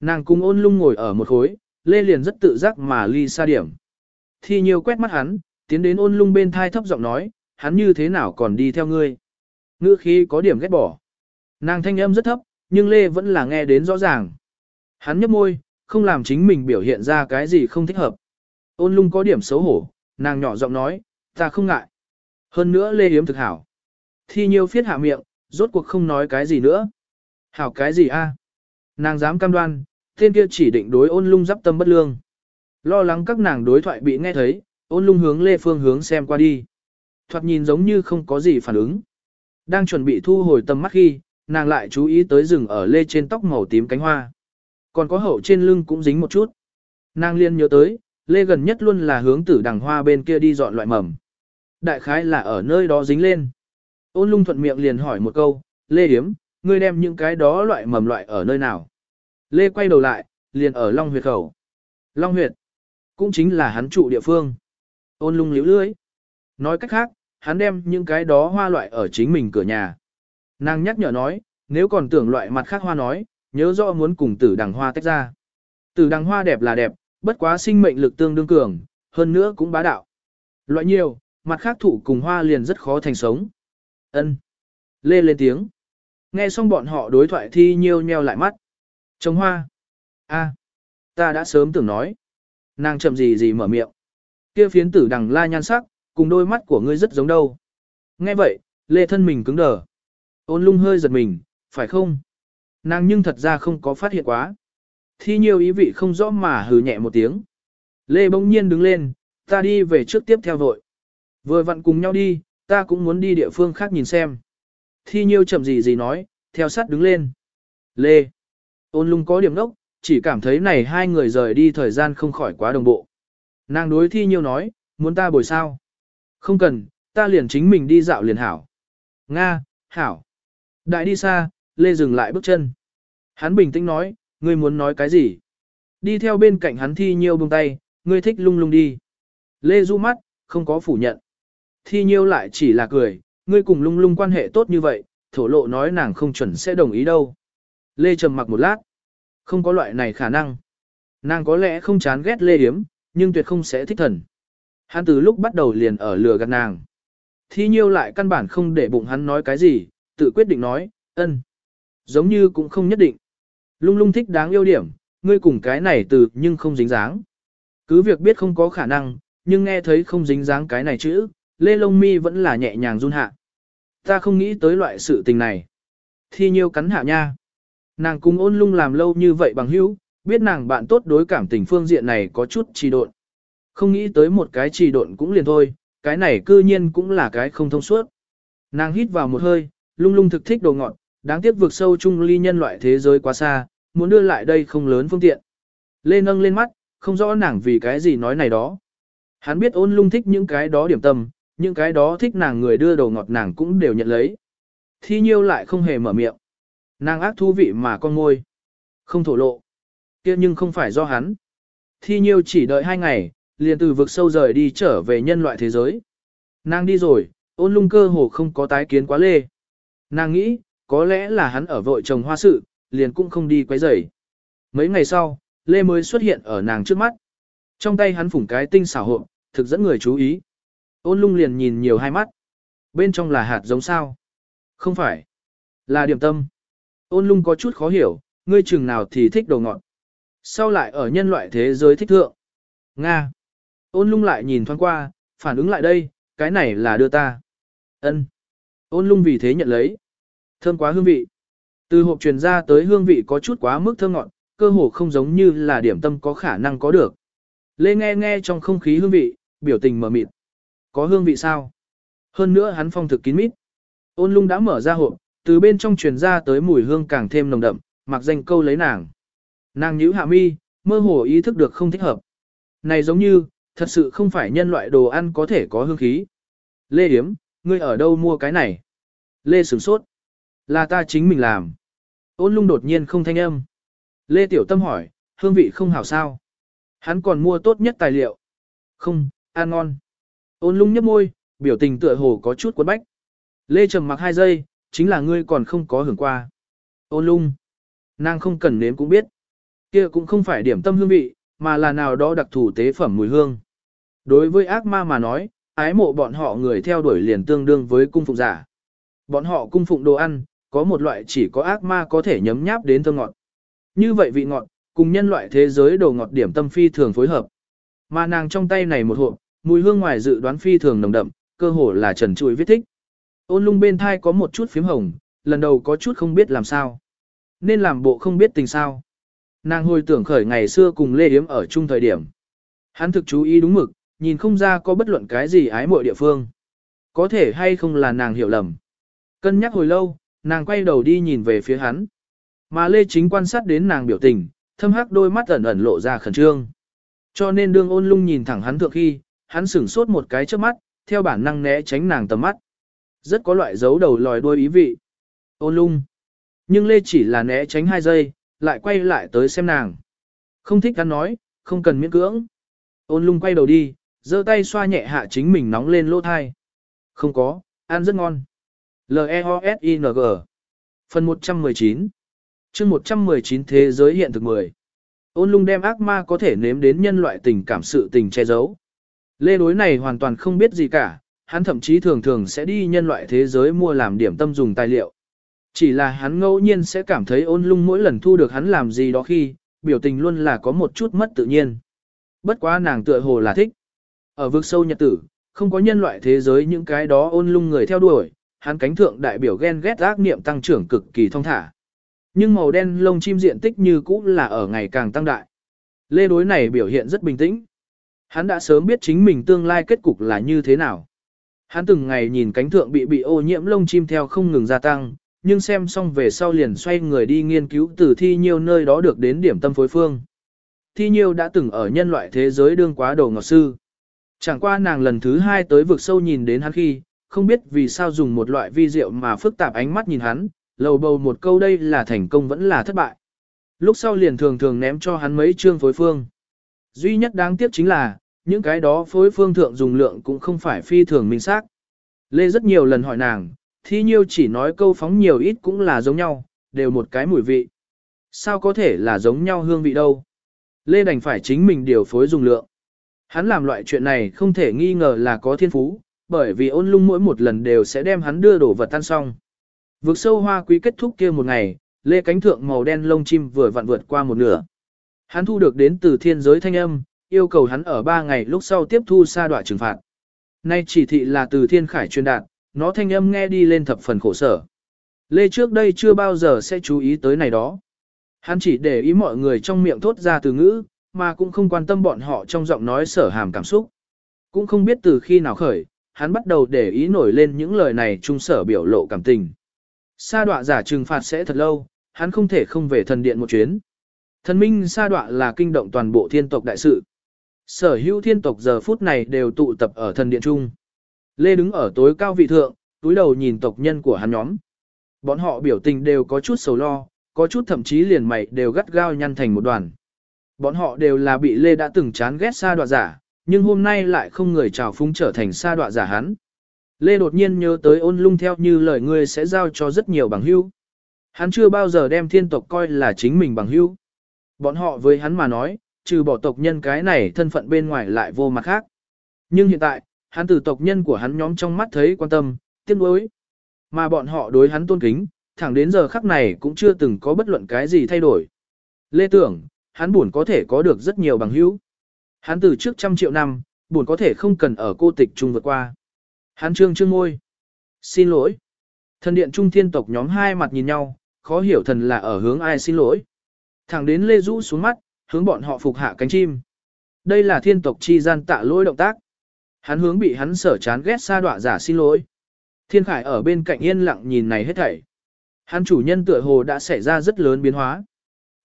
Nàng cùng ôn lung ngồi ở một khối, lê liền rất tự giác mà ly xa điểm. Thi nhiều quét mắt hắn, tiến đến ôn lung bên thai thấp giọng nói, hắn như thế nào còn đi theo ngươi. Ngữ khí có điểm ghét bỏ. Nàng thanh âm rất thấp, nhưng lê vẫn là nghe đến rõ ràng. Hắn nhấp môi, không làm chính mình biểu hiện ra cái gì không thích hợp. Ôn lung có điểm xấu hổ, nàng nhỏ giọng nói, ta không ngại. Hơn nữa lê hiếm thực hảo. Thi nhiêu phiết hạ miệng, rốt cuộc không nói cái gì nữa. Hảo cái gì a? Nàng dám cam đoan, tên kia chỉ định đối ôn lung dắp tâm bất lương. Lo lắng các nàng đối thoại bị nghe thấy, ôn lung hướng lê phương hướng xem qua đi. Thoạt nhìn giống như không có gì phản ứng. Đang chuẩn bị thu hồi tầm mắt khi, nàng lại chú ý tới rừng ở lê trên tóc màu tím cánh hoa. Còn có hậu trên lưng cũng dính một chút. Nàng liên nhớ tới, lê gần nhất luôn là hướng tử đằng hoa bên kia đi dọn loại mầm. Đại khái là ở nơi đó dính lên. Ôn lung thuận miệng liền hỏi một câu, lê hiếm, ngươi đem những cái đó loại mầm loại ở nơi nào? Lê quay đầu lại, liền ở Long huyệt khẩu. Long huyệt, cũng chính là hắn trụ địa phương. Ôn lung liễu lưới. Nói cách khác, hắn đem những cái đó hoa loại ở chính mình cửa nhà. Nàng nhắc nhở nói, nếu còn tưởng loại mặt khác hoa nói, nhớ rõ muốn cùng tử đằng hoa tách ra. Tử đằng hoa đẹp là đẹp, bất quá sinh mệnh lực tương đương cường, hơn nữa cũng bá đạo. Loại nhiều, mặt khác thụ cùng hoa liền rất khó thành sống. Ân. Lê lên tiếng. Nghe xong bọn họ đối thoại thi nhiêu nheo lại mắt. Trồng hoa. a, ta đã sớm tưởng nói. Nàng chậm gì gì mở miệng. Kia phiến tử đằng la nhan sắc, cùng đôi mắt của ngươi rất giống đâu. Nghe vậy, lê thân mình cứng đờ. Ôn lung hơi giật mình, phải không? Nàng nhưng thật ra không có phát hiện quá. Thi nhiều ý vị không rõ mà hừ nhẹ một tiếng. Lê bỗng nhiên đứng lên, ta đi về trước tiếp theo vội. Vừa vặn cùng nhau đi, ta cũng muốn đi địa phương khác nhìn xem. Thi nhiêu chậm gì gì nói, theo sát đứng lên. Lê. Ôn lung có điểm đốc, chỉ cảm thấy này hai người rời đi thời gian không khỏi quá đồng bộ. Nàng đối thi nhiêu nói, muốn ta bồi sao? Không cần, ta liền chính mình đi dạo liền hảo. Nga, hảo. Đại đi xa, Lê dừng lại bước chân. Hắn bình tĩnh nói, ngươi muốn nói cái gì? Đi theo bên cạnh hắn thi nhiêu buông tay, ngươi thích lung lung đi. Lê du mắt, không có phủ nhận. Thi nhiêu lại chỉ là cười, ngươi cùng lung lung quan hệ tốt như vậy, thổ lộ nói nàng không chuẩn sẽ đồng ý đâu. Lê trầm mặc một lát. Không có loại này khả năng. Nàng có lẽ không chán ghét Lê Yếm, nhưng tuyệt không sẽ thích thần. Hắn từ lúc bắt đầu liền ở lừa gạt nàng. Thi nhiêu lại căn bản không để bụng hắn nói cái gì, tự quyết định nói, ân. Giống như cũng không nhất định. Lung lung thích đáng yêu điểm, ngươi cùng cái này từ nhưng không dính dáng. Cứ việc biết không có khả năng, nhưng nghe thấy không dính dáng cái này chữ, Lê Lông Mi vẫn là nhẹ nhàng run hạ. Ta không nghĩ tới loại sự tình này. Thi nhiêu cắn hạ nha. Nàng cùng ôn lung làm lâu như vậy bằng hữu, biết nàng bạn tốt đối cảm tình phương diện này có chút trì độn. Không nghĩ tới một cái trì độn cũng liền thôi, cái này cư nhiên cũng là cái không thông suốt. Nàng hít vào một hơi, lung lung thực thích đồ ngọt, đáng tiếc vượt sâu chung ly nhân loại thế giới quá xa, muốn đưa lại đây không lớn phương tiện. Lê nâng lên mắt, không rõ nàng vì cái gì nói này đó. Hắn biết ôn lung thích những cái đó điểm tâm, những cái đó thích nàng người đưa đồ ngọt nàng cũng đều nhận lấy. Thi nhiêu lại không hề mở miệng. Nàng ác thú vị mà con môi. Không thổ lộ. kia nhưng không phải do hắn. Thi nhiêu chỉ đợi hai ngày, liền từ vực sâu rời đi trở về nhân loại thế giới. Nàng đi rồi, ôn lung cơ hồ không có tái kiến quá lê. Nàng nghĩ, có lẽ là hắn ở vội chồng hoa sự, liền cũng không đi quấy rầy. Mấy ngày sau, lê mới xuất hiện ở nàng trước mắt. Trong tay hắn phủng cái tinh xảo hộp, thực dẫn người chú ý. Ôn lung liền nhìn nhiều hai mắt. Bên trong là hạt giống sao? Không phải. Là điểm tâm. Ôn lung có chút khó hiểu, ngươi chừng nào thì thích đồ ngọt. Sau lại ở nhân loại thế giới thích thượng. Nga. Ôn lung lại nhìn thoáng qua, phản ứng lại đây, cái này là đưa ta. Ân. Ôn lung vì thế nhận lấy. Thơm quá hương vị. Từ hộp truyền ra tới hương vị có chút quá mức thơm ngọt, cơ hồ không giống như là điểm tâm có khả năng có được. Lê nghe nghe trong không khí hương vị, biểu tình mở mịt. Có hương vị sao? Hơn nữa hắn phong thực kín mít. Ôn lung đã mở ra hộp, từ bên trong truyền ra tới mùi hương càng thêm nồng đậm, mặc danh câu lấy nàng. Nàng nhíu hạ mi, mơ hồ ý thức được không thích hợp. Này giống như, thật sự không phải nhân loại đồ ăn có thể có hương khí. Lê Yếm, ngươi ở đâu mua cái này? Lê sửng sốt. Là ta chính mình làm. Ôn lung đột nhiên không thanh âm. Lê Tiểu Tâm hỏi, hương vị không hảo sao? Hắn còn mua tốt nhất tài liệu. Không, ăn ngon. Ôn lung nhấp môi, biểu tình tựa hồ có chút cuốn bách. Lê trầm mặc hai giây, chính là ngươi còn không có hưởng qua. Ôn lung. Nàng không cần nếm cũng biết. kia cũng không phải điểm tâm hương vị, mà là nào đó đặc thù tế phẩm mùi hương. Đối với ác ma mà nói, ái mộ bọn họ người theo đuổi liền tương đương với cung phụng giả. Bọn họ cung phụng đồ ăn, có một loại chỉ có ác ma có thể nhấm nháp đến thơm ngọt. Như vậy vị ngọt, cùng nhân loại thế giới đồ ngọt điểm tâm phi thường phối hợp. Mà nàng trong tay này một hộp, mùi hương ngoài dự đoán phi thường nồng đậm, cơ hồ là trần trụi viết thích. Ôn lung bên thai có một chút phím hồng, lần đầu có chút không biết làm sao. Nên làm bộ không biết tình sao. Nàng hồi tưởng khởi ngày xưa cùng Lê Yếm ở chung thời điểm. Hắn thực chú ý đúng mực, nhìn không ra có bất luận cái gì ái mộ địa phương. Có thể hay không là nàng hiểu lầm. Cân nhắc hồi lâu, nàng quay đầu đi nhìn về phía hắn. Mà Lê Chính quan sát đến nàng biểu tình, thâm hắc đôi mắt ẩn ẩn lộ ra khẩn trương. Cho nên đương ôn lung nhìn thẳng hắn thượng khi, hắn sửng sốt một cái trước mắt, theo bản năng né tránh nàng tầm mắt. Rất có loại dấu đầu lòi đuôi ý vị. Ôn lung. Nhưng Lê chỉ là né tránh hai giây, lại quay lại tới xem nàng. Không thích hắn nói, không cần miễn cưỡng. Ôn lung quay đầu đi, giơ tay xoa nhẹ hạ chính mình nóng lên lỗ thai. Không có, ăn rất ngon. L-E-O-S-I-N-G Phần 119 chương 119 Thế giới hiện thực 10 Ôn lung đem ác ma có thể nếm đến nhân loại tình cảm sự tình che giấu. Lê đối này hoàn toàn không biết gì cả, hắn thậm chí thường thường sẽ đi nhân loại thế giới mua làm điểm tâm dùng tài liệu. Chỉ là hắn ngẫu nhiên sẽ cảm thấy ôn lung mỗi lần thu được hắn làm gì đó khi, biểu tình luôn là có một chút mất tự nhiên. Bất quá nàng tựa hồ là thích. Ở vực sâu nhật tử, không có nhân loại thế giới những cái đó ôn lung người theo đuổi, hắn cánh thượng đại biểu ghen ghét ác niệm tăng trưởng cực kỳ thông thả. Nhưng màu đen lông chim diện tích như cũ là ở ngày càng tăng đại. Lê đối này biểu hiện rất bình tĩnh. Hắn đã sớm biết chính mình tương lai kết cục là như thế nào. Hắn từng ngày nhìn cánh thượng bị bị ô nhiễm lông chim theo không ngừng gia tăng, nhưng xem xong về sau liền xoay người đi nghiên cứu từ thi nhiều nơi đó được đến điểm tâm phối phương. Thi nhiêu đã từng ở nhân loại thế giới đương quá đồ ngọc sư. Chẳng qua nàng lần thứ hai tới vực sâu nhìn đến hắn khi, không biết vì sao dùng một loại vi diệu mà phức tạp ánh mắt nhìn hắn, lầu bầu một câu đây là thành công vẫn là thất bại. Lúc sau liền thường thường ném cho hắn mấy chương phối phương. Duy nhất đáng tiếc chính là, những cái đó phối phương thượng dùng lượng cũng không phải phi thường minh xác. Lê rất nhiều lần hỏi nàng, thi nhiêu chỉ nói câu phóng nhiều ít cũng là giống nhau, đều một cái mùi vị. Sao có thể là giống nhau hương vị đâu? Lê đành phải chính mình điều phối dùng lượng. Hắn làm loại chuyện này không thể nghi ngờ là có thiên phú, bởi vì ôn lung mỗi một lần đều sẽ đem hắn đưa đổ vật tan xong. vượt sâu hoa quý kết thúc kia một ngày, lê cánh thượng màu đen lông chim vừa vặn vượt qua một nửa. Hắn thu được đến từ thiên giới thanh âm, yêu cầu hắn ở ba ngày lúc sau tiếp thu sa đoạ trừng phạt. Nay chỉ thị là từ thiên khải truyền đạt, nó thanh âm nghe đi lên thập phần khổ sở. Lê trước đây chưa bao giờ sẽ chú ý tới này đó. Hắn chỉ để ý mọi người trong miệng thốt ra từ ngữ, mà cũng không quan tâm bọn họ trong giọng nói sở hàm cảm xúc. Cũng không biết từ khi nào khởi, hắn bắt đầu để ý nổi lên những lời này trung sở biểu lộ cảm tình. Sa đọa giả trừng phạt sẽ thật lâu, hắn không thể không về thần điện một chuyến. Thần minh sa đọa là kinh động toàn bộ thiên tộc đại sự. Sở hữu thiên tộc giờ phút này đều tụ tập ở thần điện trung. Lê đứng ở tối cao vị thượng, túi đầu nhìn tộc nhân của hắn nhóm. Bọn họ biểu tình đều có chút sầu lo, có chút thậm chí liền mày đều gắt gao nhăn thành một đoàn. Bọn họ đều là bị Lê đã từng chán ghét sa đọa giả, nhưng hôm nay lại không người chào phúng trở thành sa đọa giả hắn. Lê đột nhiên nhớ tới ôn lung theo như lời ngươi sẽ giao cho rất nhiều bằng hữu. Hắn chưa bao giờ đem thiên tộc coi là chính mình bằng hữu. Bọn họ với hắn mà nói, trừ bỏ tộc nhân cái này thân phận bên ngoài lại vô mặt khác. Nhưng hiện tại, hắn từ tộc nhân của hắn nhóm trong mắt thấy quan tâm, tiếc nuối. Mà bọn họ đối hắn tôn kính, thẳng đến giờ khắc này cũng chưa từng có bất luận cái gì thay đổi. Lê tưởng, hắn buồn có thể có được rất nhiều bằng hữu. Hắn từ trước trăm triệu năm, buồn có thể không cần ở cô tịch trung vượt qua. Hắn trương trương ngôi. Xin lỗi. Thần điện trung thiên tộc nhóm hai mặt nhìn nhau, khó hiểu thần là ở hướng ai xin lỗi. Thẳng đến Lê Dũ xuống mắt, hướng bọn họ phục hạ cánh chim. Đây là thiên tộc chi gian tạ lỗi động tác. Hắn hướng bị hắn sở chán ghét xa đọa giả xin lỗi. Thiên Khải ở bên cạnh yên lặng nhìn này hết thảy. Hắn chủ nhân tựa hồ đã xảy ra rất lớn biến hóa.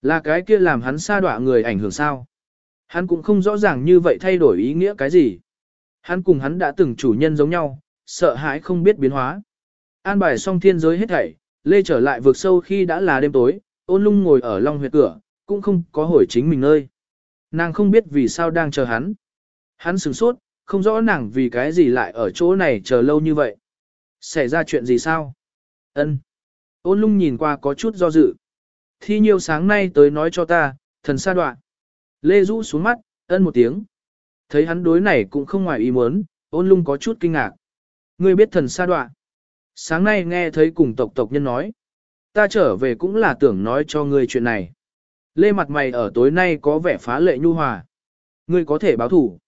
Là cái kia làm hắn xa đọa người ảnh hưởng sao? Hắn cũng không rõ ràng như vậy thay đổi ý nghĩa cái gì. Hắn cùng hắn đã từng chủ nhân giống nhau, sợ hãi không biết biến hóa. An bài xong thiên giới hết thảy, Lê trở lại vượt sâu khi đã là đêm tối, ôn lung ngồi ở long huyệt cửa, cũng không có hồi chính mình nơi. Nàng không biết vì sao đang chờ hắn. Hắn sửng sốt, không rõ nàng vì cái gì lại ở chỗ này chờ lâu như vậy. Xảy ra chuyện gì sao? Ân. Ôn lung nhìn qua có chút do dự. Thi nhiều sáng nay tới nói cho ta, thần sa đoạn. Lê Du xuống mắt, ân một tiếng. Thấy hắn đối này cũng không ngoài ý muốn, ôn lung có chút kinh ngạc. Ngươi biết thần sa đoạn. Sáng nay nghe thấy cùng tộc tộc nhân nói. Ta trở về cũng là tưởng nói cho ngươi chuyện này. Lê mặt mày ở tối nay có vẻ phá lệ nhu hòa. Ngươi có thể báo thủ.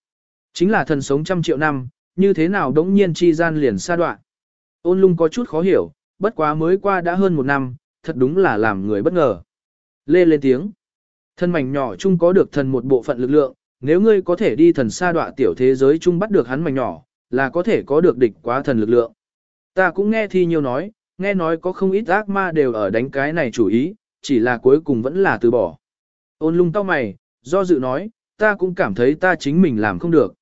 Chính là thần sống trăm triệu năm, như thế nào đống nhiên chi gian liền sa đoạn. Ôn lung có chút khó hiểu, bất quá mới qua đã hơn một năm, thật đúng là làm người bất ngờ. Lê lên tiếng. Thân mảnh nhỏ chung có được thần một bộ phận lực lượng, nếu ngươi có thể đi thần xa đọa tiểu thế giới chung bắt được hắn mảnh nhỏ, là có thể có được địch quá thần lực lượng. Ta cũng nghe thi nhiều nói, nghe nói có không ít ác ma đều ở đánh cái này chủ ý, chỉ là cuối cùng vẫn là từ bỏ. Ôn lung tao mày, do dự nói, ta cũng cảm thấy ta chính mình làm không được.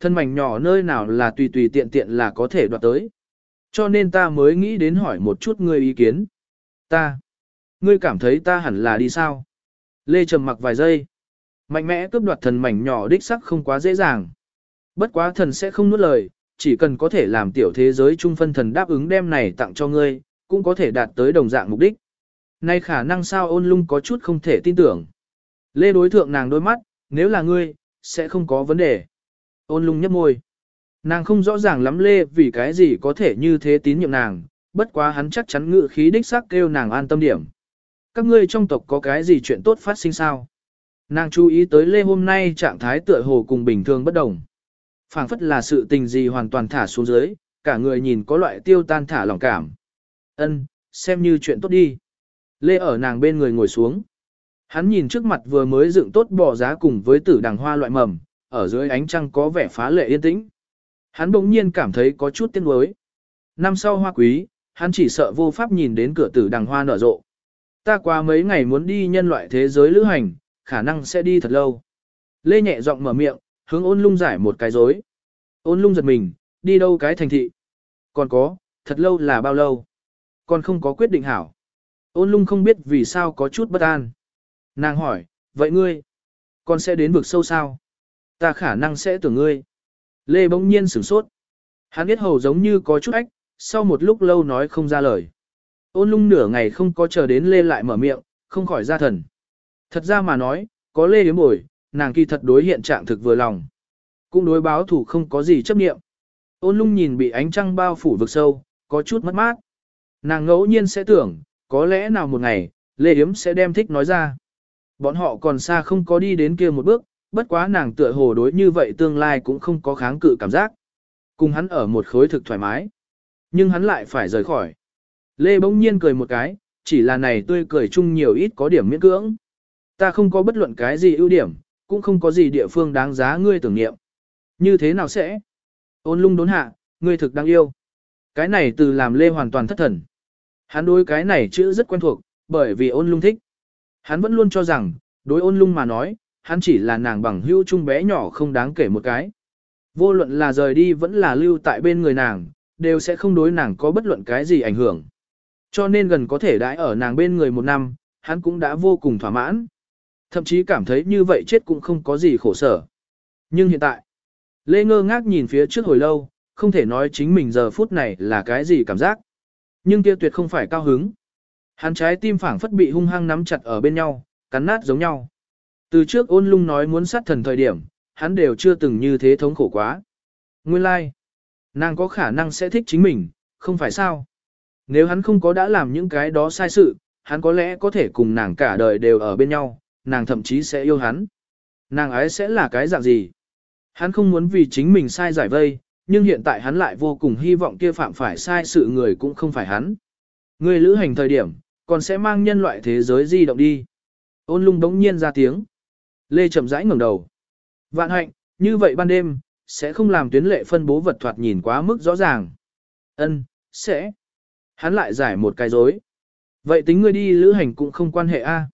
Thân mảnh nhỏ nơi nào là tùy tùy tiện tiện là có thể đoạt tới. Cho nên ta mới nghĩ đến hỏi một chút ngươi ý kiến. Ta. Ngươi cảm thấy ta hẳn là đi sao? Lê trầm mặc vài giây. Mạnh mẽ cướp đoạt thần mảnh nhỏ đích sắc không quá dễ dàng. Bất quá thần sẽ không nuốt lời, chỉ cần có thể làm tiểu thế giới trung phân thần đáp ứng đem này tặng cho ngươi, cũng có thể đạt tới đồng dạng mục đích. Nay khả năng sao ôn lung có chút không thể tin tưởng. Lê đối thượng nàng đôi mắt, nếu là ngươi, sẽ không có vấn đề. Ôn lung nhấp môi. Nàng không rõ ràng lắm Lê vì cái gì có thể như thế tín nhiệm nàng, bất quá hắn chắc chắn ngự khí đích xác kêu nàng an tâm điểm. Các ngươi trong tộc có cái gì chuyện tốt phát sinh sao? Nàng chú ý tới Lê hôm nay trạng thái tựa hồ cùng bình thường bất đồng. phảng phất là sự tình gì hoàn toàn thả xuống dưới, cả người nhìn có loại tiêu tan thả lòng cảm. Ân, xem như chuyện tốt đi. Lê ở nàng bên người ngồi xuống. Hắn nhìn trước mặt vừa mới dựng tốt bỏ giá cùng với tử đằng hoa loại mầm, ở dưới ánh trăng có vẻ phá lệ yên tĩnh. Hắn bỗng nhiên cảm thấy có chút tiếc nuối. Năm sau hoa quý, hắn chỉ sợ vô pháp nhìn đến cửa tử đằng hoa nở rộ. Ta qua mấy ngày muốn đi nhân loại thế giới lữ hành, khả năng sẽ đi thật lâu. Lê nhẹ giọng mở miệng, hướng ôn lung giải một cái dối. Ôn lung giật mình, đi đâu cái thành thị? Còn có, thật lâu là bao lâu? Còn không có quyết định hảo. Ôn lung không biết vì sao có chút bất an. Nàng hỏi, vậy ngươi? Con sẽ đến vực sâu sao? Ta khả năng sẽ tưởng ngươi. Lê bỗng nhiên sửng sốt. Hắn biết hầu giống như có chút ách, sau một lúc lâu nói không ra lời. Ôn lung nửa ngày không có chờ đến Lê lại mở miệng, không khỏi ra thần. Thật ra mà nói, có Lê Yếm bồi, nàng kỳ thật đối hiện trạng thực vừa lòng. Cũng đối báo thủ không có gì chấp niệm. Ôn lung nhìn bị ánh trăng bao phủ vực sâu, có chút mất mát. Nàng ngẫu nhiên sẽ tưởng, có lẽ nào một ngày, Lê Yếm sẽ đem thích nói ra. Bọn họ còn xa không có đi đến kia một bước, bất quá nàng tựa hồ đối như vậy tương lai cũng không có kháng cự cảm giác. Cùng hắn ở một khối thực thoải mái. Nhưng hắn lại phải rời khỏi. Lê bỗng nhiên cười một cái, chỉ là này tươi cười chung nhiều ít có điểm miễn cưỡng. Ta không có bất luận cái gì ưu điểm, cũng không có gì địa phương đáng giá ngươi tưởng niệm. Như thế nào sẽ? Ôn lung đốn hạ, ngươi thực đáng yêu. Cái này từ làm Lê hoàn toàn thất thần. Hắn đối cái này chữ rất quen thuộc, bởi vì ôn lung thích. Hắn vẫn luôn cho rằng, đối ôn lung mà nói, hắn chỉ là nàng bằng hữu chung bé nhỏ không đáng kể một cái. Vô luận là rời đi vẫn là lưu tại bên người nàng, đều sẽ không đối nàng có bất luận cái gì ảnh hưởng. Cho nên gần có thể đãi ở nàng bên người một năm, hắn cũng đã vô cùng thỏa mãn. Thậm chí cảm thấy như vậy chết cũng không có gì khổ sở. Nhưng hiện tại, Lê ngơ ngác nhìn phía trước hồi lâu, không thể nói chính mình giờ phút này là cái gì cảm giác. Nhưng kia tuyệt không phải cao hứng. Hắn trái tim phảng phất bị hung hăng nắm chặt ở bên nhau, cắn nát giống nhau. Từ trước ôn lung nói muốn sát thần thời điểm, hắn đều chưa từng như thế thống khổ quá. Nguyên lai, like. nàng có khả năng sẽ thích chính mình, không phải sao. Nếu hắn không có đã làm những cái đó sai sự, hắn có lẽ có thể cùng nàng cả đời đều ở bên nhau, nàng thậm chí sẽ yêu hắn. Nàng ấy sẽ là cái dạng gì? Hắn không muốn vì chính mình sai giải vây, nhưng hiện tại hắn lại vô cùng hy vọng kia phạm phải sai sự người cũng không phải hắn. Người lữ hành thời điểm, còn sẽ mang nhân loại thế giới di động đi. Ôn lung đống nhiên ra tiếng. Lê chậm rãi ngẩng đầu. Vạn hạnh, như vậy ban đêm, sẽ không làm tuyến lệ phân bố vật thoạt nhìn quá mức rõ ràng. Ân, sẽ. Hắn lại giải một cái dối. Vậy tính ngươi đi lữ hành cũng không quan hệ a.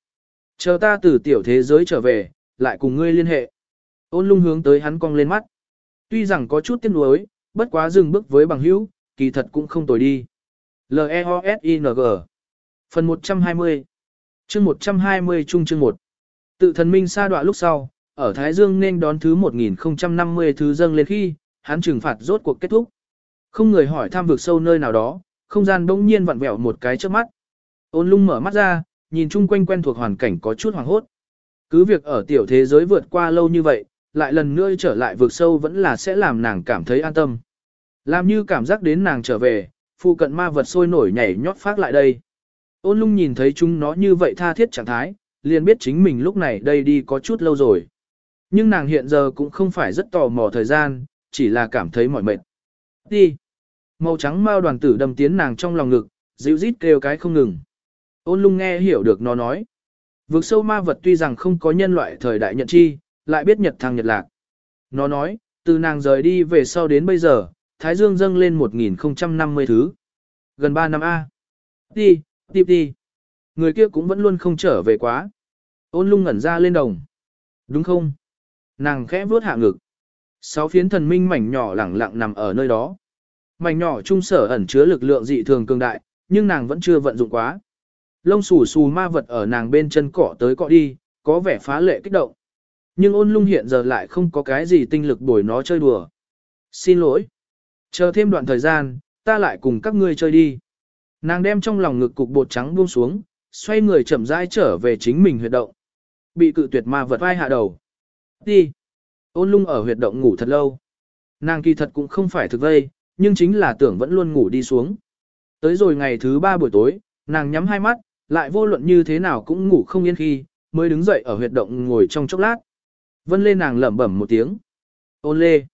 Chờ ta từ tiểu thế giới trở về, lại cùng ngươi liên hệ. Ôn lung hướng tới hắn cong lên mắt. Tuy rằng có chút tiếc nuối, bất quá dừng bước với bằng hữu, kỳ thật cũng không tồi đi. L-E-O-S-I-N-G Phần 120 chương 120 chung chương 1 Tự thần minh sa đoạn lúc sau, ở Thái Dương nên đón thứ 1050 thứ dâng lên khi, hắn trừng phạt rốt cuộc kết thúc. Không người hỏi tham vực sâu nơi nào đó, không gian bỗng nhiên vặn vẹo một cái trước mắt. Ôn lung mở mắt ra, nhìn chung quanh quen thuộc hoàn cảnh có chút hoàng hốt. Cứ việc ở tiểu thế giới vượt qua lâu như vậy, lại lần nữa trở lại vượt sâu vẫn là sẽ làm nàng cảm thấy an tâm. Làm như cảm giác đến nàng trở về, phụ cận ma vật sôi nổi nhảy nhót phát lại đây. Ôn lung nhìn thấy chúng nó như vậy tha thiết trạng thái, liền biết chính mình lúc này đây đi có chút lâu rồi. Nhưng nàng hiện giờ cũng không phải rất tò mò thời gian, chỉ là cảm thấy mỏi mệt. Đi. Màu trắng mao đoàn tử đâm tiến nàng trong lòng ngực, dịu rít kêu cái không ngừng. Ôn lung nghe hiểu được nó nói. Vực sâu ma vật tuy rằng không có nhân loại thời đại nhận chi, lại biết nhật thăng nhật lạc. Nó nói, từ nàng rời đi về sau đến bây giờ, Thái Dương dâng lên 1050 thứ. Gần 3 năm A. Đi, đi đi. Người kia cũng vẫn luôn không trở về quá. Ôn lung ngẩn ra lên đồng. Đúng không? Nàng khẽ vuốt hạ ngực. Sáu phiến thần minh mảnh nhỏ lẳng lặng nằm ở nơi đó. Mảnh nhỏ trung sở ẩn chứa lực lượng dị thường cường đại, nhưng nàng vẫn chưa vận dụng quá. Lông xù xù ma vật ở nàng bên chân cỏ tới cọ đi, có vẻ phá lệ kích động. Nhưng ôn lung hiện giờ lại không có cái gì tinh lực bồi nó chơi đùa. Xin lỗi. Chờ thêm đoạn thời gian, ta lại cùng các ngươi chơi đi. Nàng đem trong lòng ngực cục bột trắng buông xuống, xoay người chậm rãi trở về chính mình huyệt động. Bị cự tuyệt ma vật vai hạ đầu. Đi. Ôn lung ở huyệt động ngủ thật lâu. Nàng kỳ thật cũng không phải thực vây, nhưng chính là tưởng vẫn luôn ngủ đi xuống. Tới rồi ngày thứ ba buổi tối, nàng nhắm hai mắt, lại vô luận như thế nào cũng ngủ không yên khi, mới đứng dậy ở huyệt động ngồi trong chốc lát. Vân lên nàng lẩm bẩm một tiếng. Ôn lê.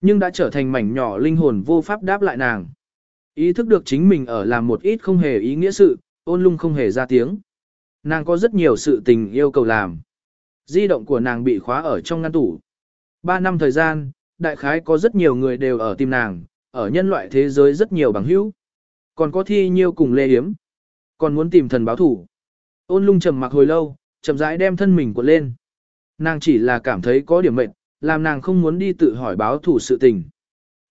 Nhưng đã trở thành mảnh nhỏ linh hồn vô pháp đáp lại nàng. Ý thức được chính mình ở làm một ít không hề ý nghĩa sự, ôn lung không hề ra tiếng. Nàng có rất nhiều sự tình yêu cầu làm. Di động của nàng bị khóa ở trong ngăn tủ. Ba năm thời gian, đại khái có rất nhiều người đều ở tìm nàng, ở nhân loại thế giới rất nhiều bằng hữu. Còn có thi nhiêu cùng lê hiếm. Còn muốn tìm thần báo thủ. Ôn lung trầm mặc hồi lâu, chậm rãi đem thân mình cuộn lên. Nàng chỉ là cảm thấy có điểm mệnh, làm nàng không muốn đi tự hỏi báo thủ sự tình.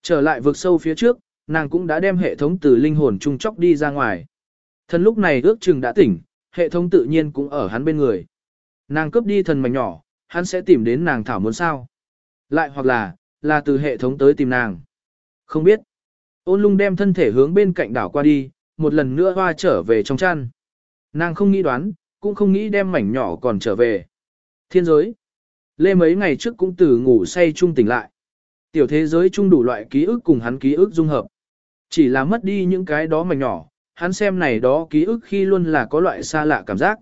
Trở lại vực sâu phía trước, nàng cũng đã đem hệ thống từ linh hồn trung chóc đi ra ngoài. Thần lúc này ước chừng đã tỉnh, hệ thống tự nhiên cũng ở hắn bên người. Nàng cướp đi thần mảnh nhỏ, hắn sẽ tìm đến nàng thảo muốn sao. Lại hoặc là, là từ hệ thống tới tìm nàng. Không biết. Ôn lung đem thân thể hướng bên cạnh đảo qua đi, một lần nữa hoa trở về trong chăn. Nàng không nghĩ đoán, cũng không nghĩ đem mảnh nhỏ còn trở về. Thiên giới. Lê mấy ngày trước cũng từ ngủ say chung tỉnh lại. Tiểu thế giới chung đủ loại ký ức cùng hắn ký ức dung hợp. Chỉ là mất đi những cái đó mảnh nhỏ, hắn xem này đó ký ức khi luôn là có loại xa lạ cảm giác.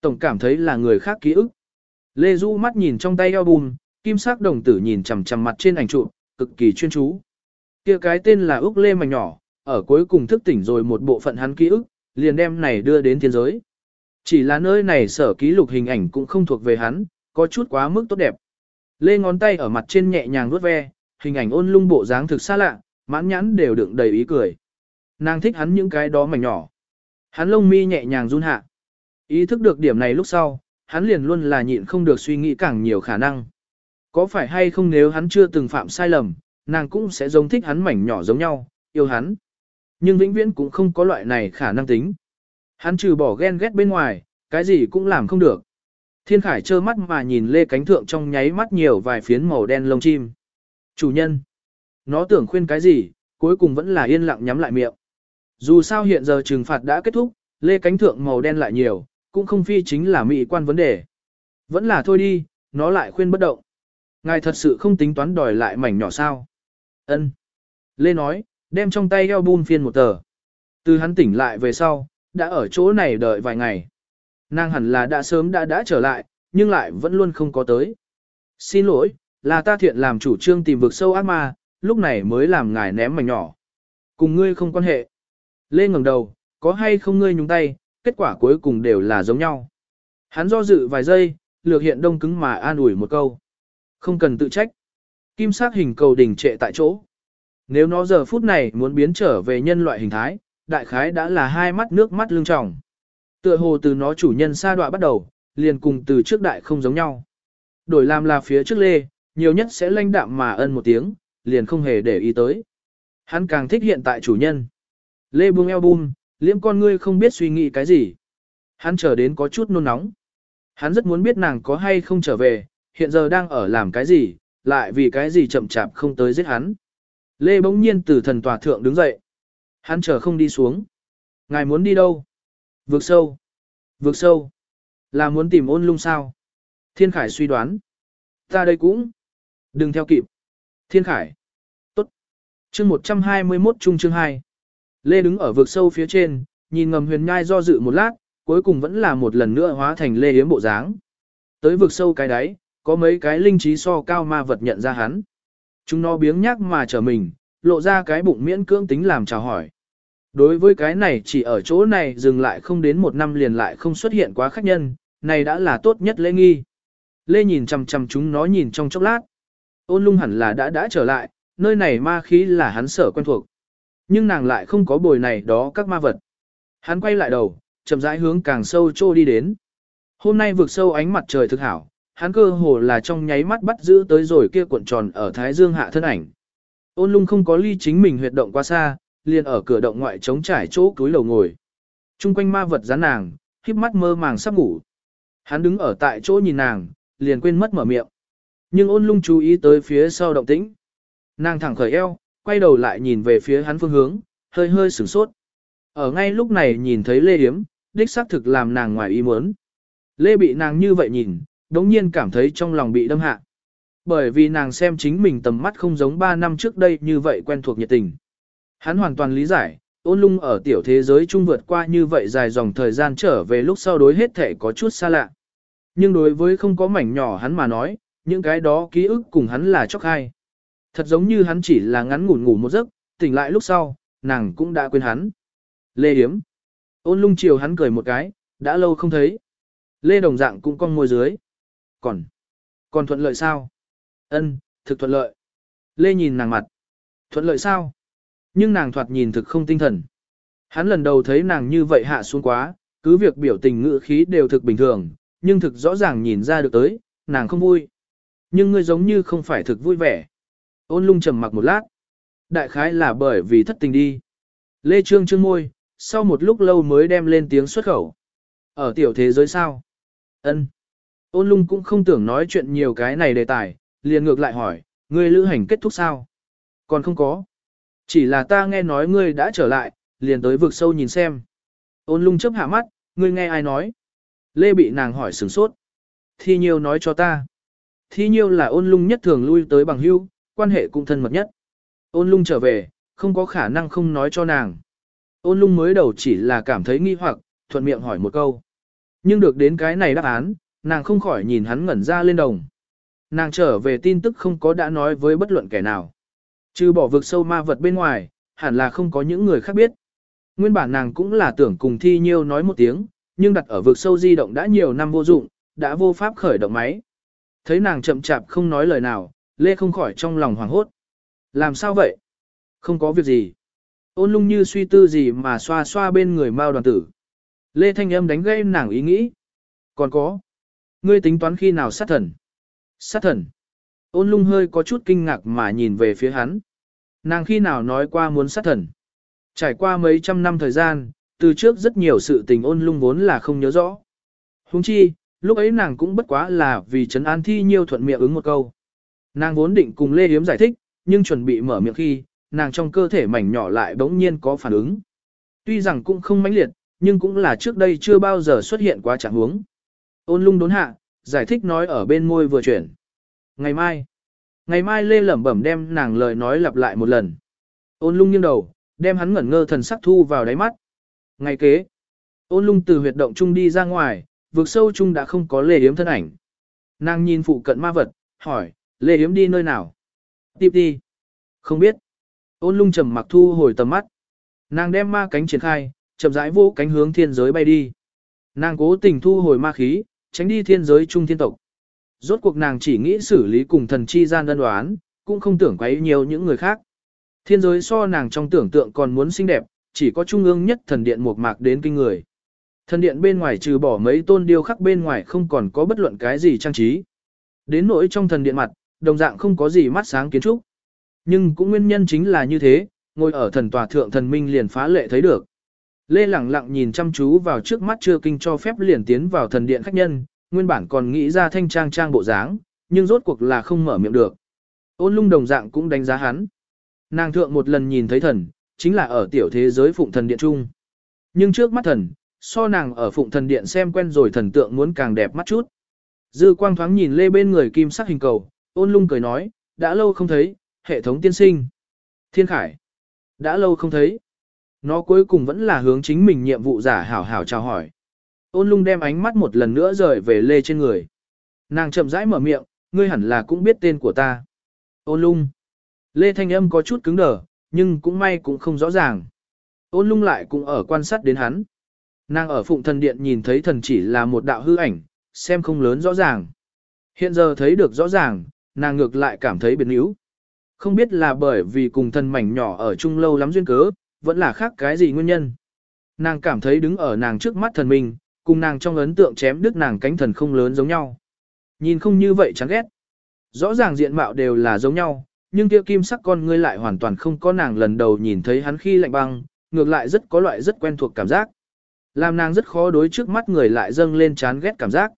Tổng cảm thấy là người khác ký ức. Lê Du mắt nhìn trong tay album, kim sắc đồng tử nhìn chằm chằm mặt trên ảnh trụ cực kỳ chuyên chú. Kia cái tên là Úc Lê mảnh nhỏ, ở cuối cùng thức tỉnh rồi một bộ phận hắn ký ức, liền đem này đưa đến thiên giới. Chỉ là nơi này sở ký lục hình ảnh cũng không thuộc về hắn, có chút quá mức tốt đẹp. Lê ngón tay ở mặt trên nhẹ nhàng vuốt ve, hình ảnh ôn lung bộ dáng thực xa lạ, mãn nhãn đều đựng đầy ý cười. Nàng thích hắn những cái đó mảnh nhỏ. Hắn lông mi nhẹ nhàng run hạ. Ý thức được điểm này lúc sau, hắn liền luôn là nhịn không được suy nghĩ càng nhiều khả năng. Có phải hay không nếu hắn chưa từng phạm sai lầm, nàng cũng sẽ giống thích hắn mảnh nhỏ giống nhau, yêu hắn. Nhưng vĩnh viễn cũng không có loại này khả năng tính. Hắn trừ bỏ ghen ghét bên ngoài, cái gì cũng làm không được. Thiên Khải trơ mắt mà nhìn lê cánh thượng trong nháy mắt nhiều vài phiến màu đen lông chim. Chủ nhân. Nó tưởng khuyên cái gì, cuối cùng vẫn là yên lặng nhắm lại miệng. Dù sao hiện giờ trừng phạt đã kết thúc, lê cánh thượng màu đen lại nhiều, cũng không phi chính là mỹ quan vấn đề. Vẫn là thôi đi, nó lại khuyên bất động. Ngài thật sự không tính toán đòi lại mảnh nhỏ sao. Ân. Lê nói, đem trong tay album phiên một tờ. Từ hắn tỉnh lại về sau, đã ở chỗ này đợi vài ngày. Nàng hẳn là đã sớm đã đã trở lại, nhưng lại vẫn luôn không có tới. Xin lỗi, là ta thiện làm chủ trương tìm vực sâu ác ma, lúc này mới làm ngài ném mảnh nhỏ. Cùng ngươi không quan hệ. Lê ngẩng đầu, có hay không ngươi nhúng tay, kết quả cuối cùng đều là giống nhau. Hắn do dự vài giây, lược hiện đông cứng mà an ủi một câu. Không cần tự trách. Kim sắc hình cầu đình trệ tại chỗ. Nếu nó giờ phút này muốn biến trở về nhân loại hình thái, đại khái đã là hai mắt nước mắt lưng tròng. Tựa hồ từ nó chủ nhân xa đoạ bắt đầu, liền cùng từ trước đại không giống nhau. Đổi làm là phía trước lê, nhiều nhất sẽ lanh đạm mà ân một tiếng, liền không hề để ý tới. Hắn càng thích hiện tại chủ nhân. Lê buông eo bum, liễm con ngươi không biết suy nghĩ cái gì. Hắn chờ đến có chút nôn nóng. Hắn rất muốn biết nàng có hay không trở về, hiện giờ đang ở làm cái gì, lại vì cái gì chậm chạp không tới giết hắn. Lê bỗng nhiên từ thần tòa thượng đứng dậy. Hắn chờ không đi xuống. Ngài muốn đi đâu? Vượt sâu. Vượt sâu. Là muốn tìm ôn lung sao? Thiên Khải suy đoán. Ta đây cũng. Đừng theo kịp. Thiên Khải. Tốt. chương 121 trung chương 2. Lê đứng ở vực sâu phía trên, nhìn ngầm huyền nhai do dự một lát, cuối cùng vẫn là một lần nữa hóa thành lê yếm bộ dáng. Tới vực sâu cái đáy, có mấy cái linh trí so cao ma vật nhận ra hắn. Chúng nó biếng nhác mà trở mình, lộ ra cái bụng miễn cưỡng tính làm chào hỏi. Đối với cái này chỉ ở chỗ này dừng lại không đến một năm liền lại không xuất hiện quá khách nhân, này đã là tốt nhất lễ nghi. Lê nhìn chằm chằm chúng nó nhìn trong chốc lát. Ôn lung hẳn là đã đã trở lại, nơi này ma khí là hắn sở quen thuộc. Nhưng nàng lại không có bồi này đó các ma vật. Hắn quay lại đầu, chậm rãi hướng càng sâu trô đi đến. Hôm nay vượt sâu ánh mặt trời thực hảo, hắn cơ hồ là trong nháy mắt bắt giữ tới rồi kia cuộn tròn ở Thái Dương hạ thân ảnh. Ôn lung không có ly chính mình huyệt động quá xa, liền ở cửa động ngoại trống trải chỗ túi lầu ngồi. Trung quanh ma vật rắn nàng, khiếp mắt mơ màng sắp ngủ. Hắn đứng ở tại chỗ nhìn nàng, liền quên mất mở miệng. Nhưng ôn lung chú ý tới phía sau động tĩnh. Nàng thẳng khởi eo, quay đầu lại nhìn về phía hắn phương hướng, hơi hơi sửng sốt. Ở ngay lúc này nhìn thấy Lê Yếm, đích xác thực làm nàng ngoài ý muốn. Lê bị nàng như vậy nhìn, đống nhiên cảm thấy trong lòng bị đâm hạ. Bởi vì nàng xem chính mình tầm mắt không giống 3 năm trước đây như vậy quen thuộc nhiệt tình. Hắn hoàn toàn lý giải, ôn lung ở tiểu thế giới trung vượt qua như vậy dài dòng thời gian trở về lúc sau đối hết thể có chút xa lạ. Nhưng đối với không có mảnh nhỏ hắn mà nói, những cái đó ký ức cùng hắn là chóc hai. Thật giống như hắn chỉ là ngắn ngủn ngủ một giấc, tỉnh lại lúc sau, nàng cũng đã quên hắn. Lê Yếm. Ôn lung chiều hắn cười một cái, đã lâu không thấy. Lê Đồng Dạng cũng cong môi dưới. Còn, còn thuận lợi sao? Ân, thực thuận lợi. Lê nhìn nàng mặt. Thuận lợi sao? Nhưng nàng thoạt nhìn thực không tinh thần. Hắn lần đầu thấy nàng như vậy hạ xuống quá, cứ việc biểu tình ngữ khí đều thực bình thường, nhưng thực rõ ràng nhìn ra được tới, nàng không vui. Nhưng ngươi giống như không phải thực vui vẻ. Ôn lung trầm mặc một lát. Đại khái là bởi vì thất tình đi. Lê Trương trương môi, sau một lúc lâu mới đem lên tiếng xuất khẩu. Ở tiểu thế giới sao? Ân. Ôn lung cũng không tưởng nói chuyện nhiều cái này đề tài, liền ngược lại hỏi, ngươi lữ hành kết thúc sao? Còn không có. Chỉ là ta nghe nói ngươi đã trở lại, liền tới vực sâu nhìn xem. Ôn lung chấp hạ mắt, ngươi nghe ai nói? Lê bị nàng hỏi sửng sốt. Thi nhiêu nói cho ta. Thi nhiêu là ôn lung nhất thường lui tới bằng hưu, quan hệ cũng thân mật nhất. Ôn lung trở về, không có khả năng không nói cho nàng. Ôn lung mới đầu chỉ là cảm thấy nghi hoặc, thuận miệng hỏi một câu. Nhưng được đến cái này đáp án, nàng không khỏi nhìn hắn ngẩn ra lên đồng. Nàng trở về tin tức không có đã nói với bất luận kẻ nào. Trừ bỏ vực sâu ma vật bên ngoài, hẳn là không có những người khác biết. Nguyên bản nàng cũng là tưởng cùng thi nhiêu nói một tiếng, nhưng đặt ở vực sâu di động đã nhiều năm vô dụng, đã vô pháp khởi động máy. Thấy nàng chậm chạp không nói lời nào, Lê không khỏi trong lòng hoảng hốt. Làm sao vậy? Không có việc gì. Ôn lung như suy tư gì mà xoa xoa bên người Mao đoàn tử. Lê Thanh Âm đánh gây nàng ý nghĩ. Còn có. Ngươi tính toán khi nào sát thần? Sát thần. Ôn lung hơi có chút kinh ngạc mà nhìn về phía hắn. Nàng khi nào nói qua muốn sát thần? Trải qua mấy trăm năm thời gian, từ trước rất nhiều sự tình ôn lung vốn là không nhớ rõ. Huống chi, lúc ấy nàng cũng bất quá là vì trấn an thi nhiêu thuận miệng ứng một câu. Nàng vốn định cùng Lê Hiếm giải thích, nhưng chuẩn bị mở miệng khi, nàng trong cơ thể mảnh nhỏ lại bỗng nhiên có phản ứng. Tuy rằng cũng không mãnh liệt, nhưng cũng là trước đây chưa bao giờ xuất hiện quá trạng huống. Ôn lung đốn hạ, giải thích nói ở bên môi vừa chuyển. Ngày mai, ngày mai Lê lẩm bẩm đem nàng lời nói lặp lại một lần. Ôn lung nghiêng đầu, đem hắn ngẩn ngơ thần sắc thu vào đáy mắt. Ngày kế, ôn lung từ huyệt động chung đi ra ngoài, vực sâu chung đã không có Lê Yếm thân ảnh. Nàng nhìn phụ cận ma vật, hỏi, Lê Yếm đi nơi nào? Tiếp đi. Không biết. Ôn lung trầm mặc thu hồi tầm mắt. Nàng đem ma cánh triển khai, chậm rãi vô cánh hướng thiên giới bay đi. Nàng cố tình thu hồi ma khí, tránh đi thiên giới trung thiên tộc. Rốt cuộc nàng chỉ nghĩ xử lý cùng thần chi gian đơn đoán, cũng không tưởng quấy nhiều những người khác. Thiên giới so nàng trong tưởng tượng còn muốn xinh đẹp, chỉ có trung ương nhất thần điện một mạc đến kinh người. Thần điện bên ngoài trừ bỏ mấy tôn điêu khắc bên ngoài không còn có bất luận cái gì trang trí. Đến nỗi trong thần điện mặt, đồng dạng không có gì mắt sáng kiến trúc. Nhưng cũng nguyên nhân chính là như thế, ngồi ở thần tòa thượng thần minh liền phá lệ thấy được. Lê lẳng lặng nhìn chăm chú vào trước mắt chưa kinh cho phép liền tiến vào thần điện khách nhân, nguyên bản còn nghĩ ra thanh trang trang bộ dáng, nhưng rốt cuộc là không mở miệng được. Ôn lung đồng dạng cũng đánh giá hắn. Nàng thượng một lần nhìn thấy thần, chính là ở tiểu thế giới phụng thần điện trung. Nhưng trước mắt thần, so nàng ở phụng thần điện xem quen rồi thần tượng muốn càng đẹp mắt chút. Dư quang thoáng nhìn lê bên người kim sắc hình cầu, ôn lung cười nói, đã lâu không thấy, hệ thống tiên sinh. Thiên Khải, đã lâu không thấy. Nó cuối cùng vẫn là hướng chính mình nhiệm vụ giả hảo hảo chào hỏi. Ôn lung đem ánh mắt một lần nữa rời về Lê trên người. Nàng chậm rãi mở miệng, ngươi hẳn là cũng biết tên của ta. Ôn lung. Lê thanh âm có chút cứng đờ, nhưng cũng may cũng không rõ ràng. Ôn lung lại cũng ở quan sát đến hắn. Nàng ở phụng thần điện nhìn thấy thần chỉ là một đạo hư ảnh, xem không lớn rõ ràng. Hiện giờ thấy được rõ ràng, nàng ngược lại cảm thấy biến yếu. Không biết là bởi vì cùng thần mảnh nhỏ ở chung lâu lắm duyên cớ, vẫn là khác cái gì nguyên nhân. Nàng cảm thấy đứng ở nàng trước mắt thần mình, cùng nàng trong ấn tượng chém đứt nàng cánh thần không lớn giống nhau. Nhìn không như vậy chán ghét. Rõ ràng diện mạo đều là giống nhau, nhưng kia kim sắc con ngươi lại hoàn toàn không có nàng lần đầu nhìn thấy hắn khi lạnh băng, ngược lại rất có loại rất quen thuộc cảm giác. Làm nàng rất khó đối trước mắt người lại dâng lên chán ghét cảm giác.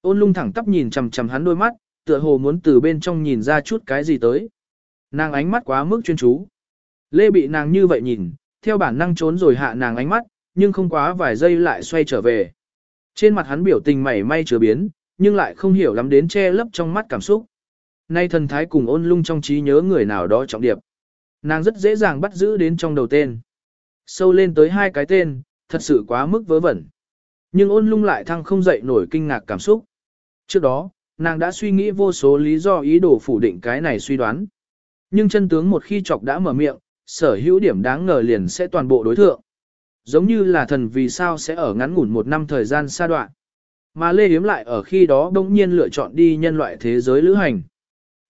Ôn lung thẳng tắp nhìn chằm chằm hắn đôi mắt, tựa hồ muốn từ bên trong nhìn ra chút cái gì tới. Nàng ánh mắt quá mức chuyên chú. Lê bị nàng như vậy nhìn, theo bản năng trốn rồi hạ nàng ánh mắt, nhưng không quá vài giây lại xoay trở về. Trên mặt hắn biểu tình mảy may chứa biến, nhưng lại không hiểu lắm đến che lấp trong mắt cảm xúc. Nay thần thái cùng ôn lung trong trí nhớ người nào đó trọng điệp. Nàng rất dễ dàng bắt giữ đến trong đầu tên. Sâu lên tới hai cái tên, thật sự quá mức vớ vẩn. Nhưng ôn lung lại thăng không dậy nổi kinh ngạc cảm xúc. Trước đó, nàng đã suy nghĩ vô số lý do ý đồ phủ định cái này suy đoán. Nhưng chân tướng một khi chọc đã mở miệng, sở hữu điểm đáng ngờ liền sẽ toàn bộ đối thượng. Giống như là thần vì sao sẽ ở ngắn ngủn một năm thời gian xa đoạn. Mà Lê Yếm lại ở khi đó bỗng nhiên lựa chọn đi nhân loại thế giới lữ hành.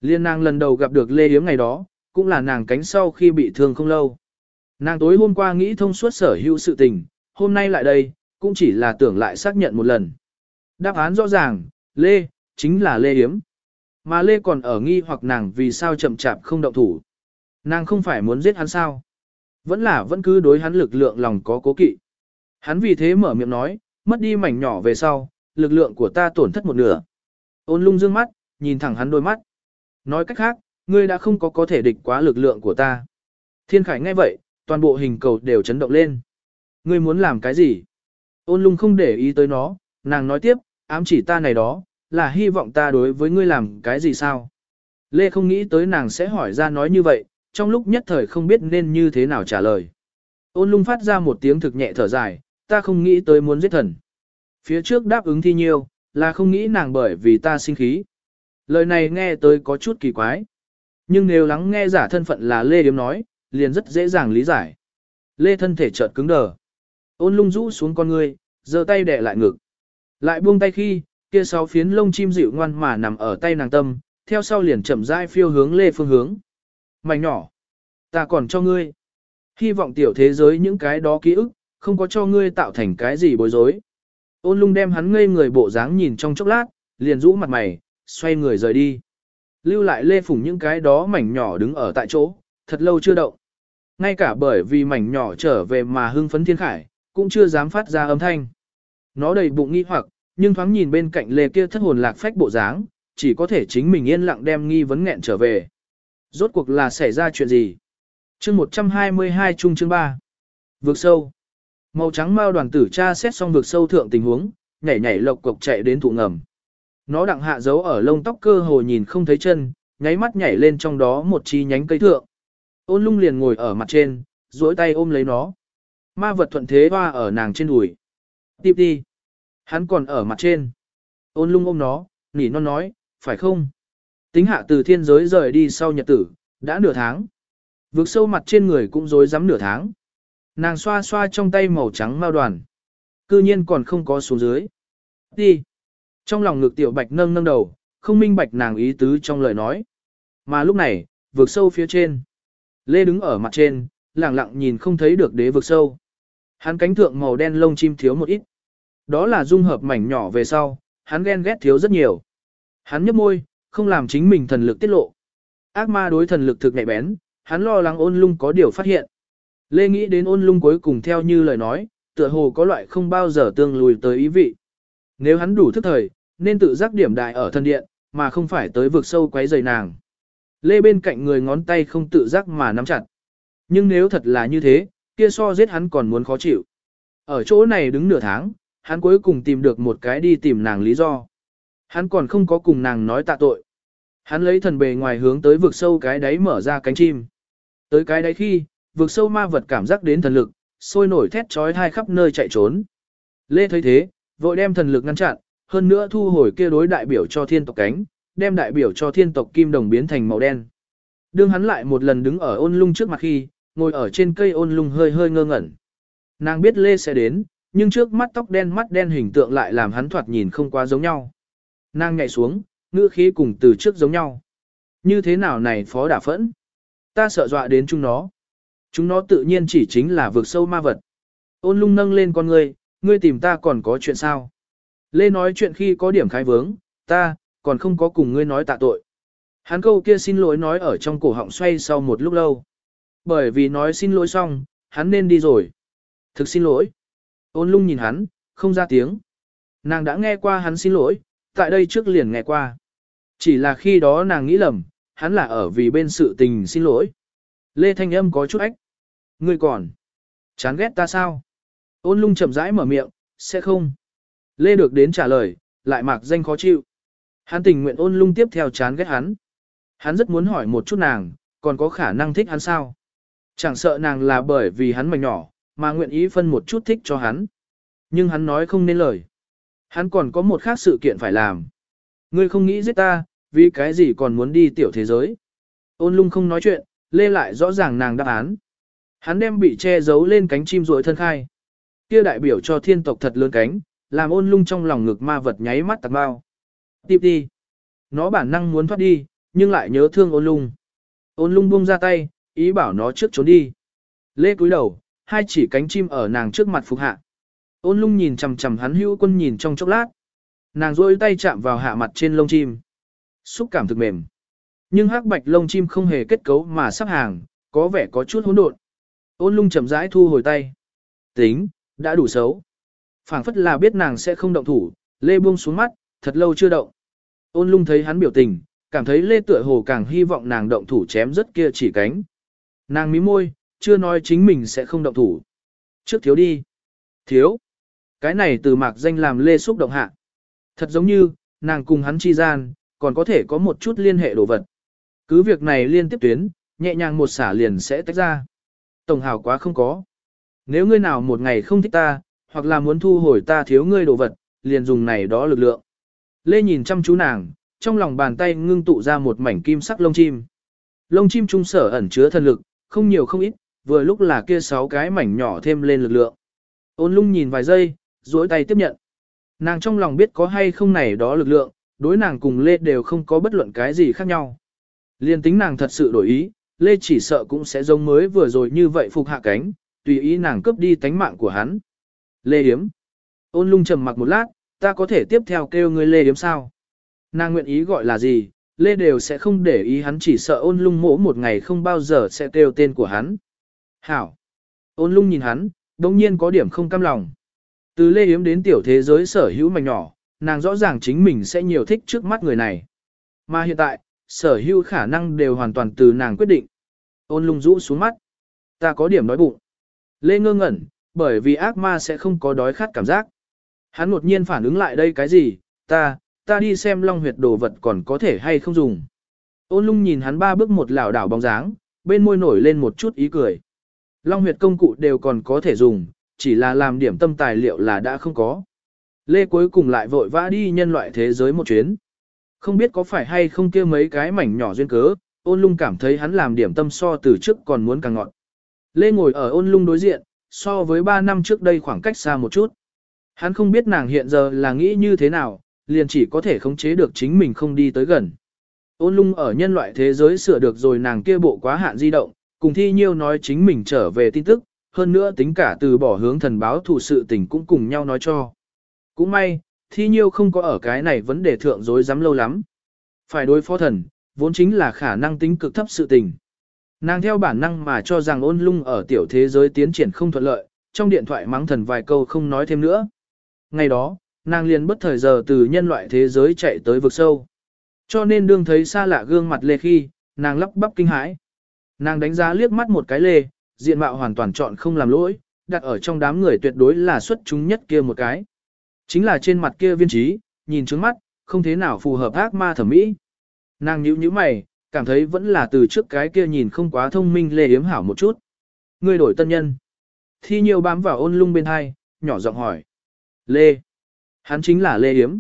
Liên nàng lần đầu gặp được Lê Yếm ngày đó, cũng là nàng cánh sau khi bị thương không lâu. Nàng tối hôm qua nghĩ thông suốt sở hữu sự tình, hôm nay lại đây, cũng chỉ là tưởng lại xác nhận một lần. Đáp án rõ ràng, Lê, chính là Lê Yếm. Mà Lê còn ở nghi hoặc nàng vì sao chậm chạp không động thủ. Nàng không phải muốn giết hắn sao. Vẫn là vẫn cứ đối hắn lực lượng lòng có cố kỵ. Hắn vì thế mở miệng nói, mất đi mảnh nhỏ về sau, lực lượng của ta tổn thất một nửa. Ôn lung dương mắt, nhìn thẳng hắn đôi mắt. Nói cách khác, ngươi đã không có có thể địch quá lực lượng của ta. Thiên Khải nghe vậy, toàn bộ hình cầu đều chấn động lên. Ngươi muốn làm cái gì? Ôn lung không để ý tới nó, nàng nói tiếp, ám chỉ ta này đó, là hy vọng ta đối với ngươi làm cái gì sao? Lê không nghĩ tới nàng sẽ hỏi ra nói như vậy, trong lúc nhất thời không biết nên như thế nào trả lời. Ôn lung phát ra một tiếng thực nhẹ thở dài, ta không nghĩ tới muốn giết thần. Phía trước đáp ứng thi nhiêu, là không nghĩ nàng bởi vì ta sinh khí. Lời này nghe tới có chút kỳ quái. Nhưng nếu lắng nghe giả thân phận là Lê Điếm nói, liền rất dễ dàng lý giải. Lê thân thể chợt cứng đờ. Ôn lung rũ xuống con người, giơ tay đè lại ngực. Lại buông tay khi, kia sáu phiến lông chim dịu ngoan mà nằm ở tay nàng tâm, theo sau liền chậm rãi phiêu hướng Lê phương hướng. Mảnh nhỏ, ta còn cho ngươi. Hy vọng tiểu thế giới những cái đó ký ức, không có cho ngươi tạo thành cái gì bối rối. Ôn lung đem hắn ngây người bộ dáng nhìn trong chốc lát, liền rũ mặt mày, xoay người rời đi. Lưu lại Lê Phùng những cái đó mảnh nhỏ đứng ở tại chỗ, thật lâu chưa động. Ngay cả bởi vì mảnh nhỏ trở về mà hưng phấn thiên khải, cũng chưa dám phát ra âm thanh. Nó đầy bụng nghi hoặc, nhưng thoáng nhìn bên cạnh Lê kia thất hồn lạc phách bộ dáng, chỉ có thể chính mình yên lặng đem nghi vấn nghẹn trở về. Rốt cuộc là xảy ra chuyện gì? chương 122 chung chương 3. Vượt sâu. Màu trắng mao đoàn tử cha xét xong vượt sâu thượng tình huống, nhảy nhảy lộc cộc chạy đến thụ ngầm. Nó đặng hạ dấu ở lông tóc cơ hồ nhìn không thấy chân, nháy mắt nhảy lên trong đó một chi nhánh cây thượng. Ôn lung liền ngồi ở mặt trên, duỗi tay ôm lấy nó. Ma vật thuận thế hoa ở nàng trên đùi. Tiếp đi. Hắn còn ở mặt trên. Ôn lung ôm nó, nỉ non nói, phải không? Tính hạ từ thiên giới rời đi sau nhật tử, đã nửa tháng. Vượt sâu mặt trên người cũng rối rắm nửa tháng. Nàng xoa xoa trong tay màu trắng mao đoàn. Cư nhiên còn không có xuống dưới. Đi. Trong lòng ngực tiểu bạch nâng nâng đầu, không minh bạch nàng ý tứ trong lời nói. Mà lúc này, vượt sâu phía trên. Lê đứng ở mặt trên, lặng lặng nhìn không thấy được đế vực sâu. Hắn cánh thượng màu đen lông chim thiếu một ít. Đó là dung hợp mảnh nhỏ về sau, hắn ghen ghét thiếu rất nhiều. Hắn nhấp môi, không làm chính mình thần lực tiết lộ. Ác ma đối thần lực thực nhạy bén, hắn lo lắng ôn lung có điều phát hiện. Lê nghĩ đến ôn lung cuối cùng theo như lời nói, tựa hồ có loại không bao giờ tương lùi tới ý vị. Nếu hắn đủ thức thời, nên tự giác điểm đại ở thân điện, mà không phải tới vực sâu quấy rầy nàng. Lê bên cạnh người ngón tay không tự giác mà nắm chặt. Nhưng nếu thật là như thế, kia so giết hắn còn muốn khó chịu. Ở chỗ này đứng nửa tháng, hắn cuối cùng tìm được một cái đi tìm nàng lý do. Hắn còn không có cùng nàng nói tạ tội. Hắn lấy thần bề ngoài hướng tới vực sâu cái đáy mở ra cánh chim. Tới cái đáy khi, vực sâu ma vật cảm giác đến thần lực, sôi nổi thét trói thai khắp nơi chạy trốn. Lê thấy thế, vội đem thần lực ngăn chặn, hơn nữa thu hồi kia đối đại biểu cho thiên tộc cánh, đem đại biểu cho thiên tộc kim đồng biến thành màu đen. Đương hắn lại một lần đứng ở ôn lung trước mặt khi, ngồi ở trên cây ôn lung hơi hơi ngơ ngẩn. Nàng biết Lê sẽ đến, nhưng trước mắt tóc đen mắt đen hình tượng lại làm hắn thoạt nhìn không quá giống nhau. Nàng nhảy xuống, ngữ khí cùng từ trước giống nhau. Như thế nào này phó đả phẫn? Ta sợ dọa đến chúng nó. Chúng nó tự nhiên chỉ chính là vượt sâu ma vật. Ôn lung nâng lên con ngươi, ngươi tìm ta còn có chuyện sao? Lê nói chuyện khi có điểm khai vướng, ta, còn không có cùng ngươi nói tạ tội. Hắn câu kia xin lỗi nói ở trong cổ họng xoay sau một lúc lâu. Bởi vì nói xin lỗi xong, hắn nên đi rồi. Thực xin lỗi. Ôn lung nhìn hắn, không ra tiếng. Nàng đã nghe qua hắn xin lỗi, tại đây trước liền nghe qua. Chỉ là khi đó nàng nghĩ lầm, hắn là ở vì bên sự tình xin lỗi. Lê Thanh Âm có chút ách. Ngươi còn chán ghét ta sao? Ôn lung chậm rãi mở miệng, sẽ không. Lê được đến trả lời, lại mạc danh khó chịu. Hắn tình nguyện ôn lung tiếp theo chán ghét hắn. Hắn rất muốn hỏi một chút nàng, còn có khả năng thích hắn sao? Chẳng sợ nàng là bởi vì hắn mảnh nhỏ, mà nguyện ý phân một chút thích cho hắn. Nhưng hắn nói không nên lời. Hắn còn có một khác sự kiện phải làm. Ngươi không nghĩ giết ta, vì cái gì còn muốn đi tiểu thế giới. Ôn lung không nói chuyện, lê lại rõ ràng nàng đáp án. Hắn đem bị che giấu lên cánh chim rồi thân khai. Kia đại biểu cho thiên tộc thật lớn cánh, làm ôn lung trong lòng ngực ma vật nháy mắt tạc bao. Tiếp đi. Nó bản năng muốn thoát đi, nhưng lại nhớ thương ôn lung. Ôn lung buông ra tay, ý bảo nó trước trốn đi. Lê cúi đầu, hai chỉ cánh chim ở nàng trước mặt phục hạ. Ôn lung nhìn chằm chằm hắn hữu quân nhìn trong chốc lát. Nàng rôi tay chạm vào hạ mặt trên lông chim. Xúc cảm thực mềm. Nhưng hắc bạch lông chim không hề kết cấu mà sắp hàng, có vẻ có chút hỗn độn. Ôn lung chậm rãi thu hồi tay. Tính, đã đủ xấu. phảng phất là biết nàng sẽ không động thủ, Lê buông xuống mắt, thật lâu chưa động. Ôn lung thấy hắn biểu tình, cảm thấy Lê tựa hồ càng hy vọng nàng động thủ chém rất kia chỉ cánh. Nàng mí môi, chưa nói chính mình sẽ không động thủ. Trước thiếu đi. Thiếu. Cái này từ mạc danh làm Lê xúc động hạ. Thật giống như, nàng cùng hắn chi gian, còn có thể có một chút liên hệ đồ vật. Cứ việc này liên tiếp tuyến, nhẹ nhàng một xả liền sẽ tách ra. Tổng hào quá không có. Nếu ngươi nào một ngày không thích ta, hoặc là muốn thu hồi ta thiếu ngươi đồ vật, liền dùng này đó lực lượng. Lê nhìn chăm chú nàng, trong lòng bàn tay ngưng tụ ra một mảnh kim sắc lông chim. Lông chim trung sở ẩn chứa thần lực, không nhiều không ít, vừa lúc là kia sáu cái mảnh nhỏ thêm lên lực lượng. Ôn lung nhìn vài giây, duỗi tay tiếp nhận. Nàng trong lòng biết có hay không này đó lực lượng, đối nàng cùng Lê đều không có bất luận cái gì khác nhau. Liên tính nàng thật sự đổi ý, Lê chỉ sợ cũng sẽ giống mới vừa rồi như vậy phục hạ cánh, tùy ý nàng cướp đi tánh mạng của hắn. Lê Điếm. Ôn lung trầm mặc một lát, ta có thể tiếp theo kêu ngươi Lê Điếm sao? Nàng nguyện ý gọi là gì, Lê đều sẽ không để ý hắn chỉ sợ ôn lung mỗ một ngày không bao giờ sẽ kêu tên của hắn. Hảo. Ôn lung nhìn hắn, đồng nhiên có điểm không cam lòng. Từ Lê Yếm đến tiểu thế giới sở hữu mảnh nhỏ, nàng rõ ràng chính mình sẽ nhiều thích trước mắt người này. Mà hiện tại, sở hữu khả năng đều hoàn toàn từ nàng quyết định. Ôn lung rũ xuống mắt. Ta có điểm đói bụng. Lê ngơ ngẩn, bởi vì ác ma sẽ không có đói khát cảm giác. Hắn đột nhiên phản ứng lại đây cái gì, ta, ta đi xem long huyệt đồ vật còn có thể hay không dùng. Ôn lung nhìn hắn ba bước một lảo đảo bóng dáng, bên môi nổi lên một chút ý cười. Long huyệt công cụ đều còn có thể dùng, chỉ là làm điểm tâm tài liệu là đã không có. Lê cuối cùng lại vội vã đi nhân loại thế giới một chuyến. Không biết có phải hay không kia mấy cái mảnh nhỏ duyên cớ, ôn lung cảm thấy hắn làm điểm tâm so từ trước còn muốn càng ngọn. Lê ngồi ở ôn lung đối diện, so với 3 năm trước đây khoảng cách xa một chút. Hắn không biết nàng hiện giờ là nghĩ như thế nào, liền chỉ có thể khống chế được chính mình không đi tới gần. Ôn lung ở nhân loại thế giới sửa được rồi nàng kia bộ quá hạn di động, cùng thi nhiêu nói chính mình trở về tin tức, hơn nữa tính cả từ bỏ hướng thần báo thủ sự tình cũng cùng nhau nói cho. Cũng may, thi nhiêu không có ở cái này vấn đề thượng dối dám lâu lắm. Phải đối phó thần, vốn chính là khả năng tính cực thấp sự tình. Nàng theo bản năng mà cho rằng ôn lung ở tiểu thế giới tiến triển không thuận lợi, trong điện thoại mắng thần vài câu không nói thêm nữa. Ngày đó, nàng liền bất thời giờ từ nhân loại thế giới chạy tới vực sâu. Cho nên đương thấy xa lạ gương mặt lê khi, nàng lắp bắp kinh hãi. Nàng đánh giá liếc mắt một cái lê, diện mạo hoàn toàn chọn không làm lỗi, đặt ở trong đám người tuyệt đối là xuất chúng nhất kia một cái. Chính là trên mặt kia viên trí, nhìn trước mắt, không thế nào phù hợp ác ma thẩm mỹ. Nàng nhíu nhíu mày, cảm thấy vẫn là từ trước cái kia nhìn không quá thông minh lê yếm hảo một chút. Người đổi tân nhân. Thi nhiều bám vào ôn lung bên hai, nhỏ giọng hỏi. Lê. Hắn chính là Lê Yếm.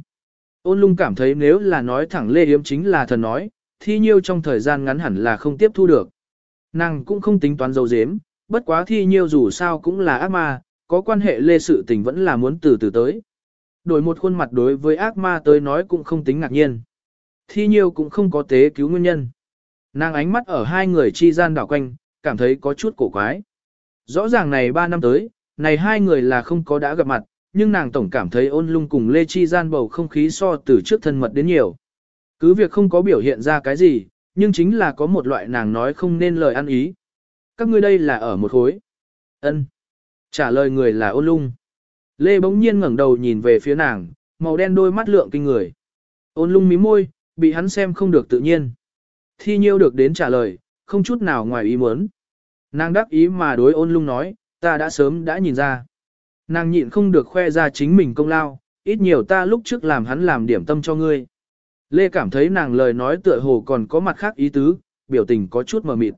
Ôn lung cảm thấy nếu là nói thẳng Lê Yếm chính là thần nói, thi nhiêu trong thời gian ngắn hẳn là không tiếp thu được. Nàng cũng không tính toán dấu dếm, bất quá thi nhiêu dù sao cũng là ác ma, có quan hệ lê sự tình vẫn là muốn từ từ tới. Đổi một khuôn mặt đối với ác ma tới nói cũng không tính ngạc nhiên. Thi nhiêu cũng không có tế cứu nguyên nhân. Nàng ánh mắt ở hai người chi gian đảo quanh, cảm thấy có chút cổ quái. Rõ ràng này ba năm tới, này hai người là không có đã gặp mặt, nhưng nàng tổng cảm thấy ôn lung cùng Lê Chi gian bầu không khí so từ trước thân mật đến nhiều. Cứ việc không có biểu hiện ra cái gì, nhưng chính là có một loại nàng nói không nên lời ăn ý. Các ngươi đây là ở một khối. ân Trả lời người là ôn lung. Lê bỗng nhiên ngẩng đầu nhìn về phía nàng, màu đen đôi mắt lượng kinh người. Ôn lung mí môi, bị hắn xem không được tự nhiên. Thi nhiêu được đến trả lời, không chút nào ngoài ý muốn. Nàng đắc ý mà đối ôn lung nói, ta đã sớm đã nhìn ra. Nàng nhịn không được khoe ra chính mình công lao, ít nhiều ta lúc trước làm hắn làm điểm tâm cho ngươi. Lê cảm thấy nàng lời nói tựa hồ còn có mặt khác ý tứ, biểu tình có chút mờ mịt.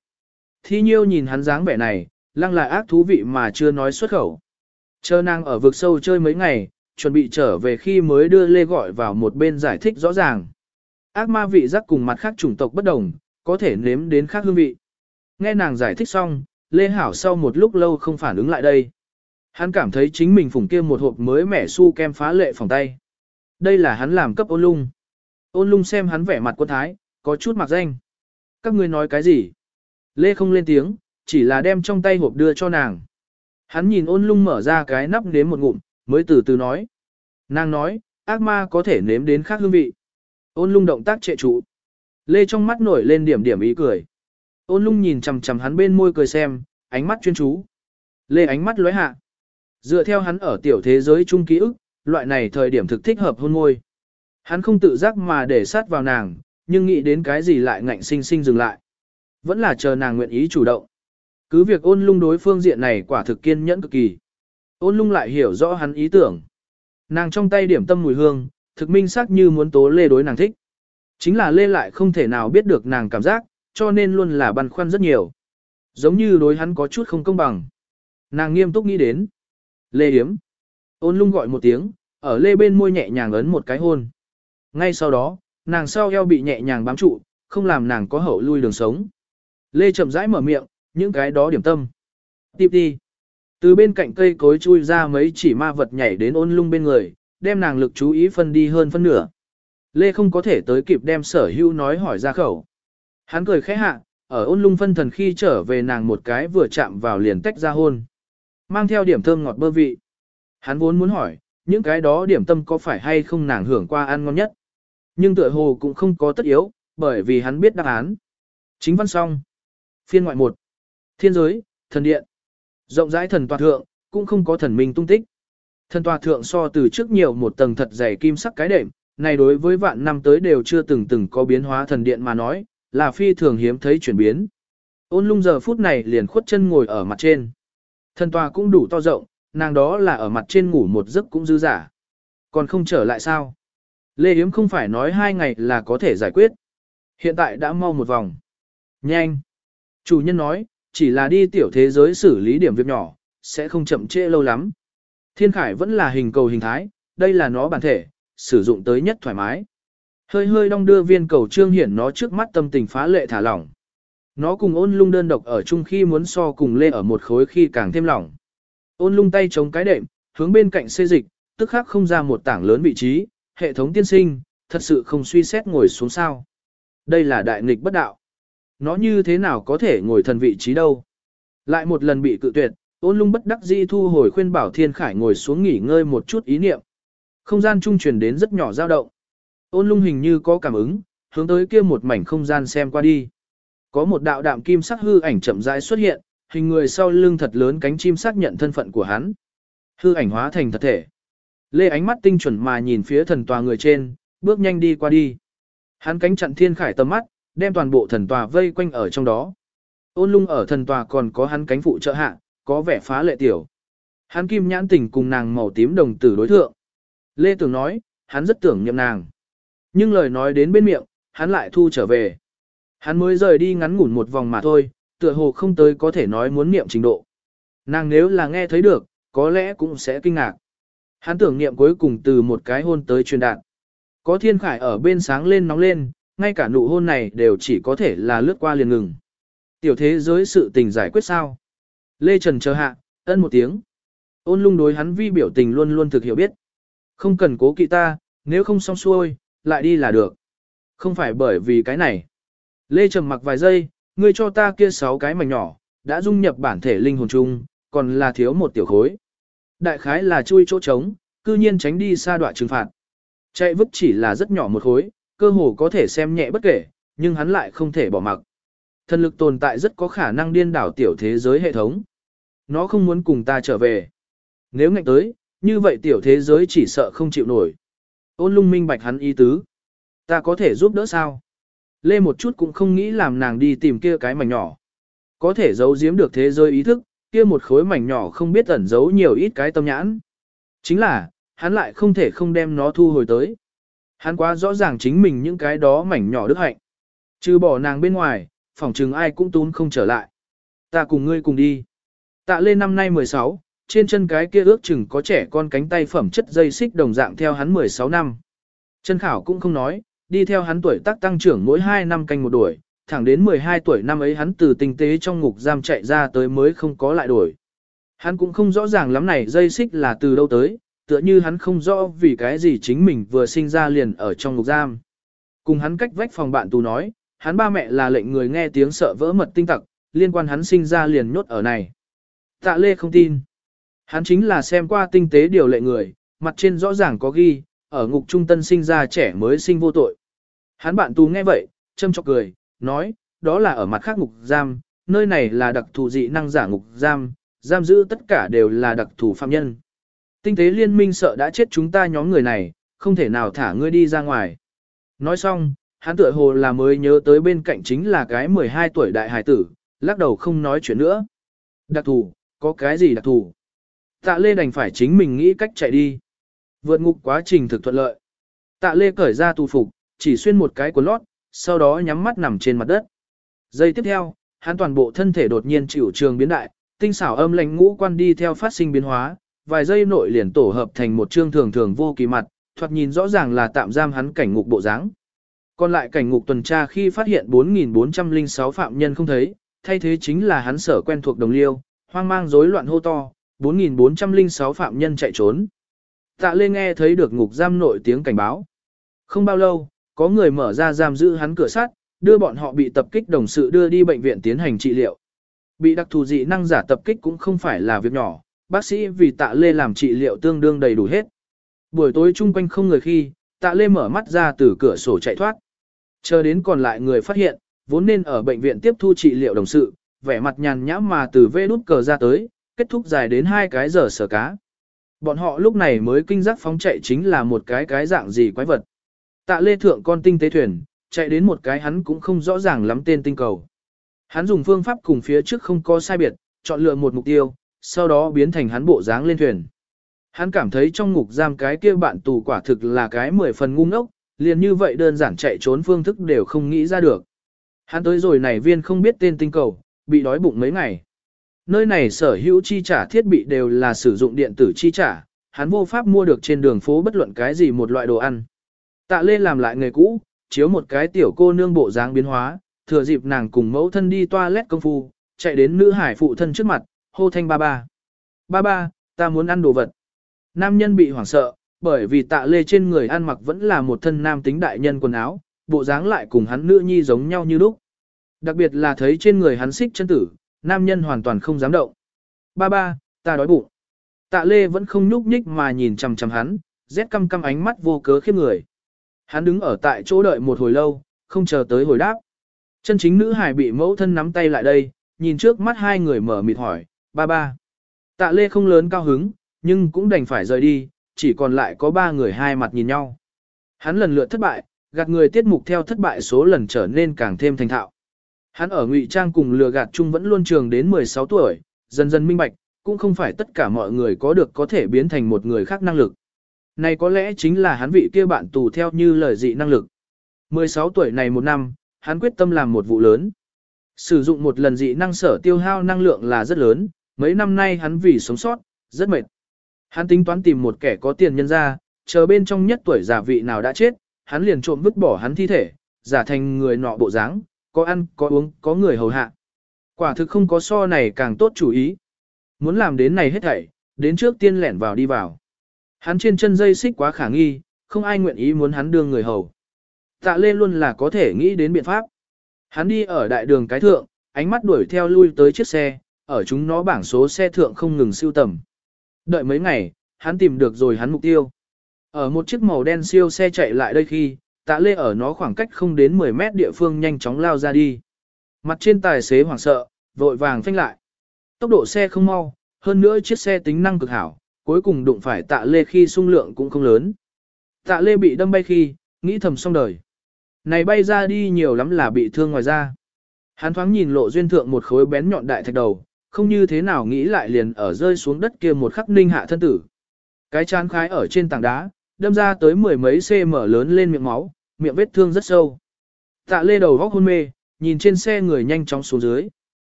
Thi nhiêu nhìn hắn dáng vẻ này, lăng lại ác thú vị mà chưa nói xuất khẩu. Chờ nàng ở vực sâu chơi mấy ngày, chuẩn bị trở về khi mới đưa Lê gọi vào một bên giải thích rõ ràng. Ác ma vị giác cùng mặt khác chủng tộc bất đồng, có thể nếm đến khác hương vị. Nghe nàng giải thích xong, Lê Hảo sau một lúc lâu không phản ứng lại đây. Hắn cảm thấy chính mình phủng kia một hộp mới mẻ su kem phá lệ phòng tay. Đây là hắn làm cấp ôn lung. Ôn lung xem hắn vẻ mặt quân thái, có chút mặc danh. Các ngươi nói cái gì? Lê không lên tiếng, chỉ là đem trong tay hộp đưa cho nàng. Hắn nhìn ôn lung mở ra cái nắp nếm một ngụm, mới từ từ nói. Nàng nói, ác ma có thể nếm đến khác hương vị. Ôn lung động tác trệ trụ. Lê trong mắt nổi lên điểm điểm ý cười. Ôn lung nhìn chằm chằm hắn bên môi cười xem, ánh mắt chuyên chú. Lê ánh mắt lóe hạ. Dựa theo hắn ở tiểu thế giới chung ký ức, loại này thời điểm thực thích hợp hôn môi. Hắn không tự giác mà để sát vào nàng, nhưng nghĩ đến cái gì lại ngạnh sinh sinh dừng lại. Vẫn là chờ nàng nguyện ý chủ động. Cứ việc ôn lung đối phương diện này quả thực kiên nhẫn cực kỳ. Ôn lung lại hiểu rõ hắn ý tưởng. Nàng trong tay điểm tâm mùi hương, thực minh xác như muốn tố lê đối nàng thích. Chính là lê lại không thể nào biết được nàng cảm giác, cho nên luôn là băn khoăn rất nhiều. Giống như đối hắn có chút không công bằng. Nàng nghiêm túc nghĩ đến. Lê Hiếm. Ôn lung gọi một tiếng, ở lê bên môi nhẹ nhàng ấn một cái hôn. Ngay sau đó, nàng sau eo bị nhẹ nhàng bám trụ, không làm nàng có hậu lui đường sống. Lê chậm rãi mở miệng, những cái đó điểm tâm. Tiếp đi. Từ bên cạnh cây cối chui ra mấy chỉ ma vật nhảy đến ôn lung bên người, đem nàng lực chú ý phân đi hơn phân nửa. Lê không có thể tới kịp đem sở hữu nói hỏi ra khẩu. Hắn cười khẽ hạ, ở ôn lung phân thần khi trở về nàng một cái vừa chạm vào liền tách ra hôn. Mang theo điểm thơm ngọt bơ vị. Hắn vốn muốn hỏi, những cái đó điểm tâm có phải hay không nàng hưởng qua ăn ngon nhất. Nhưng tựa hồ cũng không có tất yếu, bởi vì hắn biết đáp án. Chính văn xong. Phiên ngoại 1. Thiên giới, thần điện. Rộng rãi thần tòa thượng, cũng không có thần minh tung tích. Thần tòa thượng so từ trước nhiều một tầng thật dày kim sắc cái đệm, này đối với vạn năm tới đều chưa từng từng có biến hóa thần điện mà nói, là phi thường hiếm thấy chuyển biến. Ôn lung giờ phút này liền khuất chân ngồi ở mặt trên. Thần tòa cũng đủ to rộng, nàng đó là ở mặt trên ngủ một giấc cũng dư giả. Còn không trở lại sao? Lê Yếm không phải nói hai ngày là có thể giải quyết. Hiện tại đã mau một vòng. Nhanh. Chủ nhân nói, chỉ là đi tiểu thế giới xử lý điểm việc nhỏ, sẽ không chậm trễ lâu lắm. Thiên Khải vẫn là hình cầu hình thái, đây là nó bản thể, sử dụng tới nhất thoải mái. Hơi hơi đong đưa viên cầu trương hiển nó trước mắt tâm tình phá lệ thả lỏng. Nó cùng ôn lung đơn độc ở chung khi muốn so cùng lê ở một khối khi càng thêm lỏng. Ôn lung tay chống cái đệm, hướng bên cạnh xê dịch, tức khắc không ra một tảng lớn vị trí, hệ thống tiên sinh, thật sự không suy xét ngồi xuống sao. Đây là đại nghịch bất đạo. Nó như thế nào có thể ngồi thần vị trí đâu. Lại một lần bị cự tuyệt, ôn lung bất đắc dĩ thu hồi khuyên bảo thiên khải ngồi xuống nghỉ ngơi một chút ý niệm. Không gian trung truyền đến rất nhỏ dao động. Ôn lung hình như có cảm ứng, hướng tới kia một mảnh không gian xem qua đi. Có một đạo đạm kim sắc hư ảnh chậm rãi xuất hiện, hình người sau lưng thật lớn cánh chim xác nhận thân phận của hắn. Hư ảnh hóa thành thật thể. Lê ánh mắt tinh chuẩn mà nhìn phía thần tòa người trên, bước nhanh đi qua đi. Hắn cánh chặn thiên khải tầm mắt, đem toàn bộ thần tòa vây quanh ở trong đó. Ôn lung ở thần tòa còn có hắn cánh phụ trợ hạ, có vẻ phá lệ tiểu. Hắn kim nhãn tình cùng nàng màu tím đồng tử đối thượng. Lê Tường nói, hắn rất tưởng niệm nàng. Nhưng lời nói đến bên miệng, hắn lại thu trở về. Hắn mới rời đi ngắn ngủn một vòng mà thôi, tựa hồ không tới có thể nói muốn niệm trình độ. Nàng nếu là nghe thấy được, có lẽ cũng sẽ kinh ngạc. Hắn tưởng niệm cuối cùng từ một cái hôn tới truyền đạt. Có thiên khải ở bên sáng lên nóng lên, ngay cả nụ hôn này đều chỉ có thể là lướt qua liền ngừng. Tiểu thế giới sự tình giải quyết sao? Lê Trần chờ hạ, ân một tiếng. Ôn lung đối hắn vi biểu tình luôn luôn thực hiểu biết. Không cần cố kỵ ta, nếu không xong xuôi, lại đi là được. Không phải bởi vì cái này. Lê Trầm mặc vài giây, ngươi cho ta kia sáu cái mảnh nhỏ, đã dung nhập bản thể linh hồn chung, còn là thiếu một tiểu khối. Đại khái là chui chỗ trống, cư nhiên tránh đi xa đoạn trừng phạt. Chạy vứt chỉ là rất nhỏ một khối, cơ hồ có thể xem nhẹ bất kể, nhưng hắn lại không thể bỏ mặc. Thần lực tồn tại rất có khả năng điên đảo tiểu thế giới hệ thống. Nó không muốn cùng ta trở về. Nếu ngạnh tới, như vậy tiểu thế giới chỉ sợ không chịu nổi. Ôn lung minh bạch hắn ý tứ. Ta có thể giúp đỡ sao? Lê một chút cũng không nghĩ làm nàng đi tìm kia cái mảnh nhỏ. Có thể giấu giếm được thế giới ý thức, kia một khối mảnh nhỏ không biết ẩn giấu nhiều ít cái tâm nhãn. Chính là, hắn lại không thể không đem nó thu hồi tới. Hắn quá rõ ràng chính mình những cái đó mảnh nhỏ đức hạnh. Trừ bỏ nàng bên ngoài, phòng chừng ai cũng tún không trở lại. Ta cùng ngươi cùng đi. Tạ lên năm nay 16, trên chân cái kia ước chừng có trẻ con cánh tay phẩm chất dây xích đồng dạng theo hắn 16 năm. Chân khảo cũng không nói, đi theo hắn tuổi tác tăng trưởng mỗi 2 năm canh một đuổi, thẳng đến 12 tuổi năm ấy hắn từ tinh tế trong ngục giam chạy ra tới mới không có lại đổi. Hắn cũng không rõ ràng lắm này dây xích là từ đâu tới, tựa như hắn không rõ vì cái gì chính mình vừa sinh ra liền ở trong ngục giam. Cùng hắn cách vách phòng bạn tù nói, hắn ba mẹ là lệnh người nghe tiếng sợ vỡ mật tinh tặc, liên quan hắn sinh ra liền nhốt ở này. Tạ Lê không tin. Hắn chính là xem qua tinh tế điều lệ người, mặt trên rõ ràng có ghi, ở ngục trung tân sinh ra trẻ mới sinh vô tội. Hắn bạn tù nghe vậy, châm chọc cười, nói, đó là ở mặt khác ngục giam, nơi này là đặc thù dị năng giả ngục giam, giam giữ tất cả đều là đặc thù phạm nhân. Tinh tế liên minh sợ đã chết chúng ta nhóm người này, không thể nào thả ngươi đi ra ngoài. Nói xong, hắn tựa hồ là mới nhớ tới bên cạnh chính là cái 12 tuổi đại hải tử, lắc đầu không nói chuyện nữa. Đặc thù, có cái gì đặc thù? Tạ Lê đành phải chính mình nghĩ cách chạy đi. Vượt ngục quá trình thực thuận lợi. Tạ Lê cởi ra tù phục, chỉ xuyên một cái quần lót, sau đó nhắm mắt nằm trên mặt đất. Giây tiếp theo, hắn toàn bộ thân thể đột nhiên chịu trường biến đại, tinh xảo âm lành ngũ quan đi theo phát sinh biến hóa, vài giây nội liền tổ hợp thành một trương thường thường vô kỳ mặt, thoạt nhìn rõ ràng là tạm giam hắn cảnh ngục bộ dáng. Còn lại cảnh ngục tuần tra khi phát hiện 4.406 phạm nhân không thấy, thay thế chính là hắn sở quen thuộc đồng liêu, hoang mang rối loạn hô to, 4.406 phạm nhân chạy trốn. Tạ Lê nghe thấy được ngục giam nội tiếng cảnh báo. Không bao lâu, có người mở ra giam giữ hắn cửa sắt, đưa bọn họ bị tập kích đồng sự đưa đi bệnh viện tiến hành trị liệu. Bị đặc thù dị năng giả tập kích cũng không phải là việc nhỏ, bác sĩ vì tạ lê làm trị liệu tương đương đầy đủ hết. Buổi tối chung quanh không người khi, tạ lê mở mắt ra từ cửa sổ chạy thoát. Chờ đến còn lại người phát hiện, vốn nên ở bệnh viện tiếp thu trị liệu đồng sự, vẻ mặt nhàn nhãm mà từ vê đút cờ ra tới, kết thúc dài đến hai cái giờ sở cá. Bọn họ lúc này mới kinh giác phóng chạy chính là một cái cái dạng gì quái vật. Tạ lê thượng con tinh tế thuyền, chạy đến một cái hắn cũng không rõ ràng lắm tên tinh cầu. Hắn dùng phương pháp cùng phía trước không có sai biệt, chọn lựa một mục tiêu, sau đó biến thành hắn bộ dáng lên thuyền. Hắn cảm thấy trong ngục giam cái kia bạn tù quả thực là cái mười phần ngu ngốc, liền như vậy đơn giản chạy trốn phương thức đều không nghĩ ra được. Hắn tới rồi này viên không biết tên tinh cầu, bị đói bụng mấy ngày. Nơi này sở hữu chi trả thiết bị đều là sử dụng điện tử chi trả, hắn vô pháp mua được trên đường phố bất luận cái gì một loại đồ ăn. Tạ Lê làm lại nghề cũ, chiếu một cái tiểu cô nương bộ dáng biến hóa, thừa dịp nàng cùng mẫu thân đi toilet công phu, chạy đến nữ hải phụ thân trước mặt, hô thanh ba ba. Ba ba, ta muốn ăn đồ vật. Nam nhân bị hoảng sợ, bởi vì tạ lê trên người ăn mặc vẫn là một thân nam tính đại nhân quần áo, bộ dáng lại cùng hắn nữ nhi giống nhau như lúc. Đặc biệt là thấy trên người hắn xích chân tử, nam nhân hoàn toàn không dám động. Ba ba, ta đói bụng. Tạ lê vẫn không nhúc nhích mà nhìn chằm chằm hắn, rét căm căm ánh mắt vô cớ khiếp người. Hắn đứng ở tại chỗ đợi một hồi lâu, không chờ tới hồi đáp. Chân chính nữ hải bị mẫu thân nắm tay lại đây, nhìn trước mắt hai người mở mịt hỏi, ba ba. Tạ lê không lớn cao hứng, nhưng cũng đành phải rời đi, chỉ còn lại có ba người hai mặt nhìn nhau. Hắn lần lượt thất bại, gạt người tiết mục theo thất bại số lần trở nên càng thêm thành thạo. Hắn ở ngụy trang cùng lừa gạt chung vẫn luôn trường đến 16 tuổi, dần dần minh bạch, cũng không phải tất cả mọi người có được có thể biến thành một người khác năng lực. Này có lẽ chính là hắn vị kia bạn tù theo như lời dị năng lực. 16 tuổi này một năm, hắn quyết tâm làm một vụ lớn. Sử dụng một lần dị năng sở tiêu hao năng lượng là rất lớn, mấy năm nay hắn vì sống sót, rất mệt. Hắn tính toán tìm một kẻ có tiền nhân ra, chờ bên trong nhất tuổi giả vị nào đã chết, hắn liền trộm vứt bỏ hắn thi thể, giả thành người nọ bộ dáng, có ăn, có uống, có người hầu hạ. Quả thực không có so này càng tốt chủ ý. Muốn làm đến này hết thảy, đến trước tiên lẻn vào đi vào. Hắn trên chân dây xích quá khả nghi, không ai nguyện ý muốn hắn đưa người hầu. Tạ Lê luôn là có thể nghĩ đến biện pháp. Hắn đi ở đại đường cái thượng, ánh mắt đuổi theo lui tới chiếc xe, ở chúng nó bảng số xe thượng không ngừng siêu tầm. Đợi mấy ngày, hắn tìm được rồi hắn mục tiêu. Ở một chiếc màu đen siêu xe chạy lại đây khi, tạ lê ở nó khoảng cách không đến 10 mét địa phương nhanh chóng lao ra đi. Mặt trên tài xế hoảng sợ, vội vàng phanh lại. Tốc độ xe không mau, hơn nữa chiếc xe tính năng cực hảo, cuối cùng đụng phải tạ lê khi xung lượng cũng không lớn. Tạ lê bị đâm bay khi, nghĩ thầm xong đời. Này bay ra đi nhiều lắm là bị thương ngoài ra. Hắn thoáng nhìn lộ duyên thượng một khối bén nhọn đại thạch đầu, không như thế nào nghĩ lại liền ở rơi xuống đất kia một khắc ninh hạ thân tử. Cái chán khái ở trên tảng đá, đâm ra tới mười mấy cm lớn lên miệng máu, miệng vết thương rất sâu. Tạ lê đầu góc hôn mê, nhìn trên xe người nhanh chóng xuống dưới.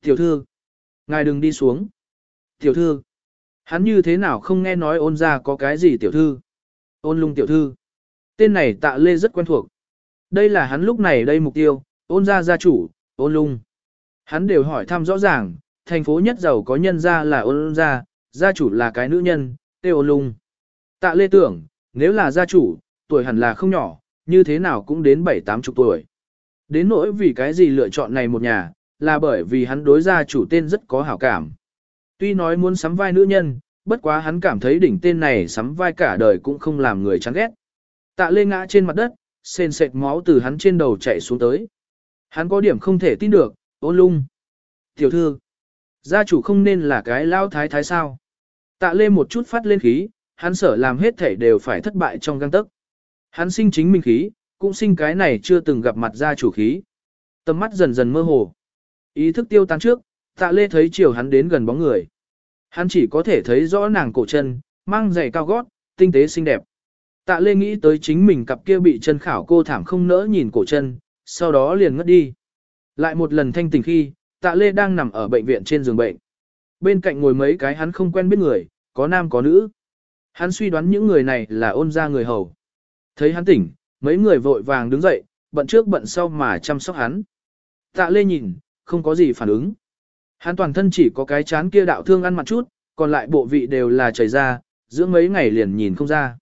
Tiểu thư, ngài đừng đi xuống. Tiểu thư, hắn như thế nào không nghe nói ôn ra có cái gì tiểu thư. Ôn lung tiểu thư. Tên này tạ lê rất quen thuộc. Đây là hắn lúc này đây mục tiêu, ôn ra gia chủ, ôn lung. Hắn đều hỏi thăm rõ ràng, thành phố nhất giàu có nhân gia là ôn gia, gia chủ là cái nữ nhân, tê ôn lung. Tạ lê tưởng, nếu là gia chủ, tuổi hẳn là không nhỏ, như thế nào cũng đến bảy tám chục tuổi. Đến nỗi vì cái gì lựa chọn này một nhà, là bởi vì hắn đối gia chủ tên rất có hảo cảm. Tuy nói muốn sắm vai nữ nhân, bất quá hắn cảm thấy đỉnh tên này sắm vai cả đời cũng không làm người chán ghét. Tạ lê ngã trên mặt đất, sền sệt máu từ hắn trên đầu chảy xuống tới. Hắn có điểm không thể tin được, ôn lung. Tiểu thư, gia chủ không nên là cái lao thái thái sao. Tạ lê một chút phát lên khí, hắn sở làm hết thể đều phải thất bại trong găng tấc. Hắn sinh chính mình khí, cũng sinh cái này chưa từng gặp mặt gia chủ khí. Tầm mắt dần dần mơ hồ. Ý thức tiêu tan trước, tạ lê thấy chiều hắn đến gần bóng người. Hắn chỉ có thể thấy rõ nàng cổ chân, mang giày cao gót, tinh tế xinh đẹp. Tạ lê nghĩ tới chính mình cặp kia bị chân khảo cô thảm không nỡ nhìn cổ chân, sau đó liền ngất đi. Lại một lần thanh tỉnh khi, tạ lê đang nằm ở bệnh viện trên giường bệnh. Bên cạnh ngồi mấy cái hắn không quen biết người, có nam có nữ. Hắn suy đoán những người này là ôn ra người hầu. Thấy hắn tỉnh, mấy người vội vàng đứng dậy, bận trước bận sau mà chăm sóc hắn. Tạ lê nhìn, không có gì phản ứng. Hắn toàn thân chỉ có cái chán kia đạo thương ăn mặt chút, còn lại bộ vị đều là chảy ra, giữa mấy ngày liền nhìn không ra.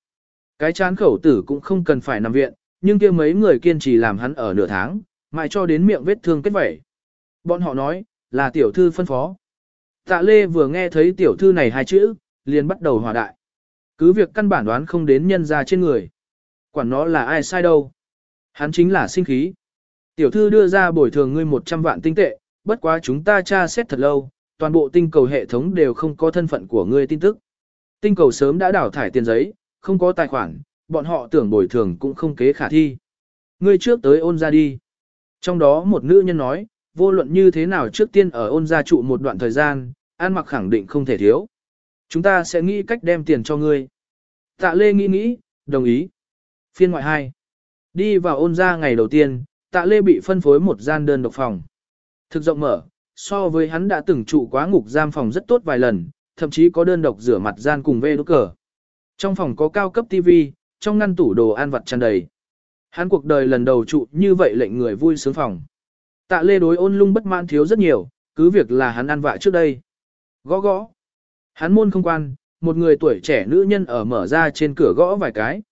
Cái chán khẩu tử cũng không cần phải nằm viện, nhưng kia mấy người kiên trì làm hắn ở nửa tháng, mãi cho đến miệng vết thương kết vẩy. Bọn họ nói, là tiểu thư phân phó. Tạ Lê vừa nghe thấy tiểu thư này hai chữ, liền bắt đầu hòa đại. Cứ việc căn bản đoán không đến nhân ra trên người. Quản nó là ai sai đâu. Hắn chính là sinh khí. Tiểu thư đưa ra bồi thường ngươi 100 vạn tinh tệ, bất quá chúng ta tra xét thật lâu, toàn bộ tinh cầu hệ thống đều không có thân phận của ngươi tin tức. Tinh cầu sớm đã đảo thải tiền giấy, không có tài khoản, bọn họ tưởng bồi thường cũng không kế khả thi. Ngươi trước tới ôn ra đi. Trong đó một nữ nhân nói, vô luận như thế nào trước tiên ở ôn gia trụ một đoạn thời gian, an mặc khẳng định không thể thiếu. Chúng ta sẽ nghĩ cách đem tiền cho ngươi. Tạ Lê nghĩ nghĩ, đồng ý. Phiên ngoại 2. Đi vào ôn gia ngày đầu tiên, Tạ Lê bị phân phối một gian đơn độc phòng. Thực rộng mở, so với hắn đã từng trụ quá ngục giam phòng rất tốt vài lần, thậm chí có đơn độc rửa mặt gian cùng vê đốt cờ. Trong phòng có cao cấp TV, trong ngăn tủ đồ ăn vặt tràn đầy. Hắn cuộc đời lần đầu trụ như vậy lệnh người vui sướng phòng. Tạ lê đối ôn lung bất mãn thiếu rất nhiều, cứ việc là hắn ăn vạ trước đây. Gõ gõ. Hắn môn không quan, một người tuổi trẻ nữ nhân ở mở ra trên cửa gõ vài cái.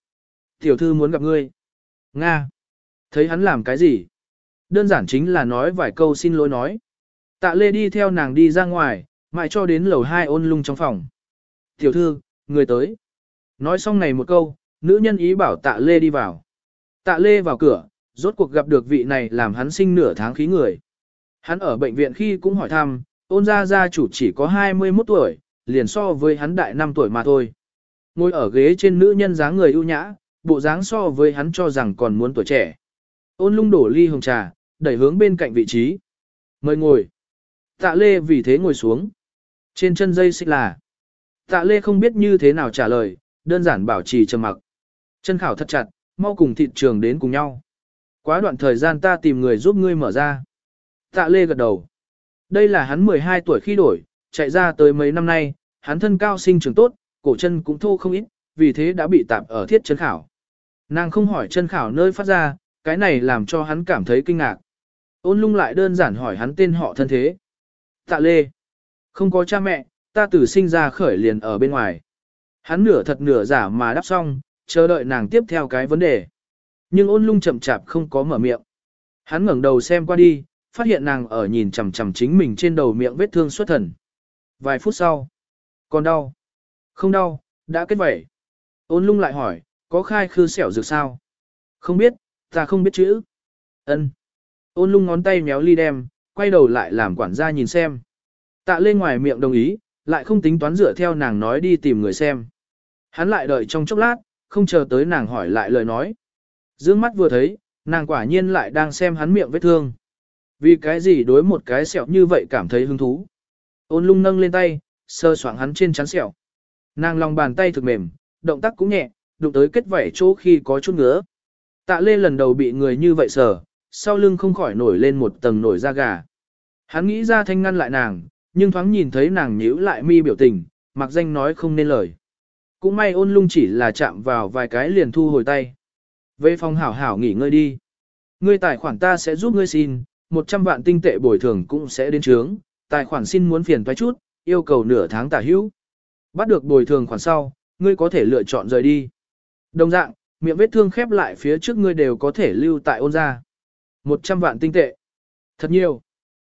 Tiểu thư muốn gặp ngươi. Nga. Thấy hắn làm cái gì? Đơn giản chính là nói vài câu xin lỗi nói. Tạ lê đi theo nàng đi ra ngoài, mãi cho đến lầu hai ôn lung trong phòng. Tiểu thư, người tới. Nói xong này một câu, nữ nhân ý bảo tạ lê đi vào. Tạ lê vào cửa, rốt cuộc gặp được vị này làm hắn sinh nửa tháng khí người. Hắn ở bệnh viện khi cũng hỏi thăm, ôn gia gia chủ chỉ có 21 tuổi, liền so với hắn đại 5 tuổi mà thôi. Ngồi ở ghế trên nữ nhân dáng người ưu nhã, bộ dáng so với hắn cho rằng còn muốn tuổi trẻ. Ôn lung đổ ly hồng trà, đẩy hướng bên cạnh vị trí. Mời ngồi. Tạ lê vì thế ngồi xuống. Trên chân dây xích là. Tạ lê không biết như thế nào trả lời, đơn giản bảo trì trầm mặc. Chân khảo thật chặt, mau cùng thị trường đến cùng nhau. Quá đoạn thời gian ta tìm người giúp ngươi mở ra. Tạ lê gật đầu. Đây là hắn 12 tuổi khi đổi, chạy ra tới mấy năm nay, hắn thân cao sinh trưởng tốt, cổ chân cũng thô không ít, vì thế đã bị tạp ở thiết chân khảo. Nàng không hỏi chân khảo nơi phát ra, cái này làm cho hắn cảm thấy kinh ngạc. Ôn lung lại đơn giản hỏi hắn tên họ thân thế. Tạ Lê. Không có cha mẹ, ta từ sinh ra khởi liền ở bên ngoài. Hắn nửa thật nửa giả mà đáp xong, chờ đợi nàng tiếp theo cái vấn đề. Nhưng ôn lung chậm chạp không có mở miệng. Hắn ngẩng đầu xem qua đi, phát hiện nàng ở nhìn chằm chằm chính mình trên đầu miệng vết thương xuất thần. Vài phút sau, còn đau. Không đau, đã kết vẩy. Ôn lung lại hỏi, có khai khư xẻo dược sao? Không biết, ta không biết chữ. Ân. Ôn lung ngón tay méo ly đem, quay đầu lại làm quản gia nhìn xem. Tạ lên ngoài miệng đồng ý, lại không tính toán dựa theo nàng nói đi tìm người xem. Hắn lại đợi trong chốc lát, không chờ tới nàng hỏi lại lời nói. Dương mắt vừa thấy, nàng quả nhiên lại đang xem hắn miệng vết thương. Vì cái gì đối một cái sẹo như vậy cảm thấy hứng thú. Ôn lung nâng lên tay, sơ soạng hắn trên chắn sẹo. Nàng lòng bàn tay thực mềm, động tác cũng nhẹ, đụng tới kết vảy chỗ khi có chút ngứa. Tạ lê lần đầu bị người như vậy sờ, sau lưng không khỏi nổi lên một tầng nổi da gà. Hắn nghĩ ra thanh ngăn lại nàng, nhưng thoáng nhìn thấy nàng nhíu lại mi biểu tình, mặc danh nói không nên lời. Cũng may ôn lung chỉ là chạm vào vài cái liền thu hồi tay. Về phòng hảo hảo nghỉ ngơi đi. Ngươi tài khoản ta sẽ giúp ngươi xin, 100 vạn tinh tệ bồi thường cũng sẽ đến trướng, tài khoản xin muốn phiền toái chút, yêu cầu nửa tháng tả hữu. Bắt được bồi thường khoản sau, ngươi có thể lựa chọn rời đi. Đồng dạng, miệng vết thương khép lại phía trước ngươi đều có thể lưu tại ôn gia. 100 vạn tinh tệ. Thật nhiều.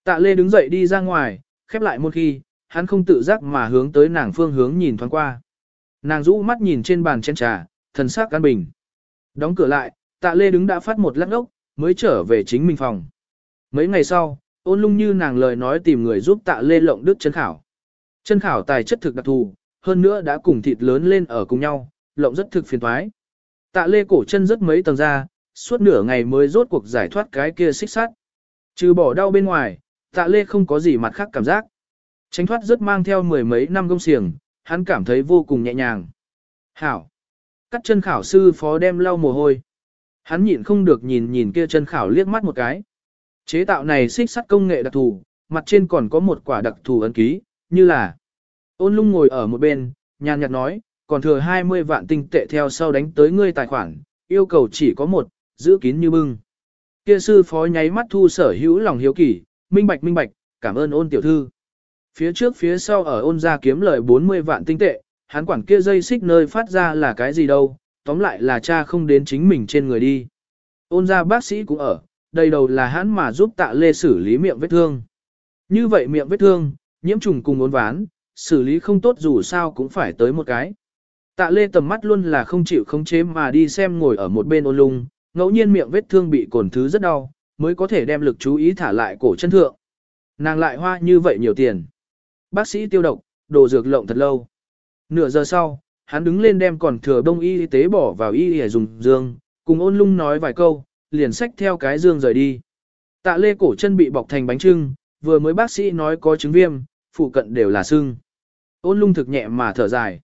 Tạ Lê đứng dậy đi ra ngoài, khép lại một khi, hắn không tự giác mà hướng tới nàng phương hướng nhìn thoáng qua. Nàng rũ mắt nhìn trên bàn chén trà, thần sắc căn bình. Đóng cửa lại, tạ lê đứng đã phát một lát ốc, mới trở về chính mình phòng. Mấy ngày sau, ôn lung như nàng lời nói tìm người giúp tạ lê lộng đức chân khảo. Chân khảo tài chất thực đặc thù, hơn nữa đã cùng thịt lớn lên ở cùng nhau, lộng rất thực phiền thoái. Tạ lê cổ chân rất mấy tầng ra, suốt nửa ngày mới rốt cuộc giải thoát cái kia xích sắt. Trừ bỏ đau bên ngoài, tạ lê không có gì mặt khác cảm giác. Tránh thoát rất mang theo mười mấy năm gông xiềng, hắn cảm thấy vô cùng nhẹ nhàng. Hảo! Cắt chân khảo sư phó đem lau mồ hôi. Hắn nhịn không được nhìn nhìn kia chân khảo liếc mắt một cái. Chế tạo này xích sắt công nghệ đặc thù, mặt trên còn có một quả đặc thù ấn ký, như là ôn lung ngồi ở một bên, nhàn nhạt nói, còn thừa 20 vạn tinh tệ theo sau đánh tới ngươi tài khoản, yêu cầu chỉ có một, giữ kín như bưng. Kia sư phó nháy mắt thu sở hữu lòng hiếu kỳ, minh bạch minh bạch, cảm ơn ôn tiểu thư. Phía trước phía sau ở ôn gia kiếm lời 40 vạn tinh tệ, hắn quản kia dây xích nơi phát ra là cái gì đâu, tóm lại là cha không đến chính mình trên người đi. Ôn gia bác sĩ cũng ở, đây đầu là hắn mà giúp tạ lê xử lý miệng vết thương. Như vậy miệng vết thương, nhiễm trùng cùng ôn ván, xử lý không tốt dù sao cũng phải tới một cái. Tạ lê tầm mắt luôn là không chịu khống chế mà đi xem ngồi ở một bên ôn lung, ngẫu nhiên miệng vết thương bị cồn thứ rất đau, mới có thể đem lực chú ý thả lại cổ chân thượng. Nàng lại hoa như vậy nhiều tiền. Bác sĩ tiêu độc, đồ dược lộng thật lâu. Nửa giờ sau, hắn đứng lên đem còn thừa đông y tế bỏ vào y để dùng dương, cùng ôn lung nói vài câu, liền xách theo cái dương rời đi. Tạ lê cổ chân bị bọc thành bánh trưng, vừa mới bác sĩ nói có chứng viêm, phụ cận đều là sưng. Ôn lung thực nhẹ mà thở dài.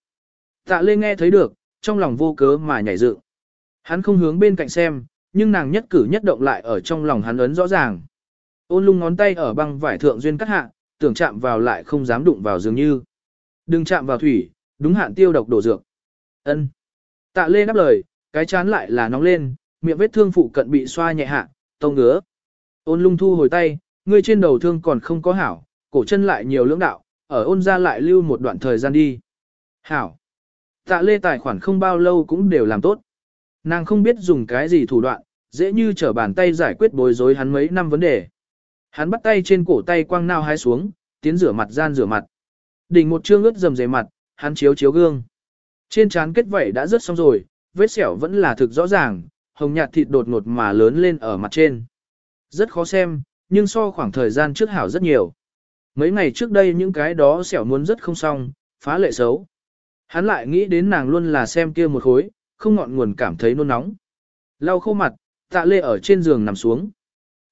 Tạ lê nghe thấy được, trong lòng vô cớ mà nhảy dựng. Hắn không hướng bên cạnh xem, nhưng nàng nhất cử nhất động lại ở trong lòng hắn ấn rõ ràng. Ôn lung ngón tay ở băng vải thượng duyên cắt hạ, tưởng chạm vào lại không dám đụng vào dường như. Đừng chạm vào thủy, đúng hạn tiêu độc đổ dược. Ân. Tạ Lê đáp lời, cái chán lại là nóng lên, miệng vết thương phụ cận bị xoa nhẹ hạ, tông ngứa. Ôn lung thu hồi tay, người trên đầu thương còn không có hảo, cổ chân lại nhiều lưỡng đạo, ở ôn ra lại lưu một đoạn thời gian đi. Hảo. Tạ Lê tài khoản không bao lâu cũng đều làm tốt. Nàng không biết dùng cái gì thủ đoạn, dễ như trở bàn tay giải quyết bối rối hắn mấy năm vấn đề. Hắn bắt tay trên cổ tay quăng nao hái xuống, tiến rửa mặt gian rửa mặt. Đỉnh một trương ướt dầm dề mặt, hắn chiếu chiếu gương. Trên trán kết vảy đã rất xong rồi, vết sẹo vẫn là thực rõ ràng, hồng nhạt thịt đột ngột mà lớn lên ở mặt trên. Rất khó xem, nhưng so khoảng thời gian trước hảo rất nhiều. Mấy ngày trước đây những cái đó sẹo muốn rất không xong, phá lệ xấu. Hắn lại nghĩ đến nàng luôn là xem kia một khối, không ngọn nguồn cảm thấy nôn nóng. Lau khô mặt, tạ lê ở trên giường nằm xuống.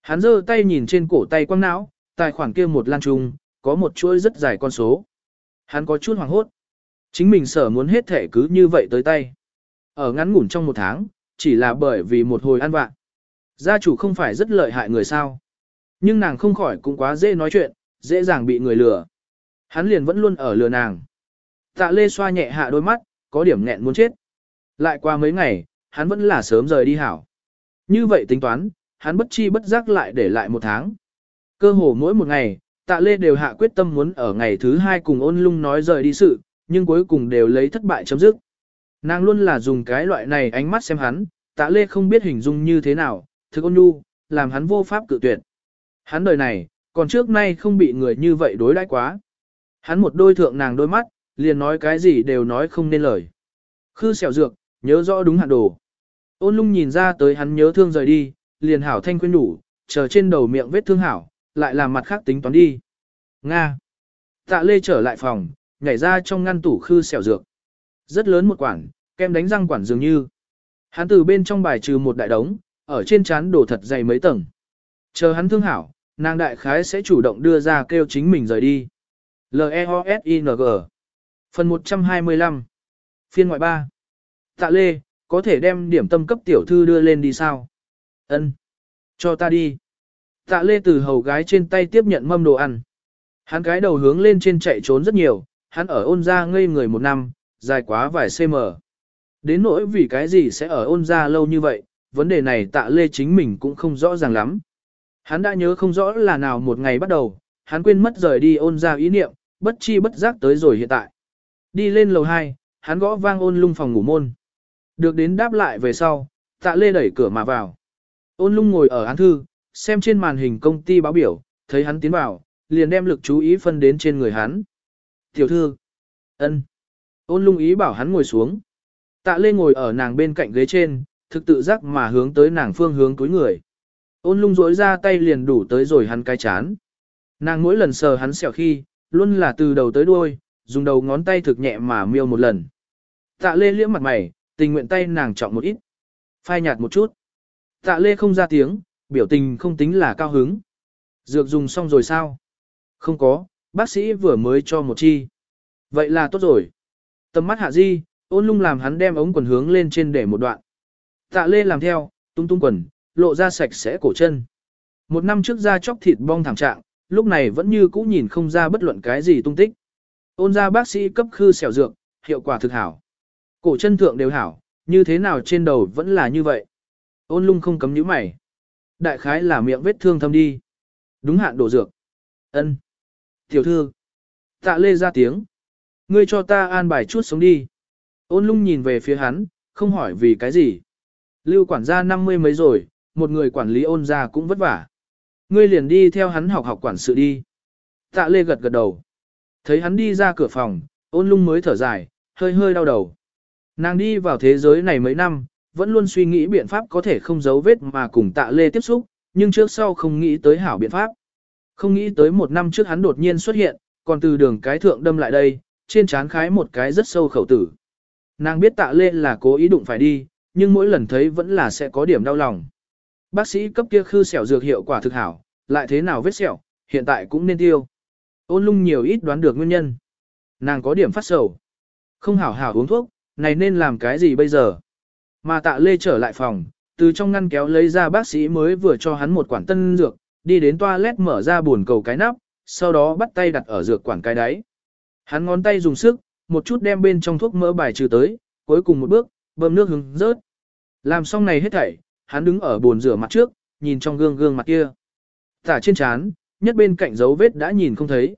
Hắn giơ tay nhìn trên cổ tay quăng não, tài khoản kia một lan trung, có một chuỗi rất dài con số. Hắn có chút hoảng hốt. Chính mình sở muốn hết thể cứ như vậy tới tay. Ở ngắn ngủn trong một tháng, chỉ là bởi vì một hồi ăn vạ. Gia chủ không phải rất lợi hại người sao. Nhưng nàng không khỏi cũng quá dễ nói chuyện, dễ dàng bị người lừa. Hắn liền vẫn luôn ở lừa nàng. Tạ lê xoa nhẹ hạ đôi mắt, có điểm nghẹn muốn chết. Lại qua mấy ngày, hắn vẫn là sớm rời đi hảo. Như vậy tính toán, hắn bất chi bất giác lại để lại một tháng. Cơ hồ mỗi một ngày, tạ lê đều hạ quyết tâm muốn ở ngày thứ hai cùng ôn lung nói rời đi sự, nhưng cuối cùng đều lấy thất bại chấm dứt. Nàng luôn là dùng cái loại này ánh mắt xem hắn, tạ lê không biết hình dung như thế nào, thực ôn nhu, làm hắn vô pháp cự tuyệt. Hắn đời này, còn trước nay không bị người như vậy đối đãi quá. Hắn một đôi thượng nàng đôi mắt, liền nói cái gì đều nói không nên lời. Khư xẻo dược, nhớ rõ đúng hạn đồ. Ôn lung nhìn ra tới hắn nhớ thương rời đi, liền hảo thanh khuyên đủ, chờ trên đầu miệng vết thương hảo, lại làm mặt khác tính toán đi. Nga. Tạ lê trở lại phòng, nhảy ra trong ngăn tủ khư xẻo dược. Rất lớn một quản, kem đánh răng quản dường như. Hắn từ bên trong bài trừ một đại đống, ở trên chán đổ thật dày mấy tầng. Chờ hắn thương hảo, nàng đại khái sẽ chủ động đưa ra kêu chính mình rời đi. L-E-O-S-I-N-G Phần 125 Phiên ngoại 3 Tạ Lê, có thể đem điểm tâm cấp tiểu thư đưa lên đi sao? Ân, Cho ta đi. Tạ Lê từ hầu gái trên tay tiếp nhận mâm đồ ăn. Hắn cái đầu hướng lên trên chạy trốn rất nhiều, hắn ở ôn ra ngây người một năm, dài quá vài cm. Đến nỗi vì cái gì sẽ ở ôn ra lâu như vậy, vấn đề này tạ lê chính mình cũng không rõ ràng lắm. Hắn đã nhớ không rõ là nào một ngày bắt đầu, hắn quên mất rời đi ôn ra ý niệm, bất chi bất giác tới rồi hiện tại. Đi lên lầu 2, hắn gõ vang ôn lung phòng ngủ môn. Được đến đáp lại về sau, tạ lê đẩy cửa mà vào. Ôn lung ngồi ở án thư, xem trên màn hình công ty báo biểu, thấy hắn tiến vào, liền đem lực chú ý phân đến trên người hắn. Tiểu thư, ân. Ôn lung ý bảo hắn ngồi xuống. Tạ lê ngồi ở nàng bên cạnh ghế trên, thực tự giác mà hướng tới nàng phương hướng túi người. Ôn lung rỗi ra tay liền đủ tới rồi hắn cái chán. Nàng mỗi lần sờ hắn sẹo khi, luôn là từ đầu tới đuôi, dùng đầu ngón tay thực nhẹ mà miêu một lần. Tạ lê liễm mặt mày, tình nguyện tay nàng trọng một ít. Phai nhạt một chút. Tạ lê không ra tiếng, biểu tình không tính là cao hứng. Dược dùng xong rồi sao? Không có, bác sĩ vừa mới cho một chi. Vậy là tốt rồi. Tầm mắt hạ di, ôn lung làm hắn đem ống quần hướng lên trên để một đoạn. Tạ lê làm theo, tung tung quần, lộ ra sạch sẽ cổ chân. Một năm trước ra chóc thịt bong thẳng trạng, lúc này vẫn như cũ nhìn không ra bất luận cái gì tung tích. Ôn ra bác sĩ cấp khư xẻo dược, hiệu quả thực hảo. Cổ chân thượng đều hảo, như thế nào trên đầu vẫn là như vậy. Ôn lung không cấm nhíu mày. Đại khái là miệng vết thương thâm đi. Đúng hạn đổ dược. ân Tiểu thư. Tạ lê ra tiếng. Ngươi cho ta an bài chút sống đi. Ôn lung nhìn về phía hắn, không hỏi vì cái gì. Lưu quản gia năm mươi mấy rồi, một người quản lý ôn gia cũng vất vả. Ngươi liền đi theo hắn học học quản sự đi. Tạ lê gật gật đầu. Thấy hắn đi ra cửa phòng, ôn lung mới thở dài, hơi hơi đau đầu. Nàng đi vào thế giới này mấy năm, vẫn luôn suy nghĩ biện pháp có thể không giấu vết mà cùng tạ lê tiếp xúc, nhưng trước sau không nghĩ tới hảo biện pháp. Không nghĩ tới một năm trước hắn đột nhiên xuất hiện, còn từ đường cái thượng đâm lại đây, trên trán khái một cái rất sâu khẩu tử. Nàng biết tạ lê là cố ý đụng phải đi, nhưng mỗi lần thấy vẫn là sẽ có điểm đau lòng. Bác sĩ cấp kia khư sẹo dược hiệu quả thực hảo, lại thế nào vết sẹo, hiện tại cũng nên tiêu. Ôn lung nhiều ít đoán được nguyên nhân. Nàng có điểm phát sầu. Không hảo hảo uống thuốc, này nên làm cái gì bây giờ? Mà tạ lê trở lại phòng, từ trong ngăn kéo lấy ra bác sĩ mới vừa cho hắn một quản tân dược, đi đến toilet mở ra buồn cầu cái nắp, sau đó bắt tay đặt ở dược quản cái đáy. Hắn ngón tay dùng sức, một chút đem bên trong thuốc mỡ bài trừ tới, cuối cùng một bước, bơm nước hứng rớt. Làm xong này hết thảy, hắn đứng ở buồn rửa mặt trước, nhìn trong gương gương mặt kia. Tả trên chán nhất bên cạnh dấu vết đã nhìn không thấy.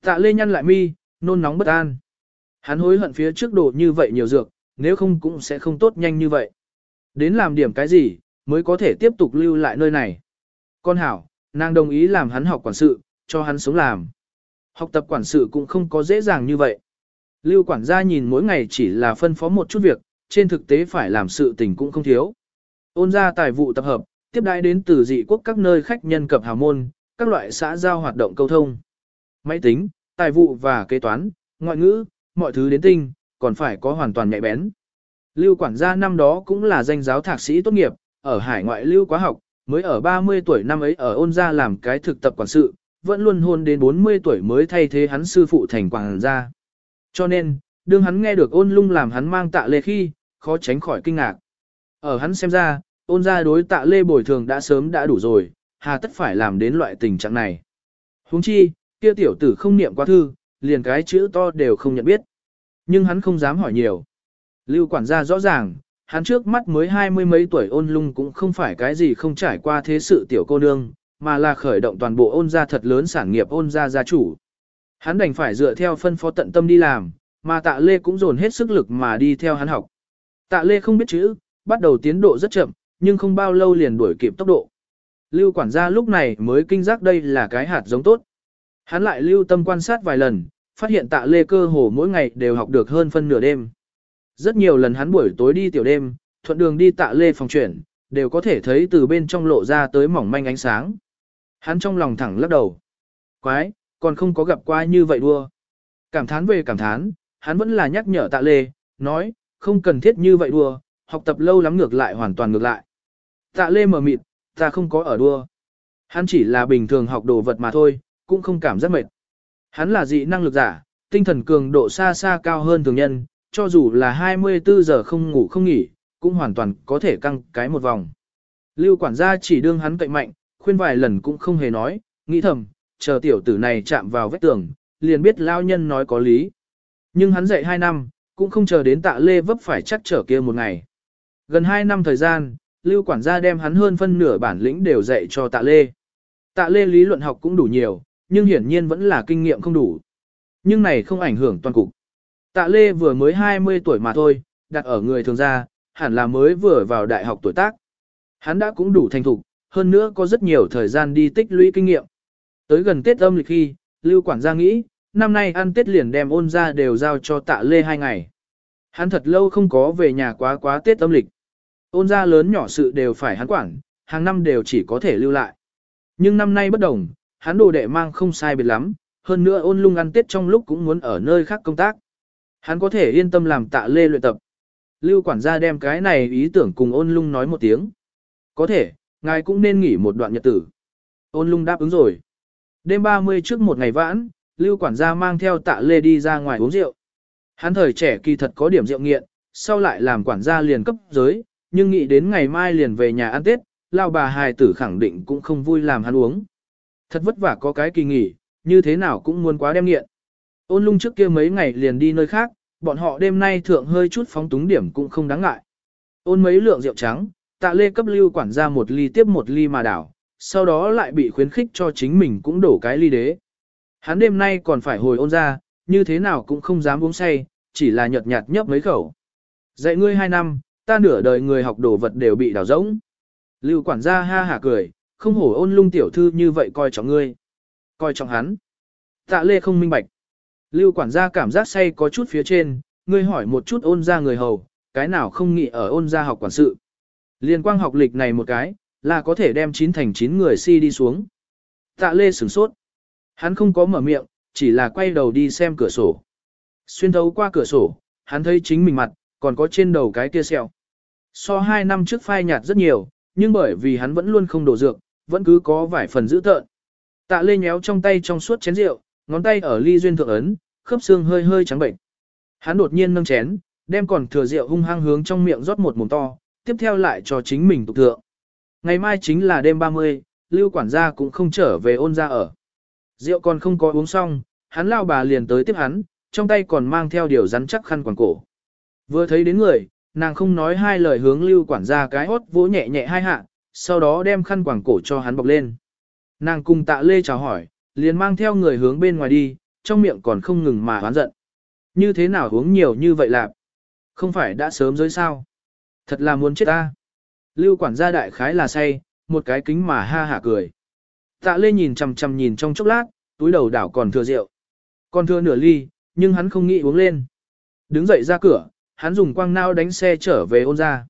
Tạ lê nhăn lại mi, nôn nóng bất an. Hắn hối hận phía trước đổ như vậy nhiều dược, nếu không cũng sẽ không tốt nhanh như vậy. Đến làm điểm cái gì, mới có thể tiếp tục lưu lại nơi này. Con hảo, nàng đồng ý làm hắn học quản sự, cho hắn sống làm. Học tập quản sự cũng không có dễ dàng như vậy. Lưu quản gia nhìn mỗi ngày chỉ là phân phó một chút việc, trên thực tế phải làm sự tình cũng không thiếu. Ôn ra tài vụ tập hợp, tiếp đãi đến từ dị quốc các nơi khách nhân cập hào môn, các loại xã giao hoạt động câu thông. Máy tính, tài vụ và kế toán, ngoại ngữ, mọi thứ đến tinh, còn phải có hoàn toàn nhạy bén. Lưu quản gia năm đó cũng là danh giáo thạc sĩ tốt nghiệp, ở hải ngoại lưu quá học, mới ở 30 tuổi năm ấy ở ôn gia làm cái thực tập quản sự, vẫn luôn hôn đến 40 tuổi mới thay thế hắn sư phụ thành quản gia. Cho nên, đương hắn nghe được ôn lung làm hắn mang tạ lê khi, khó tránh khỏi kinh ngạc. Ở hắn xem ra, ôn gia đối tạ lê bồi thường đã sớm đã đủ rồi, hà tất phải làm đến loại tình trạng này. huống chi, kia tiểu tử không niệm qua thư, liền cái chữ to đều không nhận biết. Nhưng hắn không dám hỏi nhiều. Lưu quản gia rõ ràng, hắn trước mắt mới hai mươi mấy tuổi ôn lung cũng không phải cái gì không trải qua thế sự tiểu cô nương, mà là khởi động toàn bộ ôn gia thật lớn sản nghiệp ôn gia gia chủ. Hắn đành phải dựa theo phân phó tận tâm đi làm, mà tạ lê cũng dồn hết sức lực mà đi theo hắn học. Tạ lê không biết chữ, bắt đầu tiến độ rất chậm, nhưng không bao lâu liền đuổi kịp tốc độ. Lưu quản gia lúc này mới kinh giác đây là cái hạt giống tốt. Hắn lại lưu tâm quan sát vài lần, phát hiện tạ lê cơ hồ mỗi ngày đều học được hơn phân nửa đêm. Rất nhiều lần hắn buổi tối đi tiểu đêm, thuận đường đi tạ lê phòng chuyển, đều có thể thấy từ bên trong lộ ra tới mỏng manh ánh sáng. Hắn trong lòng thẳng lắc đầu. Quái, còn không có gặp qua như vậy đua. Cảm thán về cảm thán, hắn vẫn là nhắc nhở tạ lê, nói, không cần thiết như vậy đua, học tập lâu lắm ngược lại hoàn toàn ngược lại. Tạ lê mở mịt, ta không có ở đua. Hắn chỉ là bình thường học đồ vật mà thôi, cũng không cảm giác mệt. Hắn là dị năng lực giả, tinh thần cường độ xa xa cao hơn thường nhân, cho dù là 24 giờ không ngủ không nghỉ, cũng hoàn toàn có thể căng cái một vòng. Lưu quản gia chỉ đương hắn cậy mạnh, khuyên vài lần cũng không hề nói, nghĩ thầm, chờ tiểu tử này chạm vào vách tường, liền biết lao nhân nói có lý. Nhưng hắn dạy 2 năm, cũng không chờ đến tạ lê vấp phải chắc trở kia một ngày. Gần 2 năm thời gian, lưu quản gia đem hắn hơn phân nửa bản lĩnh đều dạy cho tạ lê. Tạ lê lý luận học cũng đủ nhiều, nhưng hiển nhiên vẫn là kinh nghiệm không đủ. Nhưng này không ảnh hưởng toàn cục. Tạ lê vừa mới 20 tuổi mà thôi, đặt ở người thường gia, hẳn là mới vừa vào đại học tuổi tác. Hắn đã cũng đủ thành thục, hơn nữa có rất nhiều thời gian đi tích lũy kinh nghiệm. Tới gần Tết âm lịch khi, Lưu quản gia nghĩ, năm nay ăn Tết liền đem ôn ra đều giao cho tạ lê hai ngày. Hắn thật lâu không có về nhà quá quá Tết âm lịch. Ôn ra lớn nhỏ sự đều phải hắn quản, hàng năm đều chỉ có thể lưu lại. Nhưng năm nay bất đồng, hắn đồ đệ mang không sai biệt lắm, hơn nữa ôn lung ăn Tết trong lúc cũng muốn ở nơi khác công tác. Hắn có thể yên tâm làm tạ lê luyện tập. Lưu quản gia đem cái này ý tưởng cùng ôn lung nói một tiếng. Có thể, ngài cũng nên nghỉ một đoạn nhật tử. Ôn lung đáp ứng rồi. Đêm 30 trước một ngày vãn, Lưu quản gia mang theo tạ lê đi ra ngoài uống rượu. Hắn thời trẻ kỳ thật có điểm rượu nghiện, sau lại làm quản gia liền cấp giới, nhưng nghĩ đến ngày mai liền về nhà ăn Tết, lao bà hài tử khẳng định cũng không vui làm hắn uống. Thật vất vả có cái kỳ nghỉ, như thế nào cũng muốn quá đem nghiện. Ôn lung trước kia mấy ngày liền đi nơi khác, bọn họ đêm nay thượng hơi chút phóng túng điểm cũng không đáng ngại. Ôn mấy lượng rượu trắng, tạ lê cấp lưu quản gia một ly tiếp một ly mà đảo, sau đó lại bị khuyến khích cho chính mình cũng đổ cái ly đế. Hắn đêm nay còn phải hồi ôn ra, như thế nào cũng không dám uống say, chỉ là nhợt nhạt nhấp mấy khẩu. Dạy ngươi hai năm, ta nửa đời người học đồ vật đều bị đào rỗng. Lưu quản gia ha hả cười, không hổ ôn lung tiểu thư như vậy coi trọng ngươi. Coi trọng hắn. Tạ lê không minh bạch. Lưu quản gia cảm giác say có chút phía trên, ngươi hỏi một chút ôn ra người hầu, cái nào không nghĩ ở ôn ra học quản sự. Liên quang học lịch này một cái, là có thể đem chín thành chín người si đi xuống. Tạ lê sửng sốt. Hắn không có mở miệng, chỉ là quay đầu đi xem cửa sổ. Xuyên thấu qua cửa sổ, hắn thấy chính mình mặt, còn có trên đầu cái kia sẹo. So hai năm trước phai nhạt rất nhiều, nhưng bởi vì hắn vẫn luôn không đổ dược, vẫn cứ có vài phần dữ tợn. Tạ lê nhéo trong tay trong suốt chén rượu, ngón tay ở ly duyên thượng ấn, khớp xương hơi hơi trắng bệnh. Hắn đột nhiên nâng chén, đem còn thừa rượu hung hăng hướng trong miệng rót một mồm to, tiếp theo lại cho chính mình tục thượng. Ngày mai chính là đêm 30, lưu quản gia cũng không trở về ôn ra ở. Rượu còn không có uống xong, hắn lao bà liền tới tiếp hắn, trong tay còn mang theo điều rắn chắc khăn quàng cổ. Vừa thấy đến người, nàng không nói hai lời hướng lưu quản gia cái hốt vỗ nhẹ nhẹ hai hạ, sau đó đem khăn quàng cổ cho hắn bọc lên. Nàng cùng tạ lê chào hỏi, liền mang theo người hướng bên ngoài đi, trong miệng còn không ngừng mà hoán giận. Như thế nào uống nhiều như vậy lạp? Không phải đã sớm giới sao? Thật là muốn chết ta. Lưu quản gia đại khái là say, một cái kính mà ha hả cười. Tạ lê nhìn chằm chằm nhìn trong chốc lát, túi đầu đảo còn thừa rượu. Còn thừa nửa ly, nhưng hắn không nghĩ uống lên. Đứng dậy ra cửa, hắn dùng quang nao đánh xe trở về ôn ra.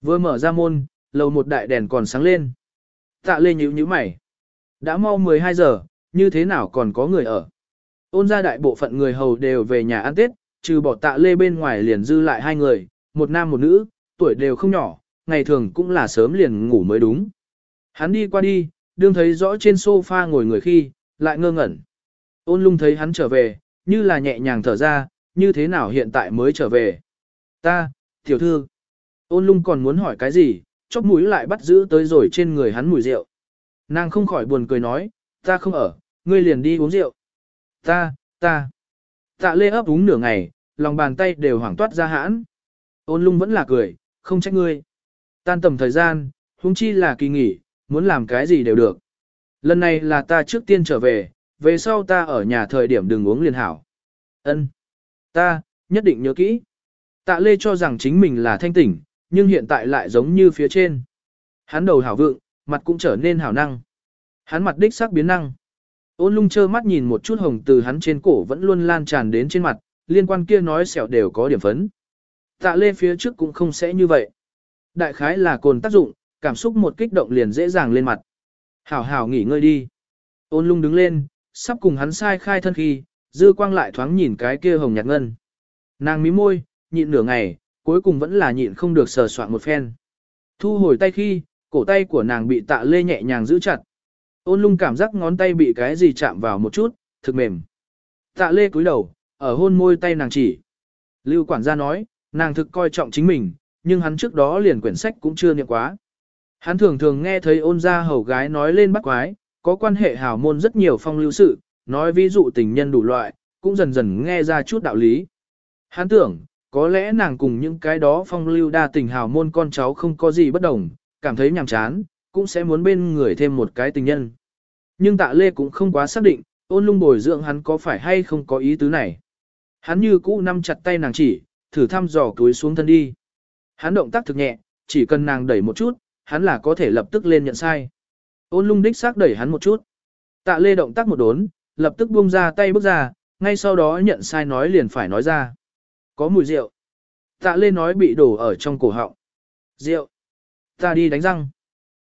Vừa mở ra môn, lầu một đại đèn còn sáng lên. Tạ lê nhíu nhíu mày. Đã mau 12 giờ, như thế nào còn có người ở. Ôn ra đại bộ phận người hầu đều về nhà ăn Tết, trừ bỏ tạ lê bên ngoài liền dư lại hai người, một nam một nữ, tuổi đều không nhỏ, ngày thường cũng là sớm liền ngủ mới đúng. Hắn đi qua đi, đương thấy rõ trên sofa ngồi người khi, lại ngơ ngẩn. Ôn lung thấy hắn trở về, như là nhẹ nhàng thở ra, như thế nào hiện tại mới trở về. Ta, tiểu thư. Ôn lung còn muốn hỏi cái gì, chóp mũi lại bắt giữ tới rồi trên người hắn mùi rượu. Nàng không khỏi buồn cười nói, ta không ở, ngươi liền đi uống rượu. Ta, ta. Tạ lê ấp úng nửa ngày, lòng bàn tay đều hoảng toát ra hãn. Ôn lung vẫn là cười, không trách ngươi. Tan tầm thời gian, huống chi là kỳ nghỉ, muốn làm cái gì đều được. Lần này là ta trước tiên trở về, về sau ta ở nhà thời điểm đừng uống liền hảo. Ân, Ta, nhất định nhớ kỹ. Tạ Lê cho rằng chính mình là thanh tỉnh, nhưng hiện tại lại giống như phía trên. Hắn đầu hảo vượng, mặt cũng trở nên hảo năng. Hắn mặt đích sắc biến năng. Ôn lung trơ mắt nhìn một chút hồng từ hắn trên cổ vẫn luôn lan tràn đến trên mặt, liên quan kia nói sẹo đều có điểm phấn. Tạ lê phía trước cũng không sẽ như vậy. Đại khái là cồn tác dụng, cảm xúc một kích động liền dễ dàng lên mặt. Hảo hảo nghỉ ngơi đi. Ôn lung đứng lên, sắp cùng hắn sai khai thân khi, dư quang lại thoáng nhìn cái kia hồng nhạt ngân. Nàng mím môi, nhịn nửa ngày, cuối cùng vẫn là nhịn không được sờ soạn một phen. Thu hồi tay khi, cổ tay của nàng bị tạ lê nhẹ nhàng giữ chặt. Ôn lung cảm giác ngón tay bị cái gì chạm vào một chút, thực mềm. Tạ lê cúi đầu, ở hôn môi tay nàng chỉ. Lưu quản gia nói, nàng thực coi trọng chính mình, nhưng hắn trước đó liền quyển sách cũng chưa niệm quá. Hắn thường thường nghe thấy ôn gia hầu gái nói lên bắt quái, có quan hệ hào môn rất nhiều phong lưu sự, nói ví dụ tình nhân đủ loại, cũng dần dần nghe ra chút đạo lý. Hắn tưởng, có lẽ nàng cùng những cái đó phong lưu đa tình hào môn con cháu không có gì bất đồng, cảm thấy nhàm chán, cũng sẽ muốn bên người thêm một cái tình nhân. Nhưng tạ lê cũng không quá xác định, ôn lung bồi dưỡng hắn có phải hay không có ý tứ này. Hắn như cũ nắm chặt tay nàng chỉ, thử thăm dò túi xuống thân đi. Hắn động tác thực nhẹ, chỉ cần nàng đẩy một chút, hắn là có thể lập tức lên nhận sai. Ôn lung đích xác đẩy hắn một chút. Tạ lê động tác một đốn, lập tức buông ra tay bước ra, ngay sau đó nhận sai nói liền phải nói ra. Có mùi rượu. Tạ lê nói bị đổ ở trong cổ họng. Rượu. Ta đi đánh răng.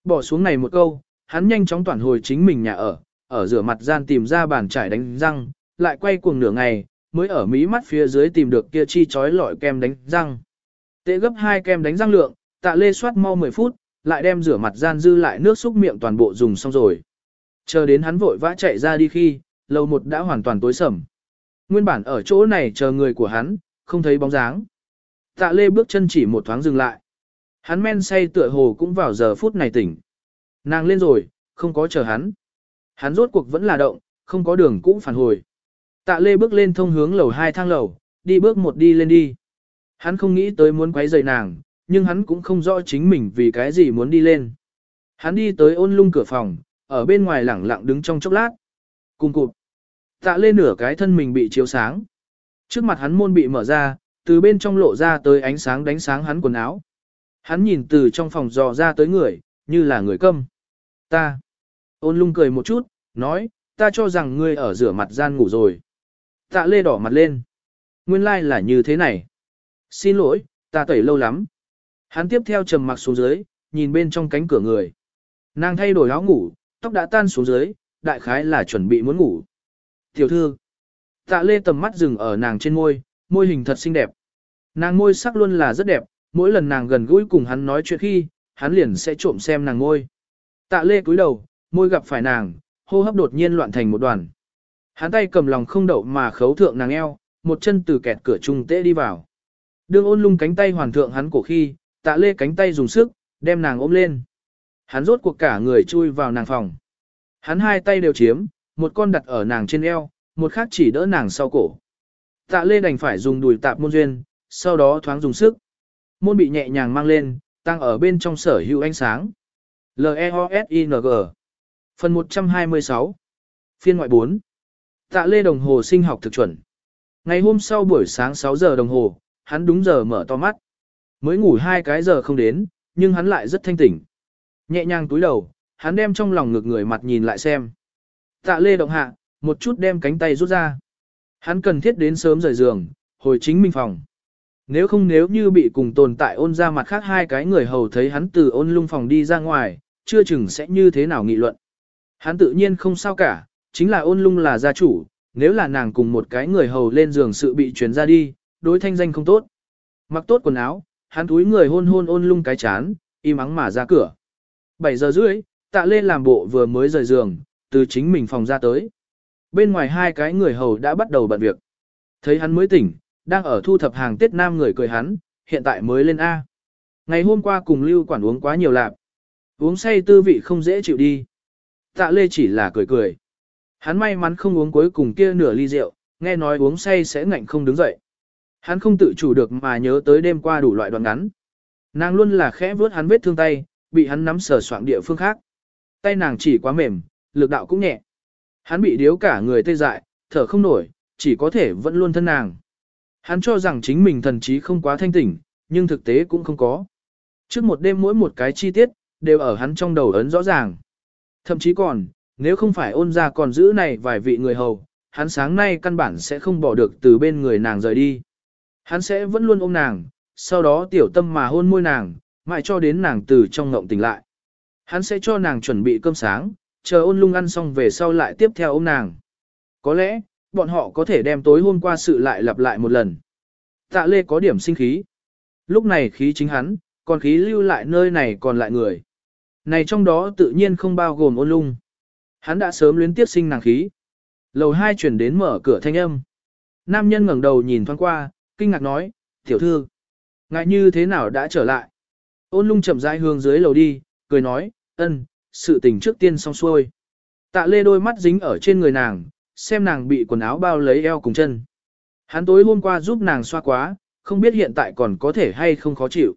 Bỏ xuống này một câu, hắn nhanh chóng toàn hồi chính mình nhà ở, ở rửa mặt gian tìm ra bàn trải đánh răng, lại quay cuồng nửa ngày, mới ở mí mắt phía dưới tìm được kia chi chói lọi kem đánh răng. Tệ gấp hai kem đánh răng lượng, tạ lê soát mau 10 phút, lại đem rửa mặt gian dư lại nước xúc miệng toàn bộ dùng xong rồi. Chờ đến hắn vội vã chạy ra đi khi, lầu một đã hoàn toàn tối sầm. Nguyên bản ở chỗ này chờ người của hắn, không thấy bóng dáng. Tạ lê bước chân chỉ một thoáng dừng lại. Hắn men say tựa hồ cũng vào giờ phút này tỉnh. Nàng lên rồi, không có chờ hắn. Hắn rốt cuộc vẫn là động, không có đường cũng phản hồi. Tạ lê bước lên thông hướng lầu hai thang lầu, đi bước một đi lên đi. Hắn không nghĩ tới muốn quấy rầy nàng, nhưng hắn cũng không rõ chính mình vì cái gì muốn đi lên. Hắn đi tới ôn lung cửa phòng, ở bên ngoài lẳng lặng đứng trong chốc lát. Cùng cụt. Tạ Lê nửa cái thân mình bị chiếu sáng. Trước mặt hắn môn bị mở ra, từ bên trong lộ ra tới ánh sáng đánh sáng hắn quần áo. Hắn nhìn từ trong phòng dò ra tới người, như là người câm. Ta. Ôn lung cười một chút, nói, ta cho rằng ngươi ở rửa mặt gian ngủ rồi. Tạ lê đỏ mặt lên. Nguyên lai like là như thế này. Xin lỗi, ta tẩy lâu lắm. Hắn tiếp theo trầm mặc xuống dưới, nhìn bên trong cánh cửa người. Nàng thay đổi áo ngủ, tóc đã tan xuống dưới, đại khái là chuẩn bị muốn ngủ. Tiểu thư. Tạ lê tầm mắt dừng ở nàng trên môi, môi hình thật xinh đẹp. Nàng môi sắc luôn là rất đẹp, mỗi lần nàng gần gũi cùng hắn nói chuyện khi, hắn liền sẽ trộm xem nàng môi. Tạ lê cúi đầu, môi gặp phải nàng, hô hấp đột nhiên loạn thành một đoàn. Hắn tay cầm lòng không đậu mà khấu thượng nàng eo, một chân từ kẹt cửa trung tễ đi vào. Đương ôn lung cánh tay hoàn thượng hắn cổ khi, tạ lê cánh tay dùng sức, đem nàng ôm lên. Hắn rốt cuộc cả người chui vào nàng phòng. Hắn hai tay đều chiếm, một con đặt ở nàng trên eo, một khác chỉ đỡ nàng sau cổ. Tạ lê đành phải dùng đùi tạp môn duyên, sau đó thoáng dùng sức. Môn bị nhẹ nhàng mang lên, tăng ở bên trong sở hữu ánh sáng. L-E-O-S-I-N-G Phần 126 Phiên ngoại 4 Tạ lê đồng hồ sinh học thực chuẩn. Ngày hôm sau buổi sáng 6 giờ đồng hồ, hắn đúng giờ mở to mắt. Mới ngủ hai cái giờ không đến, nhưng hắn lại rất thanh tỉnh. Nhẹ nhàng túi đầu, hắn đem trong lòng ngực người mặt nhìn lại xem. Tạ lê động hạ, một chút đem cánh tay rút ra. Hắn cần thiết đến sớm rời giường, hồi chính mình phòng. Nếu không nếu như bị cùng tồn tại ôn ra mặt khác hai cái người hầu thấy hắn từ ôn lung phòng đi ra ngoài, chưa chừng sẽ như thế nào nghị luận. Hắn tự nhiên không sao cả, chính là ôn lung là gia chủ, nếu là nàng cùng một cái người hầu lên giường sự bị truyền ra đi, đối thanh danh không tốt. Mặc tốt quần áo, hắn túi người hôn hôn ôn lung cái chán, im ắng mà ra cửa. 7 giờ rưỡi, tạ lê làm bộ vừa mới rời giường, từ chính mình phòng ra tới. Bên ngoài hai cái người hầu đã bắt đầu bận việc. Thấy hắn mới tỉnh, đang ở thu thập hàng Tết Nam người cười hắn, hiện tại mới lên A. Ngày hôm qua cùng lưu quản uống quá nhiều lạp. Uống say tư vị không dễ chịu đi. Tạ lê chỉ là cười cười. Hắn may mắn không uống cuối cùng kia nửa ly rượu, nghe nói uống say sẽ ngạnh không đứng dậy. Hắn không tự chủ được mà nhớ tới đêm qua đủ loại đoạn ngắn. Nàng luôn là khẽ vớt hắn vết thương tay, bị hắn nắm sờ soạng địa phương khác. Tay nàng chỉ quá mềm, lực đạo cũng nhẹ. Hắn bị điếu cả người tê dại, thở không nổi, chỉ có thể vẫn luôn thân nàng. Hắn cho rằng chính mình thần trí không quá thanh tỉnh, nhưng thực tế cũng không có. Trước một đêm mỗi một cái chi tiết, đều ở hắn trong đầu ấn rõ ràng. Thậm chí còn, nếu không phải ôn ra còn giữ này vài vị người hầu, hắn sáng nay căn bản sẽ không bỏ được từ bên người nàng rời đi. Hắn sẽ vẫn luôn ôm nàng, sau đó tiểu tâm mà hôn môi nàng, mãi cho đến nàng từ trong ngộng tỉnh lại. Hắn sẽ cho nàng chuẩn bị cơm sáng, chờ ôn lung ăn xong về sau lại tiếp theo ôm nàng. Có lẽ, bọn họ có thể đem tối hôm qua sự lại lặp lại một lần. Tạ lê có điểm sinh khí. Lúc này khí chính hắn, còn khí lưu lại nơi này còn lại người. Này trong đó tự nhiên không bao gồm ôn lung. Hắn đã sớm luyến tiếp sinh nàng khí. Lầu hai chuyển đến mở cửa thanh âm. Nam nhân ngẩng đầu nhìn thoáng qua, kinh ngạc nói, tiểu thư. Ngại như thế nào đã trở lại? Ôn lung chậm rãi hướng dưới lầu đi, cười nói, ân, sự tình trước tiên xong xuôi. Tạ lê đôi mắt dính ở trên người nàng, xem nàng bị quần áo bao lấy eo cùng chân. Hắn tối hôm qua giúp nàng xoa quá, không biết hiện tại còn có thể hay không khó chịu.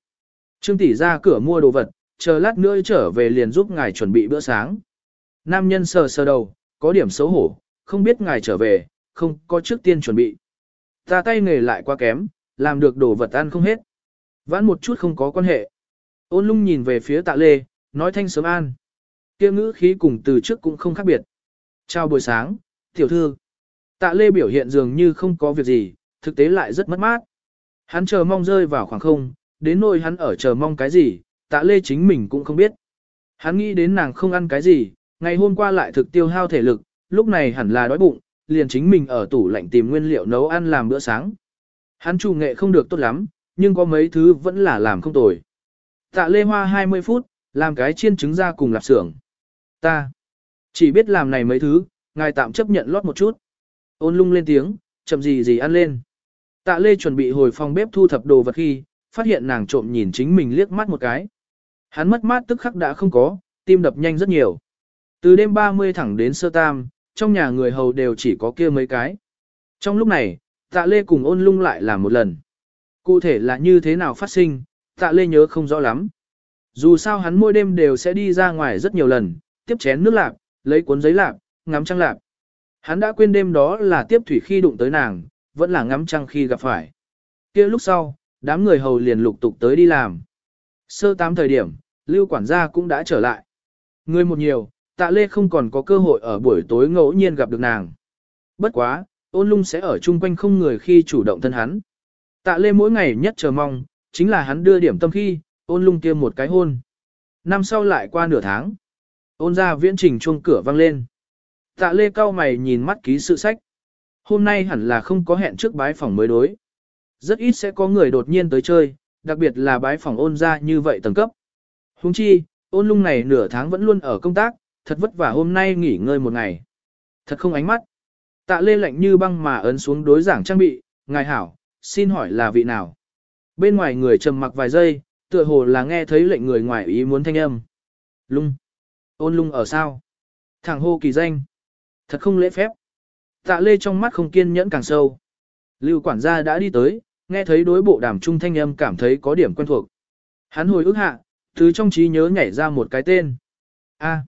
Trương tỷ ra cửa mua đồ vật, chờ lát nữa trở về liền giúp ngài chuẩn bị bữa sáng. Nam nhân sờ sờ đầu, có điểm xấu hổ, không biết ngài trở về, không có trước tiên chuẩn bị. Ta tay nghề lại quá kém, làm được đồ vật ăn không hết. Vãn một chút không có quan hệ. Ôn lung nhìn về phía tạ lê, nói thanh sớm an. kia ngữ khí cùng từ trước cũng không khác biệt. Chào buổi sáng, tiểu thư. Tạ lê biểu hiện dường như không có việc gì, thực tế lại rất mất mát. Hắn chờ mong rơi vào khoảng không, đến nỗi hắn ở chờ mong cái gì, tạ lê chính mình cũng không biết. Hắn nghĩ đến nàng không ăn cái gì, ngày hôm qua lại thực tiêu hao thể lực, lúc này hẳn là đói bụng, liền chính mình ở tủ lạnh tìm nguyên liệu nấu ăn làm bữa sáng. Hắn chủ nghệ không được tốt lắm, nhưng có mấy thứ vẫn là làm không tồi. Tạ lê hoa 20 phút, làm cái chiên trứng ra cùng lạp xưởng. Ta chỉ biết làm này mấy thứ, ngài tạm chấp nhận lót một chút. Ôn lung lên tiếng, chậm gì gì ăn lên. Tạ lê chuẩn bị hồi phòng bếp thu thập đồ vật khi, phát hiện nàng trộm nhìn chính mình liếc mắt một cái. Hắn mất mát tức khắc đã không có, tim đập nhanh rất nhiều. Từ đêm 30 thẳng đến sơ tam, trong nhà người hầu đều chỉ có kia mấy cái. Trong lúc này, tạ lê cùng ôn lung lại làm một lần. Cụ thể là như thế nào phát sinh, tạ lê nhớ không rõ lắm. Dù sao hắn mỗi đêm đều sẽ đi ra ngoài rất nhiều lần, tiếp chén nước lạc, lấy cuốn giấy lạc, ngắm trăng lạp. Hắn đã quên đêm đó là tiếp thủy khi đụng tới nàng, vẫn là ngắm trăng khi gặp phải. kia lúc sau, đám người hầu liền lục tục tới đi làm. Sơ tám thời điểm, lưu quản gia cũng đã trở lại. Người một nhiều, tạ lê không còn có cơ hội ở buổi tối ngẫu nhiên gặp được nàng. Bất quá, ôn lung sẽ ở chung quanh không người khi chủ động thân hắn. Tạ lê mỗi ngày nhất chờ mong, chính là hắn đưa điểm tâm khi, ôn lung kia một cái hôn. Năm sau lại qua nửa tháng. Ôn ra viễn trình chuông cửa vang lên. Tạ lê cao mày nhìn mắt ký sự sách. Hôm nay hẳn là không có hẹn trước bái phòng mới đối. Rất ít sẽ có người đột nhiên tới chơi, đặc biệt là bái phòng ôn ra như vậy tầng cấp. Huống chi, ôn lung này nửa tháng vẫn luôn ở công tác, thật vất vả hôm nay nghỉ ngơi một ngày. Thật không ánh mắt. Tạ lê lạnh như băng mà ấn xuống đối giảng trang bị, ngài hảo, xin hỏi là vị nào. Bên ngoài người trầm mặc vài giây, tựa hồ là nghe thấy lệnh người ngoài ý muốn thanh âm. Lung. Ôn lung ở sao? Thằng hô kỳ danh. Thật không lễ phép. Tạ lê trong mắt không kiên nhẫn càng sâu. Lưu quản gia đã đi tới, nghe thấy đối bộ đàm trung thanh âm cảm thấy có điểm quen thuộc. Hắn hồi ức hạ, từ trong trí nhớ nhảy ra một cái tên. A,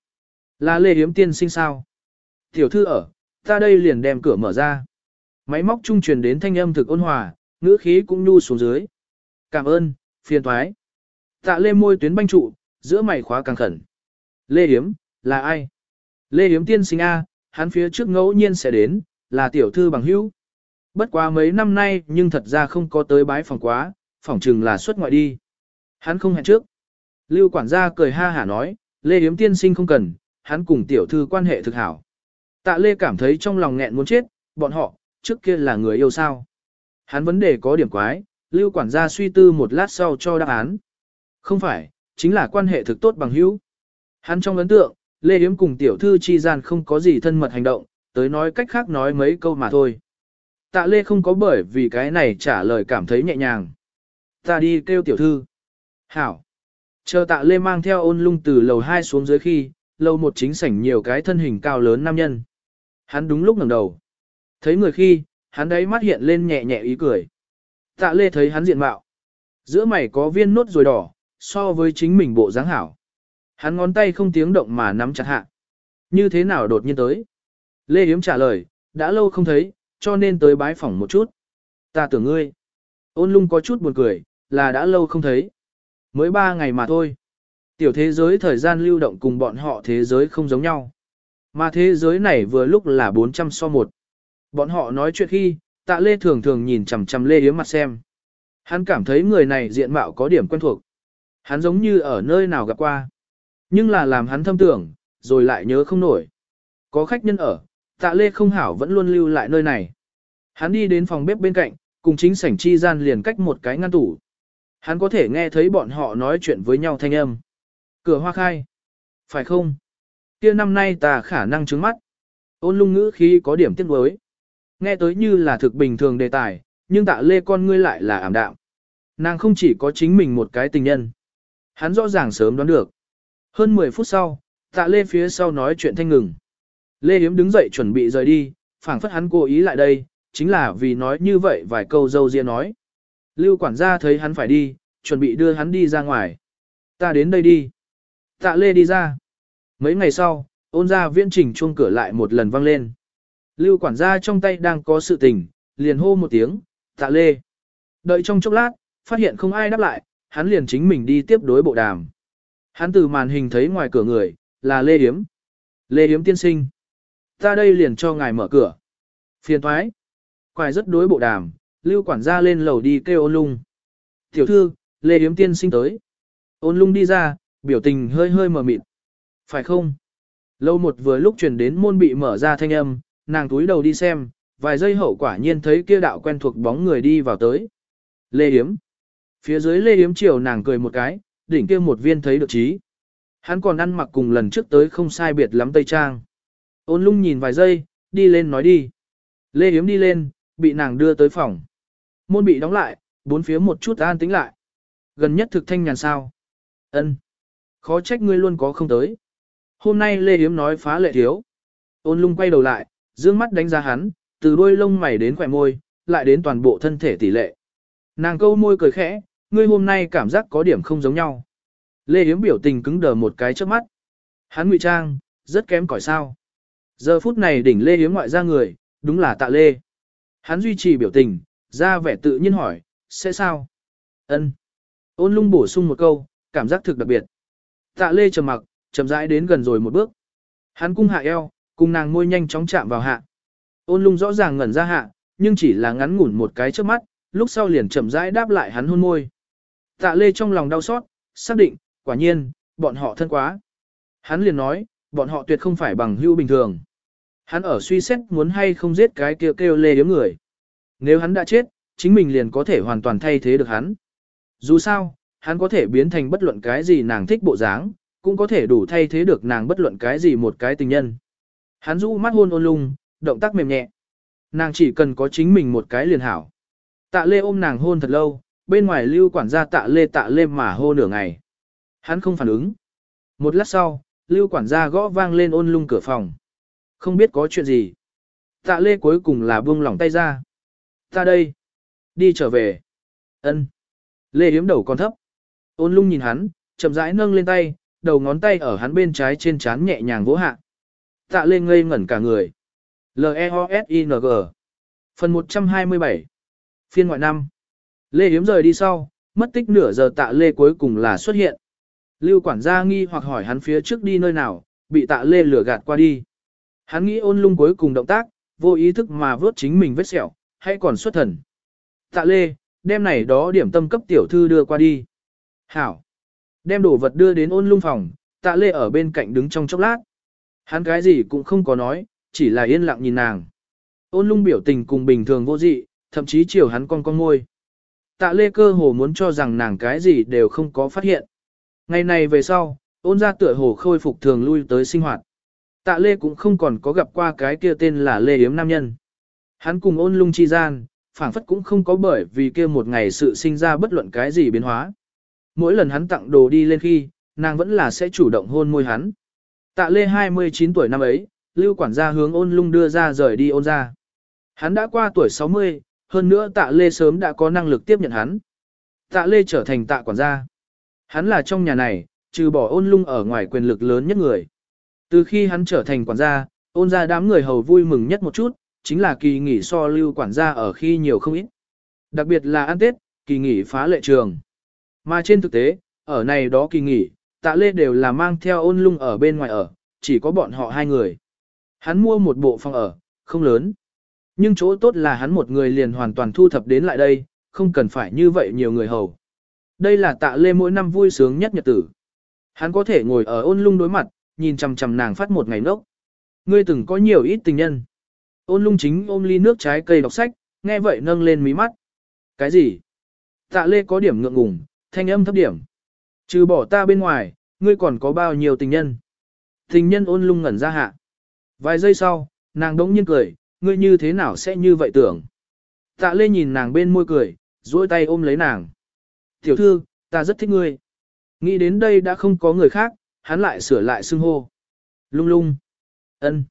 là Lê Hiếm Tiên sinh sao? Tiểu thư ở, ta đây liền đem cửa mở ra. Máy móc trung truyền đến thanh âm thực ôn hòa, ngữ khí cũng nhu xuống dưới. Cảm ơn, phiền thoái. Tạ Lê môi tuyến banh trụ, giữa mày khóa càng khẩn. Lê Hiếm, là ai? Lê Hiếm tiên sinh A, hắn phía trước ngẫu nhiên sẽ đến, là tiểu thư bằng hữu. Bất quá mấy năm nay nhưng thật ra không có tới bái phòng quá, phòng chừng là xuất ngoại đi. Hắn không hẹn trước. Lưu quản gia cười ha hả nói, Lê Yếm tiên sinh không cần, hắn cùng tiểu thư quan hệ thực hảo. Tạ Lê cảm thấy trong lòng nghẹn muốn chết, bọn họ, trước kia là người yêu sao. Hắn vấn đề có điểm quái, Lưu quản gia suy tư một lát sau cho đáp án. Không phải, chính là quan hệ thực tốt bằng hữu. Hắn trong ấn tượng, Lê Yếm cùng tiểu thư chi gian không có gì thân mật hành động, tới nói cách khác nói mấy câu mà thôi. Tạ Lê không có bởi vì cái này trả lời cảm thấy nhẹ nhàng. Ta đi kêu tiểu thư. Hảo. Chờ tạ Lê mang theo ôn lung từ lầu 2 xuống dưới khi, lầu một chính sảnh nhiều cái thân hình cao lớn nam nhân. Hắn đúng lúc ngẩng đầu. Thấy người khi, hắn đấy mắt hiện lên nhẹ nhẹ ý cười. Tạ lê thấy hắn diện mạo. Giữa mày có viên nốt rồi đỏ, so với chính mình bộ dáng hảo. Hắn ngón tay không tiếng động mà nắm chặt hạ. Như thế nào đột nhiên tới? Lê Yếm trả lời, đã lâu không thấy, cho nên tới bái phỏng một chút. Ta tưởng ngươi. Ôn lung có chút buồn cười, là đã lâu không thấy. Mới ba ngày mà thôi. Tiểu thế giới thời gian lưu động cùng bọn họ thế giới không giống nhau. Mà thế giới này vừa lúc là 400 so 1. Bọn họ nói chuyện khi, tạ lê thường thường nhìn chằm chằm lê yếm mặt xem. Hắn cảm thấy người này diện mạo có điểm quen thuộc. Hắn giống như ở nơi nào gặp qua. Nhưng là làm hắn thâm tưởng, rồi lại nhớ không nổi. Có khách nhân ở, tạ lê không hảo vẫn luôn lưu lại nơi này. Hắn đi đến phòng bếp bên cạnh, cùng chính sảnh chi gian liền cách một cái ngăn tủ. Hắn có thể nghe thấy bọn họ nói chuyện với nhau thanh âm. Cửa hoa khai. Phải không? Kia năm nay ta khả năng trứng mắt. Ôn lung ngữ khi có điểm tiếc nuối. Nghe tới như là thực bình thường đề tài, nhưng tạ lê con ngươi lại là ảm đạm. Nàng không chỉ có chính mình một cái tình nhân. Hắn rõ ràng sớm đoán được. Hơn 10 phút sau, tạ lê phía sau nói chuyện thanh ngừng. Lê Hiếm đứng dậy chuẩn bị rời đi, phảng phất hắn cố ý lại đây, chính là vì nói như vậy vài câu dâu riêng nói. Lưu quản gia thấy hắn phải đi, chuẩn bị đưa hắn đi ra ngoài. Ta đến đây đi. Tạ lê đi ra. Mấy ngày sau, ôn ra viễn trình chuông cửa lại một lần vang lên. Lưu quản gia trong tay đang có sự tình, liền hô một tiếng, tạ lê. Đợi trong chốc lát, phát hiện không ai đáp lại, hắn liền chính mình đi tiếp đối bộ đàm. Hắn từ màn hình thấy ngoài cửa người, là Lê Yếm. Lê Yếm tiên sinh. Ta đây liền cho ngài mở cửa. Phiền thoái. Quài rất đối bộ đàm, lưu quản gia lên lầu đi kêu ôn lung. Tiểu thư, Lê Yếm tiên sinh tới. Ôn lung đi ra, biểu tình hơi hơi mờ mịt. Phải không? Lâu một vừa lúc truyền đến môn bị mở ra thanh âm, nàng túi đầu đi xem, vài giây hậu quả nhiên thấy kia đạo quen thuộc bóng người đi vào tới. Lê Yếm. Phía dưới Lê Yếm chiều nàng cười một cái, đỉnh kia một viên thấy được trí. Hắn còn ăn mặc cùng lần trước tới không sai biệt lắm tây trang. Ôn lung nhìn vài giây, đi lên nói đi. Lê Hiếm đi lên, bị nàng đưa tới phòng. Môn bị đóng lại, bốn phía một chút an tĩnh lại. Gần nhất thực thanh nhàn sao. ân Khó trách ngươi luôn có không tới. Hôm nay Lê Hiếm nói phá lệ thiếu. Ôn lung quay đầu lại, dương mắt đánh giá hắn, từ đôi lông mày đến khỏe môi, lại đến toàn bộ thân thể tỷ lệ. Nàng câu môi cười khẽ, ngươi hôm nay cảm giác có điểm không giống nhau. Lê Yếm biểu tình cứng đờ một cái trước mắt. Hắn ngụy trang, rất kém cỏi sao. Giờ phút này đỉnh Lê Yếm ngoại ra người, đúng là tạ Lê. Hắn duy trì biểu tình, ra vẻ tự nhiên hỏi, sẽ sao? Ân. Ôn lung bổ sung một câu, cảm giác thực đặc biệt. Tạ Lê trầm mặc, chậm rãi đến gần rồi một bước. Hắn cung hạ eo, cùng nàng môi nhanh chóng chạm vào hạ. Ôn lung rõ ràng ngẩn ra hạ, nhưng chỉ là ngắn ngủn một cái trước mắt, lúc sau liền chậm rãi đáp lại hắn hôn môi. Tạ Lê trong lòng đau xót, xác định, quả nhiên, bọn họ thân quá. Hắn liền nói, bọn họ tuyệt không phải bằng hữu bình thường. Hắn ở suy xét muốn hay không giết cái kêu kêu lê điếm người. Nếu hắn đã chết, chính mình liền có thể hoàn toàn thay thế được hắn. Dù sao, hắn có thể biến thành bất luận cái gì nàng thích bộ dáng, cũng có thể đủ thay thế được nàng bất luận cái gì một cái tình nhân. Hắn rũ mắt hôn ôn lung, động tác mềm nhẹ. Nàng chỉ cần có chính mình một cái liền hảo. Tạ lê ôm nàng hôn thật lâu, bên ngoài lưu quản gia tạ lê tạ lê mà hô nửa ngày. Hắn không phản ứng. Một lát sau, lưu quản gia gõ vang lên ôn lung cửa phòng. Không biết có chuyện gì. Tạ lê cuối cùng là buông lỏng tay ra. Ta đây. Đi trở về. ân Lê hiếm đầu còn thấp. Ôn lung nhìn hắn, chậm rãi nâng lên tay, đầu ngón tay ở hắn bên trái trên trán nhẹ nhàng vỗ hạ. Tạ lê ngây ngẩn cả người. L-E-O-S-I-N-G Phần 127 Phiên ngoại năm Lê hiếm rời đi sau, mất tích nửa giờ tạ lê cuối cùng là xuất hiện. Lưu quản gia nghi hoặc hỏi hắn phía trước đi nơi nào, bị tạ lê lửa gạt qua đi. Hắn nghĩ ôn lung cuối cùng động tác, vô ý thức mà vớt chính mình vết sẹo, hay còn xuất thần. Tạ lê, đem này đó điểm tâm cấp tiểu thư đưa qua đi. Hảo. Đem đồ vật đưa đến ôn lung phòng, tạ lê ở bên cạnh đứng trong chốc lát. Hắn cái gì cũng không có nói, chỉ là yên lặng nhìn nàng. Ôn lung biểu tình cùng bình thường vô dị, thậm chí chiều hắn con con ngôi. Tạ lê cơ hồ muốn cho rằng nàng cái gì đều không có phát hiện. Ngày này về sau, ôn ra tựa hồ khôi phục thường lui tới sinh hoạt. Tạ lê cũng không còn có gặp qua cái kia tên là lê yếm nam nhân. Hắn cùng ôn lung chi gian, phảng phất cũng không có bởi vì kia một ngày sự sinh ra bất luận cái gì biến hóa. Mỗi lần hắn tặng đồ đi lên khi, nàng vẫn là sẽ chủ động hôn môi hắn. Tạ lê 29 tuổi năm ấy, lưu quản gia hướng ôn lung đưa ra rời đi ôn ra. Hắn đã qua tuổi 60, hơn nữa tạ lê sớm đã có năng lực tiếp nhận hắn. Tạ lê trở thành tạ quản gia. Hắn là trong nhà này, trừ bỏ ôn lung ở ngoài quyền lực lớn nhất người. Từ khi hắn trở thành quản gia, ôn ra đám người hầu vui mừng nhất một chút, chính là kỳ nghỉ so lưu quản gia ở khi nhiều không ít. Đặc biệt là ăn Tết, kỳ nghỉ phá lệ trường. Mà trên thực tế, ở này đó kỳ nghỉ, tạ lê đều là mang theo ôn lung ở bên ngoài ở, chỉ có bọn họ hai người. Hắn mua một bộ phòng ở, không lớn. Nhưng chỗ tốt là hắn một người liền hoàn toàn thu thập đến lại đây, không cần phải như vậy nhiều người hầu. Đây là tạ lê mỗi năm vui sướng nhất nhật tử. Hắn có thể ngồi ở ôn lung đối mặt, nhìn chằm chằm nàng phát một ngày nốc. Ngươi từng có nhiều ít tình nhân. Ôn lung chính ôm ly nước trái cây đọc sách, nghe vậy nâng lên mí mắt. Cái gì? Tạ lê có điểm ngượng ngùng, thanh âm thấp điểm. Trừ bỏ ta bên ngoài, ngươi còn có bao nhiêu tình nhân? Tình nhân ôn lung ngẩn ra hạ. Vài giây sau, nàng đống nhiên cười, ngươi như thế nào sẽ như vậy tưởng? Tạ lê nhìn nàng bên môi cười, duỗi tay ôm lấy nàng. Tiểu thư, ta rất thích ngươi. Nghĩ đến đây đã không có người khác, hắn lại sửa lại xưng hô. Lung lung. ân,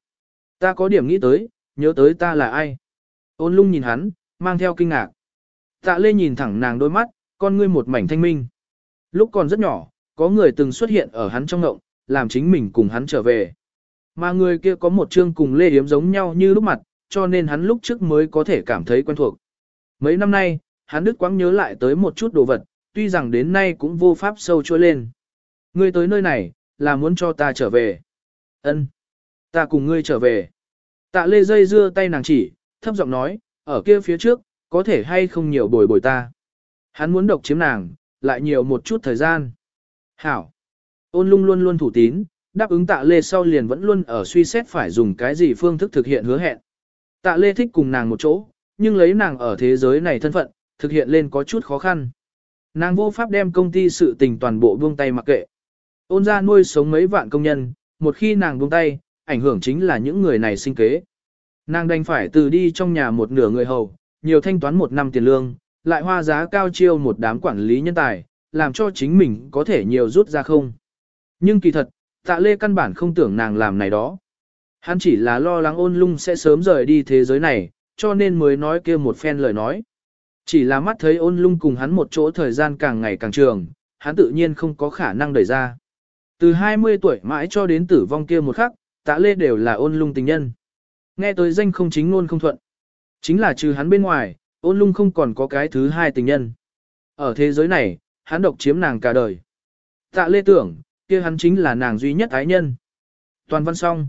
Ta có điểm nghĩ tới, nhớ tới ta là ai. Ôn lung nhìn hắn, mang theo kinh ngạc. Tạ lê nhìn thẳng nàng đôi mắt, con ngươi một mảnh thanh minh. Lúc còn rất nhỏ, có người từng xuất hiện ở hắn trong ngộng, làm chính mình cùng hắn trở về. Mà người kia có một chương cùng lê Yếm giống nhau như lúc mặt, cho nên hắn lúc trước mới có thể cảm thấy quen thuộc. Mấy năm nay, hắn đứt quãng nhớ lại tới một chút đồ vật, tuy rằng đến nay cũng vô pháp sâu trôi lên. Ngươi tới nơi này, là muốn cho ta trở về. Ân, Ta cùng ngươi trở về. Tạ lê dây dưa tay nàng chỉ, thấp giọng nói, ở kia phía trước, có thể hay không nhiều bồi bồi ta. Hắn muốn độc chiếm nàng, lại nhiều một chút thời gian. Hảo. Ôn lung luôn luôn thủ tín, đáp ứng tạ lê sau liền vẫn luôn ở suy xét phải dùng cái gì phương thức thực hiện hứa hẹn. Tạ lê thích cùng nàng một chỗ, nhưng lấy nàng ở thế giới này thân phận, thực hiện lên có chút khó khăn. Nàng vô pháp đem công ty sự tình toàn bộ buông tay mặc kệ. Ôn ra nuôi sống mấy vạn công nhân, một khi nàng buông tay, ảnh hưởng chính là những người này sinh kế. Nàng đành phải từ đi trong nhà một nửa người hầu, nhiều thanh toán một năm tiền lương, lại hoa giá cao chiêu một đám quản lý nhân tài, làm cho chính mình có thể nhiều rút ra không. Nhưng kỳ thật, tạ lê căn bản không tưởng nàng làm này đó. Hắn chỉ là lo lắng ôn lung sẽ sớm rời đi thế giới này, cho nên mới nói kia một phen lời nói. Chỉ là mắt thấy ôn lung cùng hắn một chỗ thời gian càng ngày càng trường, hắn tự nhiên không có khả năng đẩy ra. Từ 20 tuổi mãi cho đến tử vong kia một khắc, tạ lê đều là ôn lung tình nhân. Nghe tới danh không chính luôn không thuận. Chính là trừ hắn bên ngoài, ôn lung không còn có cái thứ hai tình nhân. Ở thế giới này, hắn độc chiếm nàng cả đời. Tạ lê tưởng, kia hắn chính là nàng duy nhất ái nhân. Toàn văn xong.